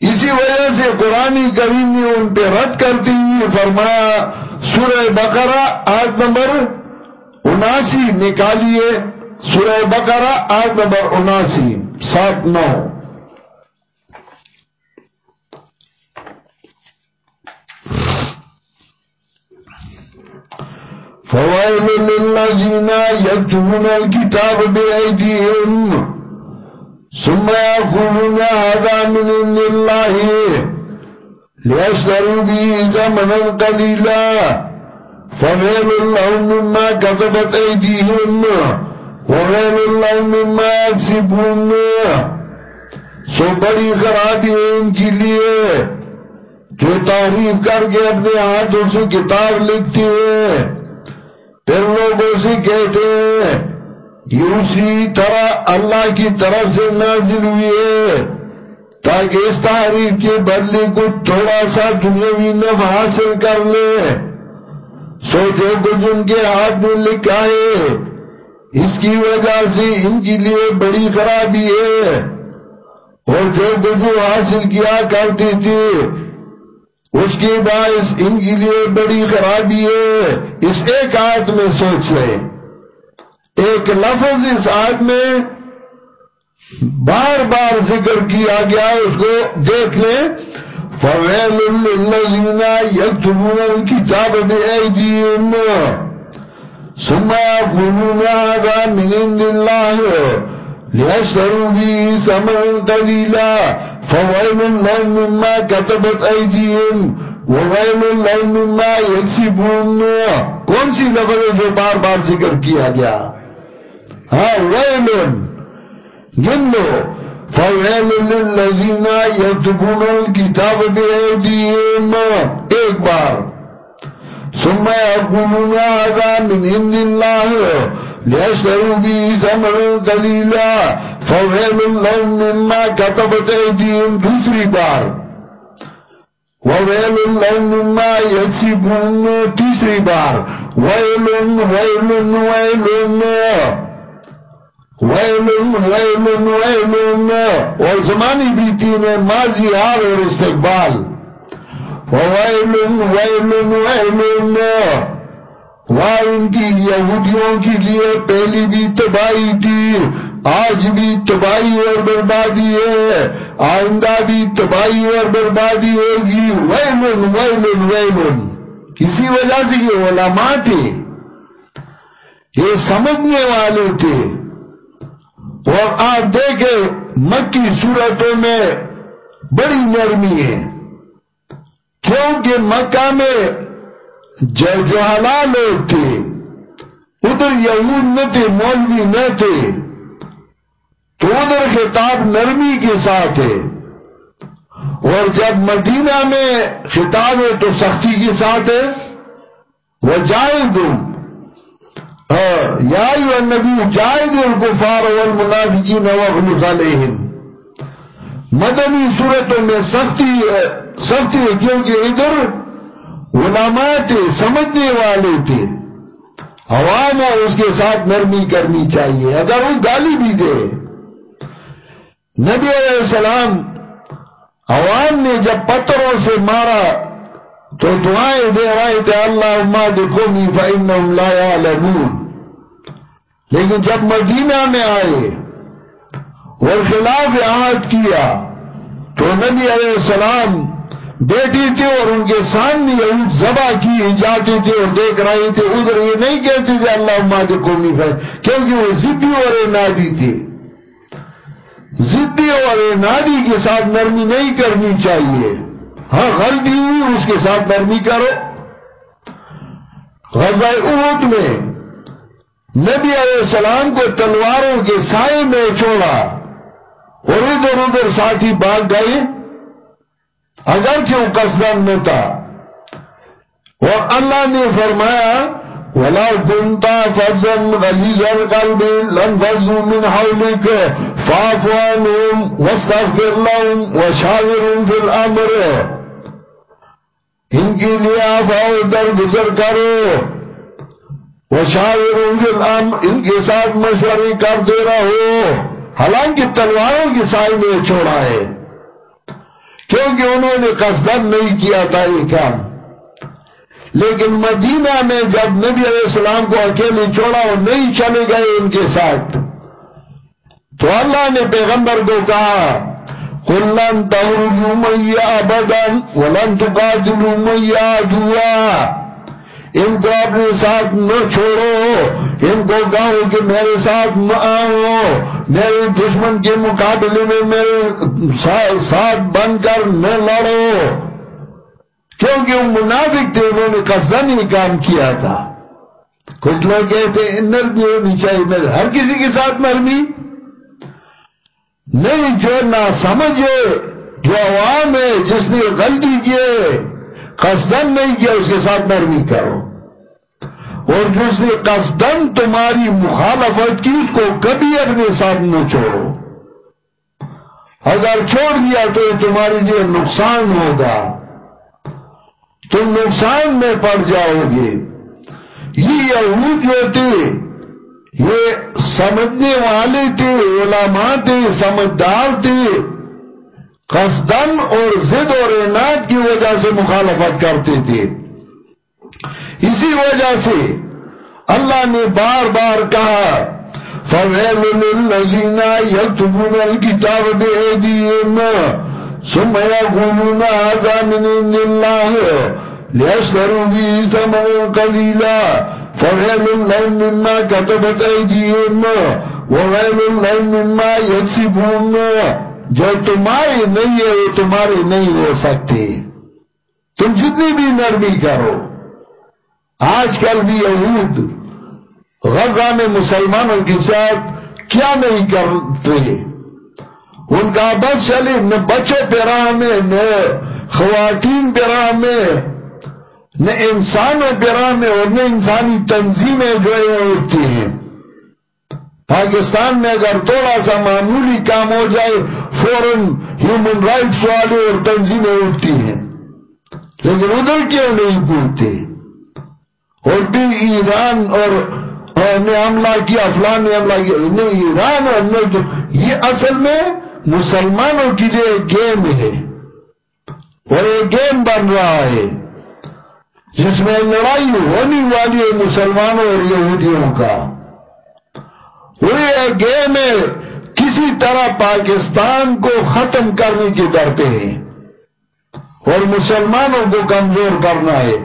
اسی وجہ سے قرآن کریم نے ان پہ رد کرتی ہوئی فرمایا، سورہ بقرہ آیت نمبر اناسی نکالیے۔ سورہ بقرہ آیت نمبر اناسی، سات نو۔ فوائل للذین یکتبون الكتاب بأیدیهم ثم يقولون هذا من عند الله ليشتروا به ثمنا قليلا فويل لهم مما كتبت أيديهم وويل لهم مما يكسبون سو بڑی خرابی ہے ان کے لیے جو تعریف کر کے اپنے ہاتھوں سے کتاب لکھتی ہے۔ پھر لوگوں سے کہتے ہیں یہ اسی طرح اللہ کی طرف سے نازل ہوئی ہے، تاکہ اس تعریف کے بدلے کو تھوڑا سا دنیاوی نفع حاصل کر لے۔ سوچو کچھ ان کے ہاتھ میں لکھا ہے۔ اس کی وجہ سے ان کے لیے بڑی خرابی ہے۔ اور جو کچھ حاصل کیا کرتے تھے اس کے باعث ان کے لیے بڑی خرابی ہے۔ اس ایک آیت میں سوچ لیں۔ ایک لفظ اس آیت میں بار بار ذکر کیا گیا اس کو دیکھ لیں۔ فَوَيْلُ لِلَّذِينَ يَكْتُبُونَ الْكِتَابَ بِأَيْدِيهِمْ۔ ثم يقولون هذا من عند الله۔ ليشتروا به ثمنا قليلا۔ فويل لهم مما كتبت ايديهم وويل لهم مما يكسبون کون سی لفظ ہے جو بار بار ذکر کیا گیا؟ ہاں ویلن گن لو۔ فویل للذین یکتبون الكتاب بأيديهم۔ ایک بار۔ ثم يقولون هذا من عند الله ليشتروا به ثمنا قليلا۔ فويل لهم مما كتبت ايديهم دوسری بار۔ وويل لهم مما يكسبون تیسری بار۔ ويل ويل ويل ويل ويل ويل، اور زمانی بیتی میں ماضی حال اور استقبال۔ وَوَيْلٌ، وَيْلٌ وَيْلٌ، وَا ان کی یہودیوں کے لیے پہلی بھی تباہی تھی۔ آج بھی تباہی اور بربادی ہے، آئندہ بھی تباہی اور بربادی ہوگی۔ وَيْلٌ وَيْلٌ وَيْلٌ کسی وجہ سے یہ علماء تھے، یہ سمجھنے والے تھے۔ اور آپ دیکھیں، مکی صورتوں میں بڑی نرمی ہے۔ کیونکہ مکہ میں جو حلال لوگ تھے، ادھر یہود نہ تھے، مولوی نہ تھے۔ تو ادھر خطاب نرمی کے ساتھ ہے۔ اور جب مدینہ میں خطاب ہے تو سختی کے ساتھ ہے۔ وہ جائے دوں یا نبی جائے دوں گفار اور منافقی علیہم۔ مدنی صورتوں میں سختی ہے سختی ہے کیونکہ ادھر علماء تھے سمجھنے والے تھے۔ عوام اور اس کے ساتھ نرمی کرنی چاہیے۔ اگر وہ گالی بھی دے نبی علیہ السلام عوام نے جب پتھروں سے مارا تو دعائیں دے رہے تھے اللہ اماد قومی فإنہم لا يعلمون لیکن جب مدینہ میں آئے اور خلاف عہد کیا تو نبی علیہ السلام بیٹی تھے اور ان کے سامنے یہود زبا کی جاتی تھی اور دیکھ رہی تھی ادھر یہ نہیں کہتی تھی اللہ ماد قومی ہے کیونکہ وہ ضدی اور نادی تھی ضدی اور نادی کے ساتھ نرمی نہیں کرنی چاہیے۔ ہاں غلطی ہوئی، اس کے ساتھ نرمی کرو۔ غزہ احد میں نبی علیہ السلام کو تلواروں کے سائے میں چھوڑا اور ادھر ادھر ساتھی باغ گئے۔ اگرچہ وہ قصدن میں تھا۔ اور اللہ نے فرمایا وَلَوْ كُنْتَ فَضًّا غَلِيظَ الْقَلْبِ لَانفَضُّوا مِنْ حَوْلِكَ۔ فَاعْفُ عَنْهُمْ وَاسْتَغْفِرْ لَهُمْ وَشَاوِرْهُمْ فِي ان کے لیے آپ آؤ، در گزر کرو. وَشَاوِرْهُمْ فِي الْأَمْرِ، ان کے ساتھ مشورے کر دے رہو. حالانکہ تلواروں کی سائے میں چھوڑا ہے۔ کیونکہ انہوں نے قصدن نہیں کیا تھا یہ کام۔ لیکن مدینہ میں جب نبی علیہ السلام کو اکیلے چھوڑا اور نہیں چلے گئے ان کے ساتھ تو اللہ نے پیغمبر کو کہا کلن تہرجو میاں بدن ولن تقاتلو میاں دعا ان کو اپنے ساتھ نہ چھوڑو، ان کو کہو کہ میرے ساتھ نہ آؤ۔ میرے دشمن کے مقابلے میں میرے ساتھ بن کر نہ لڑو۔ کیونکہ وہ منافق تھے، انہوں نے قصدہ نہیں کام کیا تھا۔ کچھ لوگ کہتے ہیں، نرمی ہونی چاہیے ہر کسی کے ساتھ نرمی۔ نہیں جو نہ سمجھے، جو عوام ہے، جس نے غلطی کیے قصدن نہیں کیا، اس کے ساتھ نرمی کرو۔ اور جس نے قصدن تمہاری مخالفت کی، اس کو کبھی اپنے ساتھ نہ چھوڑو۔ اگر چھوڑ دیا تو یہ تمہارے لیے نقصان ہوگا۔ تم نقصان میں پڑ جاؤ گے۔ یہ یہود جو تھے یہ سمجھنے والے تھے، علماء تھے، سمجھدار تھے۔ قصدن اور زد اور اناد کی وجہ سے مخالفت کرتے تھے۔ اسی وجہ سے اللہ نے بار بار کہا، فَوَيْلُ لِلَّذِينَ يَكْتُبُونَ الْكِتَابَ بِأَيْدِيهِمْ، ثُمَّ يَقُولُونَ هَذَا مِنْ عِنْدِ اللَّهِ لِيَشْتَرُوا بِهِ ثَمَنًا قَلِيلًا۔ فَوَيْلُ لَهُم مِّمَّا كَتَبَتْ أَيْدِيهِمْ وَوَيْلُ لَهُم مِّمَّا يَكْسِبُونَ جو تمہاری نہیں ہے، وہ تمہاری نہیں ہو سکتی تم جتنی بھی نرمی کرو۔ آج کل بھی یہود غزہ میں مسلمانوں کے ساتھ کیا نہیں کرتے۔ ان کا بس چلی نہ بچوں پہ راہ میں، نہ خواتین پہ راہ میں نہ انسانوں پہ راہ میں اور نہ انسانی تنظیمیں جو ہے وہ اٹھتی ہیں۔ پاکستان میں اگر تھوڑا سا معمولی کام ہو جائے، فوراً ہیومن رائٹس والے اور تنظیمیں اٹھتی ہیں۔ لیکن ادھر کیوں نہیں پوچھتے؟ اور بھی ایران اور نے حملہ کیا افلان نے حملہ کیا۔ نہیں ایران اور نے یہ اصل میں مسلمانوں کی لیے گیم ہے۔ اور یہ گیم بن رہا ہے۔ جس میں لڑائی ہونی والی ہے مسلمانوں اور یہودیوں کا۔ یہ گیم ہے کسی طرح پاکستان کو ختم کرنے کی پہ ہیں اور مسلمانوں کو کمزور کرنا ہے۔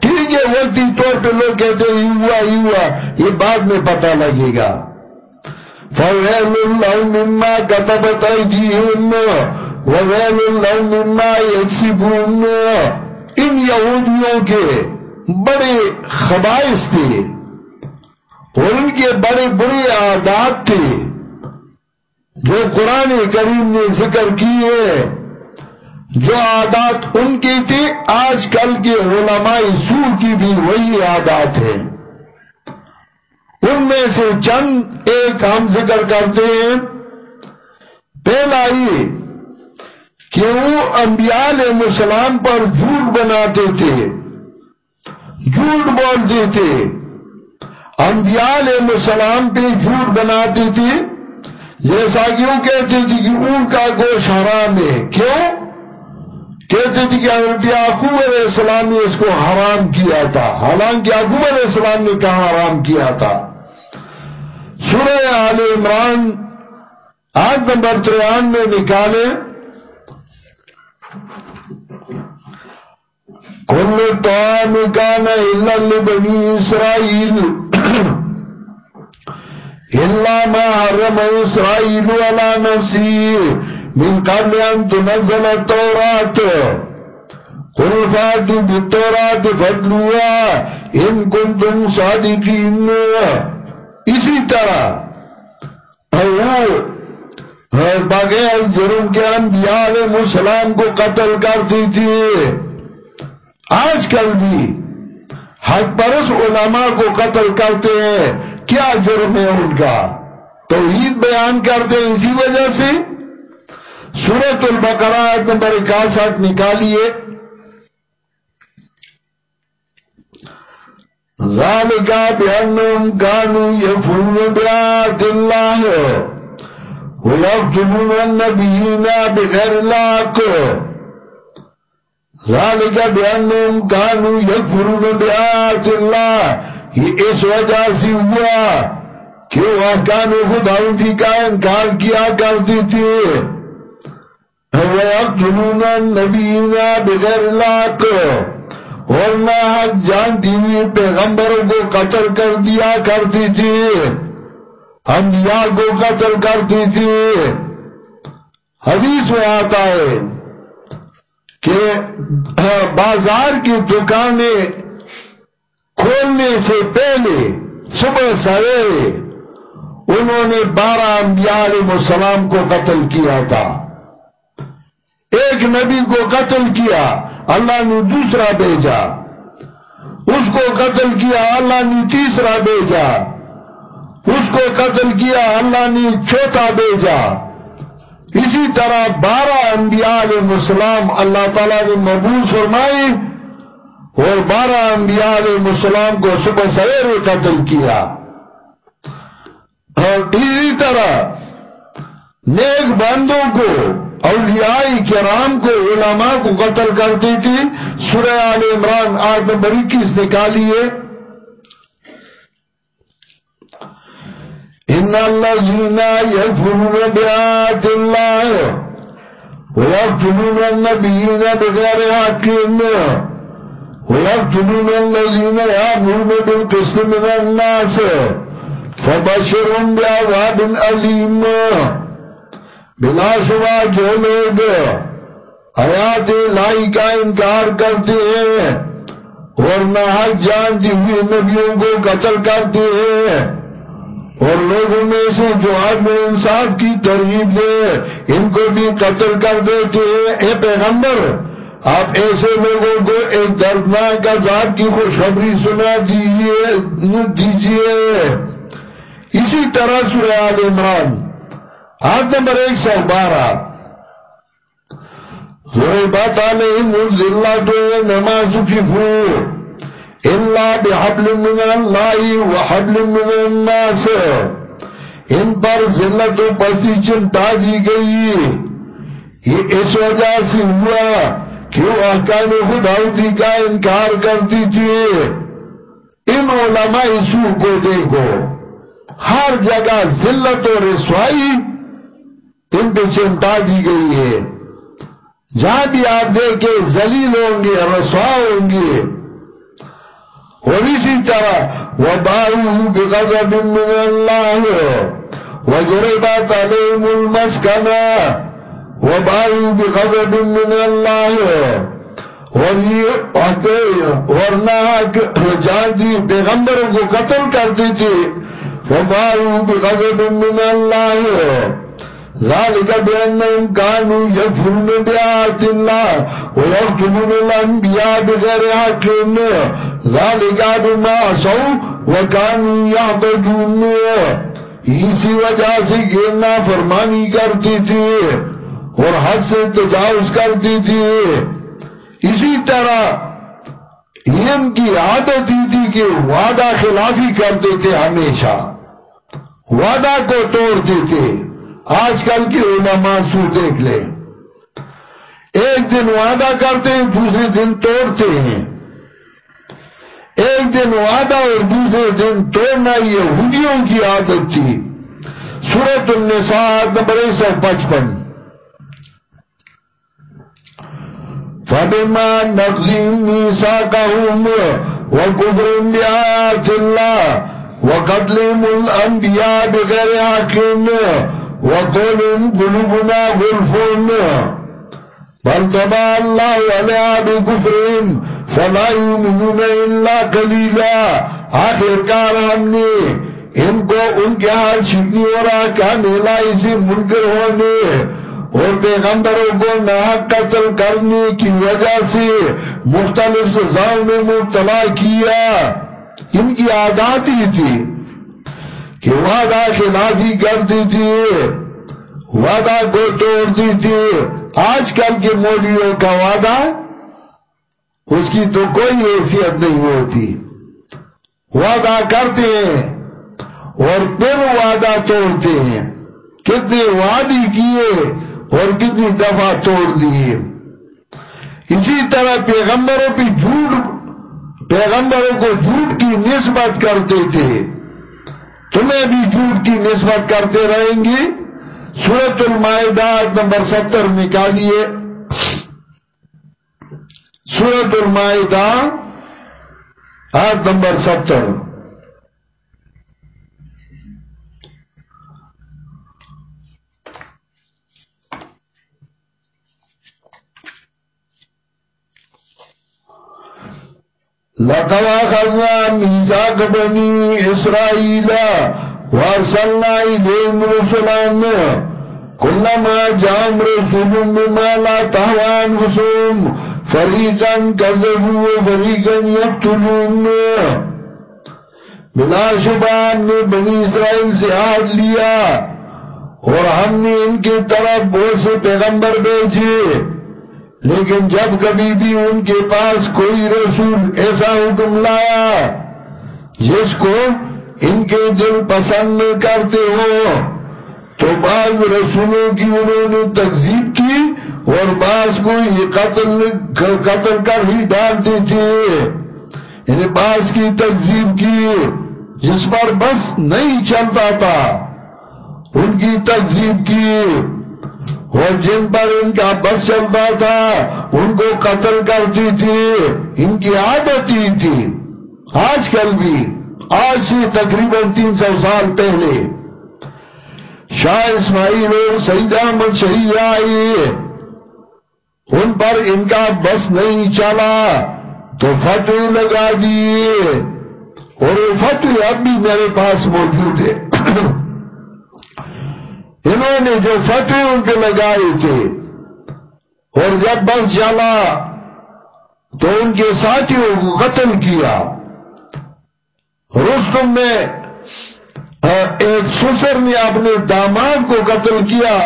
ٹھیک ہے وقتی طور پہ لوگ کہتے ہیں، ہوا ہی ہوا، یہ بعد میں پتہ لگے گا۔ فَوَيْلُ اللَّهُ مِمَّا كَتَبَتْ أَيْدِيهِمْ وَوَيْلُ اللَّهُ مِمَّا يَكْسِبُونَ۔ ان یہودیوں کے بڑے خبائص تھے اور ان کے بڑے برے عادات تھے، جو قرآن کریم نے ذکر کی ہے۔ جو عادات ان کی تھی آج کل کے علماء سو کی بھی وہی عادات ہیں۔ ان میں سے چند ایک ہم ذکر کرتے ہیں۔ پہلا یہ کہ وہ انبیاء علیہ السلام پر جھوٹ بناتے تھے جھوٹ بولتے تھے انبیاء علیہ السلام پہ جھوٹ بناتی تھی جیسا کیوں کہتی تھی کہ اون کا گوشت حرام ہے؟ کیوں؟ کہتی تھی کہ حضرت یعقوب علیہ السلام نے اس کو حرام کیا تھا۔ حالانکہ یعقوب علیہ السلام نے کہاں حرام کیا تھا۔ سورہ آل عمران آج نمبر تریان میں نکالے کل طعام کان الا لبنی اسرائیل۔ الا ما حرم اسرائیل ولا نفسی۔ من قبل ان تنزل التورات قل فاتو بالتورات فضلوا ان کنتم صادقین۔ اسی طرح اور بغیر جرم کے انبیاء علیہ السلام کو قتل کر کرتی تھی۔ آج کل بھی حق پرس علماء کو قتل کرتے ہیں، کیا جرم ہے ان کا؟ توحید بیان کرتے ہیں اسی وجہ سے؟ سورت البقرہ نمبر اکاسٹھ نکالیے۔ ذالک بأنهم كانوا يفرون بآيات الله ويقتلون النبيين بغير الحق۔ ذالک بأنهم كانوا يفرون بآيات الله یہ اس وجہ سے ہوا کہ وہ احکام خداوندی کا انکار کیا کرتی تھی۔ وَيَقْتُلُونَ النَّبِيِّينَ بِغَيْرِ الْحَقِّ اور نہ جانتی ہوئی پیغمبروں کو قتل کر دیا کرتی تھی۔ انبیاء کو قتل کرتی تھی۔ حدیث میں آتا ہے کہ ہاں، بازار کی دکانیں کھولنے سے پہلے صبح سویرے انہوں نے بارہ انبیاء علیہ السلام کو قتل کیا تھا۔ ایک نبی کو قتل کیا، اللہ نے دوسرا بھیجا۔ اس کو قتل کیا، اللہ نے تیسرا بھیجا۔ اس کو قتل کیا، اللہ نے چوتھا بھیجا۔ اسی طرح بارہ انبیاء علیہ السلام اللہ تعالیٰ نے مبوض فرمائی اور بارہ انبیاء علیہ السلام کو صبح سویرے قتل کیا۔ اور اسی طرح نیک بندوں کو، اولیاء کرام کو، علماء کو قتل کرتی تھی۔ سورہ آل عمران آٹھ نمبر اکیس نکالیے۔ ان الذين يكفرون بآيات الله ويقتلون النبيين بغير حق ويقتلون الذين يأمرون بالقسط من الناس فبشرهم بعذاب أليم بلا شبہ جو لوگ حیات لائی کا انکار کرتے ہیں اور نہ جانتی ہوئی نبیوں کو قتل کرتے ہیں۔ اور لوگوں میں سے جو آدمی انصاف کی ترغیب دے، ان کو بھی قتل کر دیتے ہیں۔ اے پیغمبر، آپ ایسے لوگوں کو ایک دردناک عذاب کی خوشخبری سنا دیجیے اسی طرح سورہ آل عمران، آیت نمبر ایک سو بارہ۔ ضربت علیہم الزلت نماز فیفو اللہ بحبل من اللہ وحبل من الناس ان پر ذلت و پسی چنٹا دی گئی۔ یہ اس وجہ سے ہوا کہ وہ احکام خداوتی کا انکار کرتی تھی۔ ان علماء سو کو دیکھو۔ ہر جگہ ذلت و رسوائی ان پہ چمٹا دی گئی ہے۔ جہاں بھی آپ دیکھیں زلیل ہوں گے، رسوا ہوں گے۔ اور اسی طرح وَبَارُهُ بِغَضَبٍ مِّنَ اللَّهِ وَجُرِبَتْ عَلَيْهِمُ الْمَسْكَنَةِ وَبَارُهُ بِغَضَبٍ مِّنَ اللَّهِ اور یہ ورنہ جان دی پیغمبروں کو قتل کرتی تھی۔ وَبَارُهُ بِغَضَبٍ مِّنَ اللَّهِ ذلك بأنهم كانوا يفرون بآيات الله ويقتلون الأنبياء بغير حق. ذلك بما عصوا وكانوا يعبدون. اسی وجہ سے یہ نافرمانی کرتی تھی اور حد سے تجاوز کرتی تھی. اسی طرح ان کی عادت ہی تھی کہ وعدہ خلافی کرتے تھے ہمیشہ، وعدہ کو توڑتے تھے۔ آج کل کی علماء سو دیکھ لیں۔ ایک دن وعدہ کرتے ہیں، دوسرے دن توڑتے ہیں۔ ایک دن وعدہ اور دوسرے دن توڑنا یہ ہدیوں کی عادت تھی۔ سورت النساء، نمبر ایک سو پچپن۔ فبما نقضیم میساقهم وکفرم بیآیات اللہ وقتلهم الانبیاء بغیر حقین وقولهم قلوبنا غلفون بل تبا اللہ علیہ بکفرم فلا یومنون الا قلیلا آخر کار ہم نے ان کو ان کے حال شکنی ہو رہا کہا نیلا اسی منکر ہونے اور پیغمبروں کو ناحق قتل کرنے کی وجہ سے مختلف سزاؤں میں مبتلا کیا۔ ان کی عادات ہی تھی۔ کہ وعدہ خلافی کرتی تھی، وعدہ کو توڑتی تھی۔ آج کل کے مولیوں کا وعدہ، اس کی تو کوئی حیثیت نہیں ہوتی۔ وعدہ کرتے ہیں اور پھر وعدہ توڑتے ہیں۔ کتنے وعدی کیے اور کتنی دفعہ توڑ دیے۔ اسی طرح پیغمبروں پہ جھوٹ، پیغمبروں کو جھوٹ کی نسبت کرتے تھے۔ تمہیں بھی جھوٹ کی نسبت کرتے رہیں گے۔ سورت المائدات نمبر ستر نکالیے۔ سورت المائدہ، آیت نمبر ستر۔ لقد أخذنا ميثاق بني إسرائيل وأرسلنا إليهم رسلا. كلما جاءهم رسول بما لا تهوى أنفسهم، فريقا كذبوا وفريقا يقتلون. بلا شبہ ہم نے بنی اسرائیل سے آج لیا اور ہم نے ان کی طرف بہت سے پیغمبر بھیجے۔ لیکن جب کبھی بھی ان کے پاس کوئی رسول ایسا حکم لایا، جس کو ان کے دل پسند کرتے ہو، تو بعض رسولوں کی انہوں نے تقزیب کی اور بعض کو یہ قتل قتل کر ہی ڈالتے تھے یعنی بعض کی تقزیب کی، جس پر بس نہیں چلتا تھا۔ ان کی تقزیب کی۔ اور جن پر ان کا بس چلتا تھا، ان کو قتل کرتی تھی، ان کی عادت ہی تھی۔ آج کل بھی، آج سے تقریباً تین سو سال پہلے، شاہ اسماعیل اور سعید احمد شہید آئی ان پر ان کا بس نہیں چلا، تو فتوی لگا دیے۔ اور وہ فتوی اب بھی میرے پاس موجود ہے انہوں نے جو فتوی ان پہ لگائے تھے اور جب بس چلا تو ان کے ساتھیوں کو قتل کیا۔ رستم میں ایک سسر نے اپنے داماد کو قتل کیا،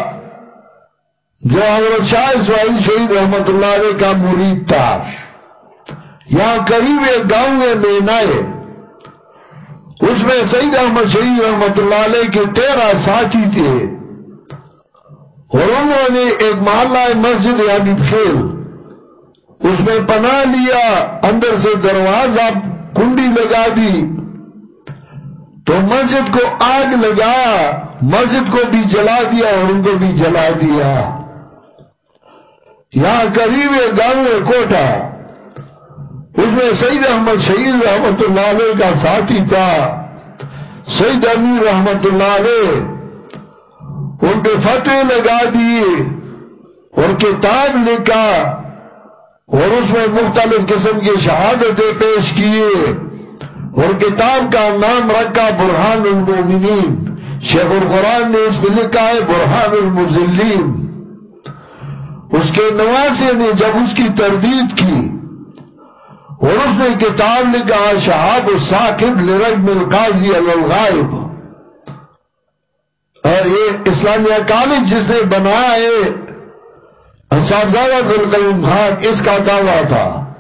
جو حضرت شاہ اسماعیل شہید رحمت اللہ علیہ کا مرید تھا۔ یہاں قریب ایک گاؤں میں مینائے اس میں سعید احمد شہید رحمت اللہ علیہ کے تیرہ ساتھی تھے۔ نے ایک محلہ مسجد یعنی فیل اس میں پناہ لیا، اندر سے دروازہ کنڈی لگا دی۔ تو مسجد کو آگ لگایا مسجد کو بھی جلا دیا اور ان کو بھی جلا دیا۔ یہاں قریب گاؤں ہے کوٹا اس میں سعید احمد شہید رحمت اللہ علیہ کا ساتھی تھا۔ سعید امیر رحمت اللہ علیہ۔ ان پہ فتح لگا دیے اور کتاب لکھا، اور اس میں مختلف قسم کی شہادتیں پیش کیے۔ اور کتاب کا نام رکھا برحان المومنین۔ شیخ القرآن نے اس میں لکھا ہے برحان المزلین اس کے نواسے نے جب اس کی تردید کی، اور اس نے کتاب لکھا، شہاب الساقب لرجم القاضی الغائب۔ یہ اسلامیہ کالج جس نے بنایا ہے صاحبزادہ گلقیم خان، اس کا دعویٰ تھا۔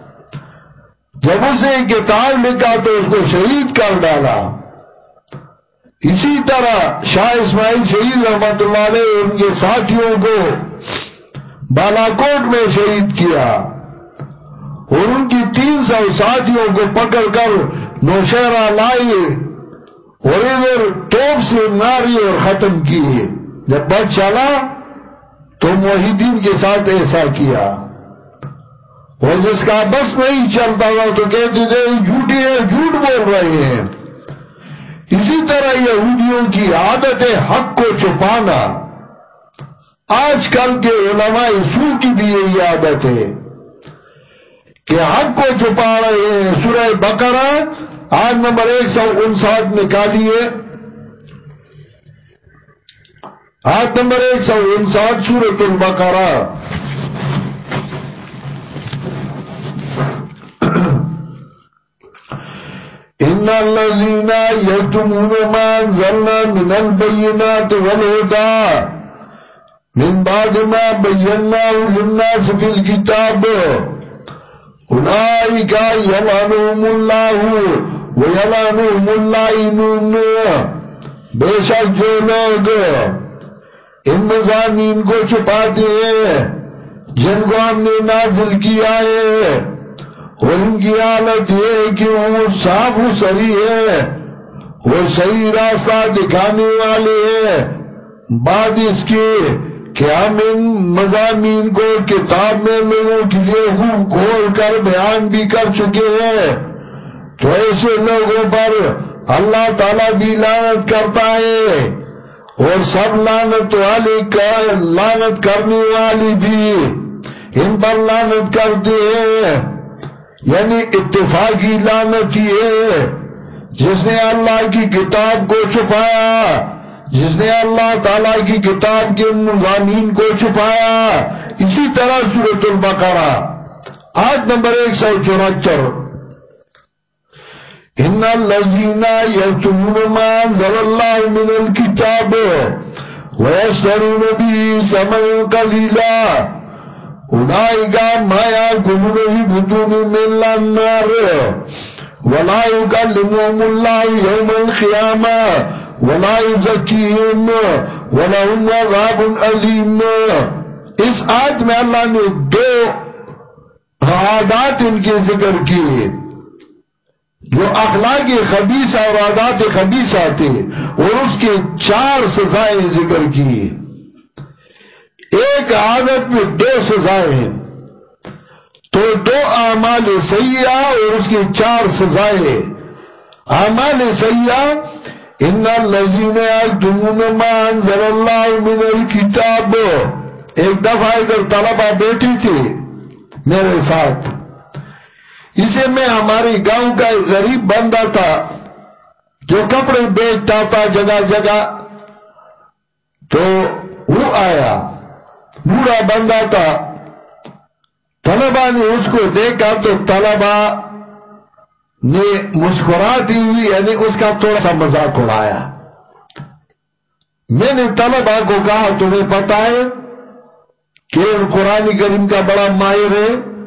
جب اس نے کتاب لکھا تو اس کو شہید کر ڈالا۔ اسی طرح شاہ اسماعیل شہید رحمت اللہ علیہ ان کے ساتھیوں کو بالاکوٹ میں شہید کیا۔ اور ان کی تین سو ساتھیوں کو پکڑ کر نوشہرہ لائے۔ اور ادھر توپ سے ماری اور ختم کیے جب بچ چلا تو محدین کے ساتھ ایسا کیا۔ وہ جس کا بس نہیں چلتا ہوا تو کہتے تھے جھوٹی ہے، جھوٹ بول رہے ہیں۔ اسی طرح یہودیوں کی عادت ہے حق کو چھپانا۔ آج کل کے علماء سو کی بھی یہی عادت ہے کہ حق کو چھپا رہے ہیں۔ سورہ بقرہ آج نمبر ایک سو انسٹھ نکالیے آج نمبر ایک سو انسٹھ سورت البقرہ۔ ان الذين يكتمون ما انزلنا من البينات والهدى من بعد ما بيناه للناس في الكتاب۔ اولئك يلعنهم الله ويلعنهم اللائنون بے شک جو لوگ ان مضامین کو چھپاتے ہیں جن کو ہم نے نازل کیا ہے ان کی حالت یہ ہے کہ وہ صاف و سری ہے، وہ صحیح راستہ دکھانے والے ہیں بعد اس کے کہ ہم ان مضامین کو کتاب میں لوگوں کے لیے خوب کھول کر بیان بھی کر چکے ہیں۔ تو ایسے لوگوں پر اللہ تعالیٰ بھی لانت کرتا ہے اور سب لانت والے لانت کرنے والی بھی ان پر لانت کرتے ہیں۔ یعنی اتفاقی لانت ہے۔ جس نے اللہ کی کتاب کو چھپایا، جس نے اللہ تعالیٰ کی کتاب کے مضامین کو چھپایا، اسی طرح سورت البقرہ۔ آٹھ نمبر ایک سو چورہتر۔ ان الذين يكتمون ما انزل الله من الكتاب ويشترون به ثمنا قليلا. اولئك ما يأكلون في بطونهم إلا النار. ولا يكلمهم الله يوم القيامة. ولا يزكيهم. ولهم عذاب أليم. اس آیت میں اللہ نے دو عادات ان کے ذکر کیے. جو اخلاق خبیصہ اور عادات خبیصہ تھے اور اس کے چار سزائیں ذکر کی ایک عادت میں دو سزائیں ہیں۔ تو دو اعمال سیاح اور اس کی چار سزائیں اعمال سیاح ان الذین یکتمون ما انزل اللہ من الکتاب۔ ایک دفعہ ادھر طلبہ بیٹھی تھی میرے ساتھ اسے میں ہماری گاؤں کا ایک غریب بندہ تھا جو کپڑے بیچتا تھا جگہ جگہ، تو وہ آیا۔ بوڑھا بندہ تھا۔ طلبہ نے اس کو دیکھا تو طلبہ نے مسکراتی ہوئی یعنی اس کا تھوڑا سا مذاق اڑایا۔ میں نے طلبہ کو کہا، تمہیں پتا ہے کہ قرآن کریم کا بڑا ماہر ہے۔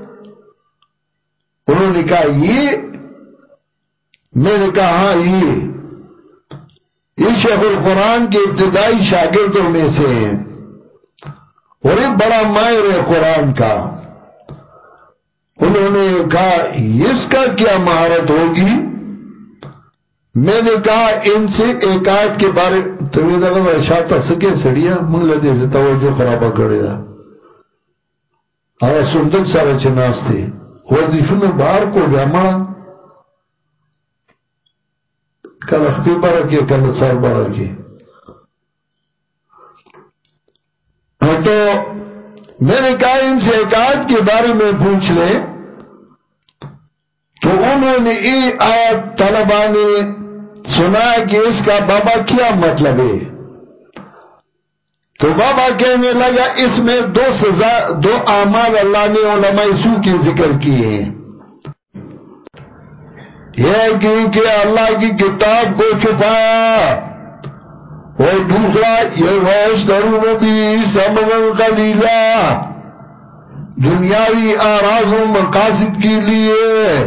انہوں نے کہا، یہ میں نے کہا ہاں یہ یہ شیخ القرآن کے ابتدائی شاگردوں میں سے ہیں۔ اور ایک بڑا مائر ہے قرآن کا۔ انہوں نے کہا، اس کا کیا مہارت ہوگی؟ میں نے کہا، ان سے ایک آیت کے بارے تمہیں لگا شاتا سکے سڑیا منگلہ دے سے توجہ خرابہ کرے۔ دا آیا سندک سارا چناس تھے۔ وردیشن بار کو جامع کل اختی بارا کیا کل سال بارا کیا تو میں نے کہا ان سے ایک کے بارے میں پوچھ لیں۔ تو انہوں نے یہ آیت طلبہ نے سنا کہ اس کا بابا کیا مطلب ہے؟ تو بابا کہنے لگا، اس میں دو سزا، دو اعمال اللہ نے علماء سو کی ذکر کیے ہیں۔ یہ کہ اللہ کی کتاب کو چھپایا اور دوسرا، یہ ویس درون بھی سمن قلیلہ دنیاوی آراز و مقاصد کے لیے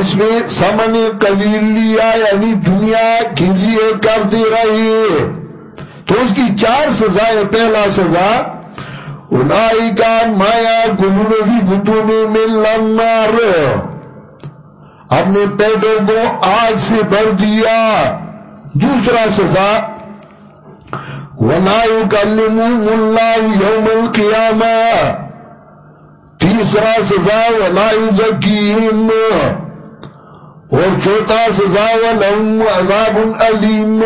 اس میں سمن قلیل لیا یعنی دنیا کے لیے کرتے رہی ہے۔ تو اس کی چار سزائیں پہلا سزا انائی کا مایا گلونی بطون میں لنار اپنے پیٹوں کو آگ سے بھر دیا۔ دوسرا سزا وَلَا يُكَلِّمُهُمُ اللَّهُ يَوْمَ الْقِيَامَةِ۔ تیسرا سزا ولا یزکیم اور چوتھا سزا ولہم عذاب علیم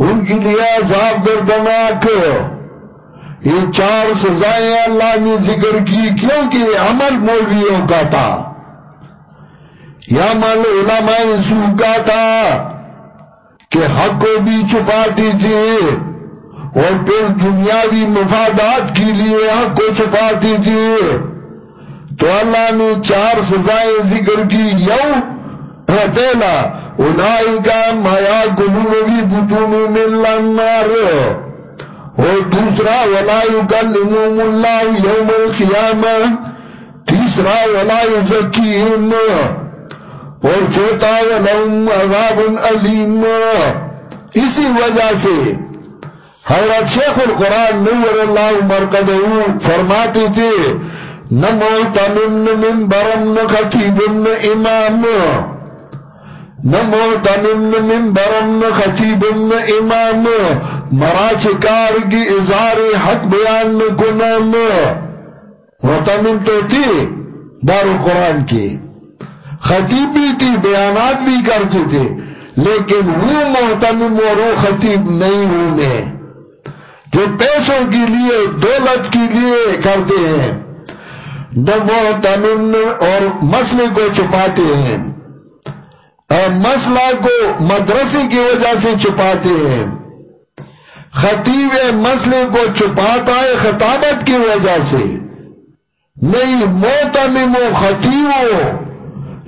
ان کی لیے عذاب دردناک یہ چار سزائیں اللہ نے ذکر کی، کیونکہ عمل مولویوں کا تھا۔ یا عمل علماء سو کا تھا کہ حق کو بھی چھپاتی تھی اور پھر دنیاوی مفادات کے لیے حق کو چھپاتی تھی۔ تو اللہ نے چار سزائیں ذکر کی۔ یو، پہلا الائی کا مایا گلونوی بطون من لنار اور دوسرا ولا یکلمهم اللہ یوم القیامہ. تیسرا ولا یزکیہم اور چوتھا ولہم عذاب علیم. اسی وجہ سے حضرت شیخ القرآن نور اللہ مرقدہو فرماتے تھے نمو تمن من برم خطیب امام. نمو تمن من برم خطیب امام مراچ کار کی اظہار حق بیان کنم محتمن تو تھی دار القرآن کی خطیب بھی تھی بیانات بھی کرتے تھے لیکن وہ محتمم اور وہ خطیب نہیں ہوں میں جو پیسوں کے لیے دولت کے لیے کرتے ہیں محتمم اور مسئلے کو چھپاتے ہیں۔ مسئلہ کو مدرسے کی وجہ سے چھپاتے ہیں۔ خطیب مسئلے کو چھپاتا ہے خطابت کی وجہ سے۔ نہیں محتمم و خطیب ہو،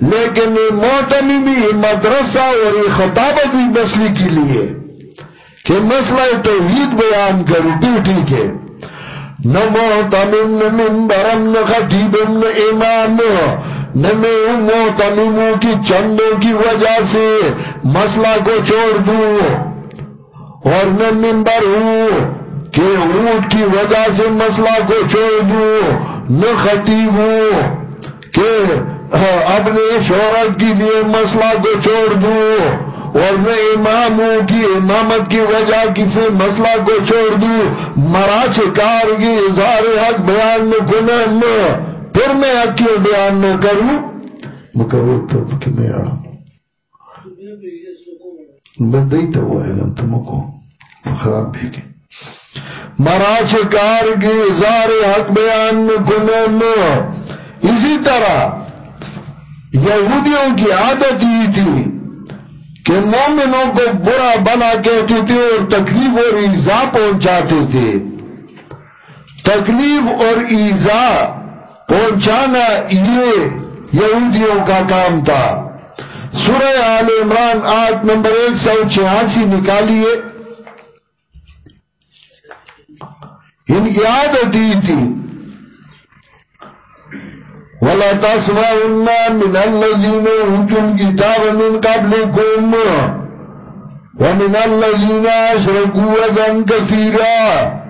لیکن محتممی مدرسہ اور یہ خطابت بھی مسئلے کے لیے کہ مسئلہ توحید بیان کرو تو ٹھیک ہے۔ نہ محتمم من برم نہ نہ امام، نہ میں محتمموں کی چندوں کی وجہ سے مسئلہ کو چھوڑ دوں اور نہ ممبر ہوں کہ اونٹ کی وجہ سے مسئلہ کو چھوڑ دوں، نہ خطیب ہوں کہ اپنے شہرت کے لیے مسئلہ کو چھوڑ دوں اور میں امام ہوں کی امامت کی وجہ کسی مسئلہ کو چھوڑ دوں۔ مراچ کار کی اظہار حق بیان میں گنم پھر میں حق کیوں بیان میں کروں۔ مکرو تو کہ میں آڑا بدئی تو وہ ہے تم کو خراب بھی کی مراچ کار کی اظہار حق بیان میں اسی طرح یہودیوں کی عادت ہی تھی کہ مومنوں کو برا بنا کہتے تھے اور تکلیف اور ایزا پہنچاتے تھے۔ تکلیف اور ایزا پہنچانا یہ یہودیوں کا کام تھا۔ سورہ آل عمران آٹھ نمبر ایک سو چھیاسی نکالیے۔ ان کی عادت ہی تھی۔ ولا تسمعن من الذين اوتوا الكتاب من قبلكم ومن الذين اشركوا اذى كثيرا۔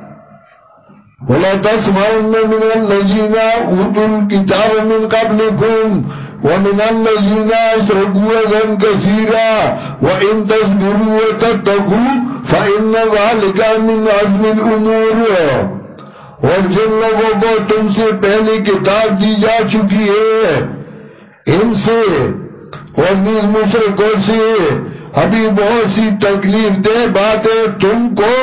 ولا تسمعن من الذين اوتوا الكتاب من قبلكم ومن الذين اشركوا اذى كثيرا وان تصبروا وتتقوا فان ذلك من عزم الامور اور جن لوگوں کو تم سے پہلی کتاب دی جا چکی ہے، ان سے اور نیز مشرقوں سے ابھی بہت سی تکلیف دہ باتیں تم کو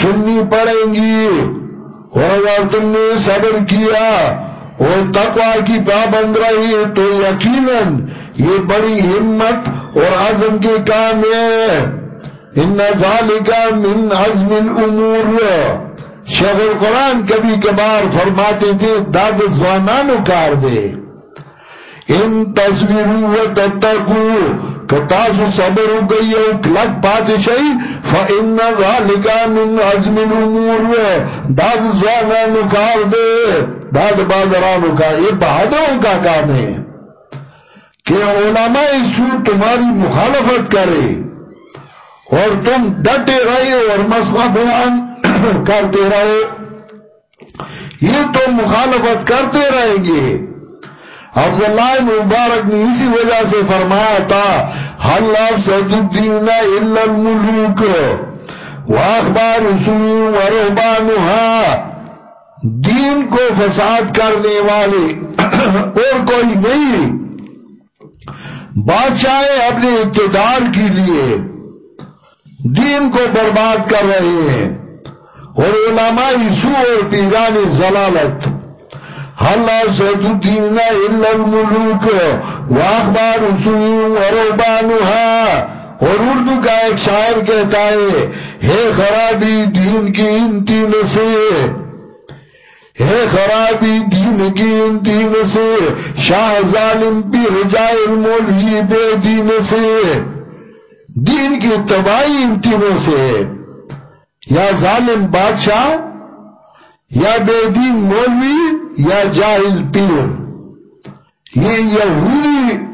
سننی پڑیں گی۔ اور اگر تم نے صبر کیا اور تقوا کی پابند رہی تو یقیناً یہ بڑی ہمت اور عزم کے کام ہے۔ ان ذالک من عزم الامور شیخ القرآن کبھی کبھار فرماتے تھے، داد زوانانو کار دے۔ ان تصویرو و تتقو کتاسو صبر ہو گئی او کلک پاتشائی فَإِنَّ ذَلِكَ مِنْ عَزْمِ الْأُمُورِ۔ داد زوانانو کار دے داد بادرانو کار یہ بہادروں کا کام ہے کہ علماء سو تمہاری مخالفت کرے اور تم ڈٹے رہے اور مسئلہ بیان کرتے رہے یہ تو مخالفت کرتے رہیں گے۔ عبداللہ مبارک نے اسی وجہ سے فرمایا تھا، حل افسد الدین الا الملوک، واخبار رسول ورہبانها دین کو فساد کرنے والے، اور کوئی نہیں۔ بادشاہ اپنے اقتدار کے لیے دین کو برباد کر رہے ہیں، اور علماء سو اور پیران ضلالت۔ اللہ سید الدین الا الملوک واخبار سوئیم وربانوها اور اردو کا ایک شاعر کہتا ہے ہے خرابی دین کی ان تین سے ہے خرابی دین کی ان تین سے، شاہ ظالم پی رجائے المولوی بے دین سے۔ دین کی تباہی ان تینوں سے یا ظالم بادشاہ، یا بے دین مولوی یا جاہل پیر یہ یہودی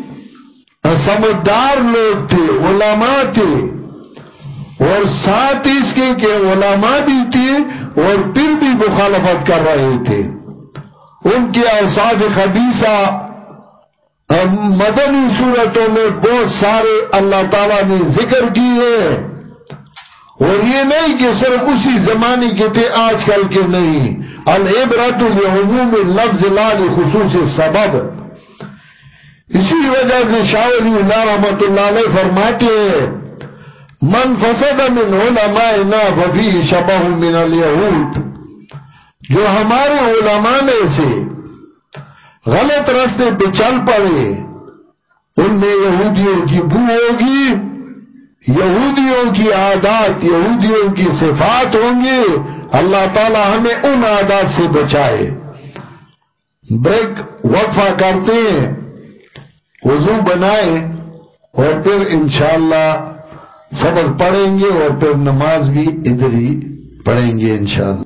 سمجھدار لوگ تھے، علماء تھے۔ اور ساتھ اس کے کہ علماء بھی تھے اور پھر بھی مخالفت کر رہے تھے۔ ان کے اوساف خبیصہ مدنی صورتوں میں بہت سارے اللہ تعالیٰ نے ذکر کی ہے اور یہ نہیں کہ صرف اسی زمانے کے تھے، آج کل کے نہیں۔ العبرت العموم لفظ لال خصوص سبب اسی وجہ سے شاہ علی اللہ رحمت اللہ علیہ فرماتے ہیں، من فسد من علمائنا ففی شبہ من الیہود. جو ہمارے علماء میں سے غلط رستے پہ چل پڑے، ان میں یہودیوں کی بو ہوگی، یہودیوں کی عادات، یہودیوں کی صفات ہوں گی اللہ تعالی ہمیں ان عادات سے بچائے۔ بریک وقفہ کرتے ہیں، وضو بنائے اور پھر انشاءاللہ سبق پڑھیں گے اور پھر نماز بھی ادھر ہی پڑھیں گے انشاءاللہ۔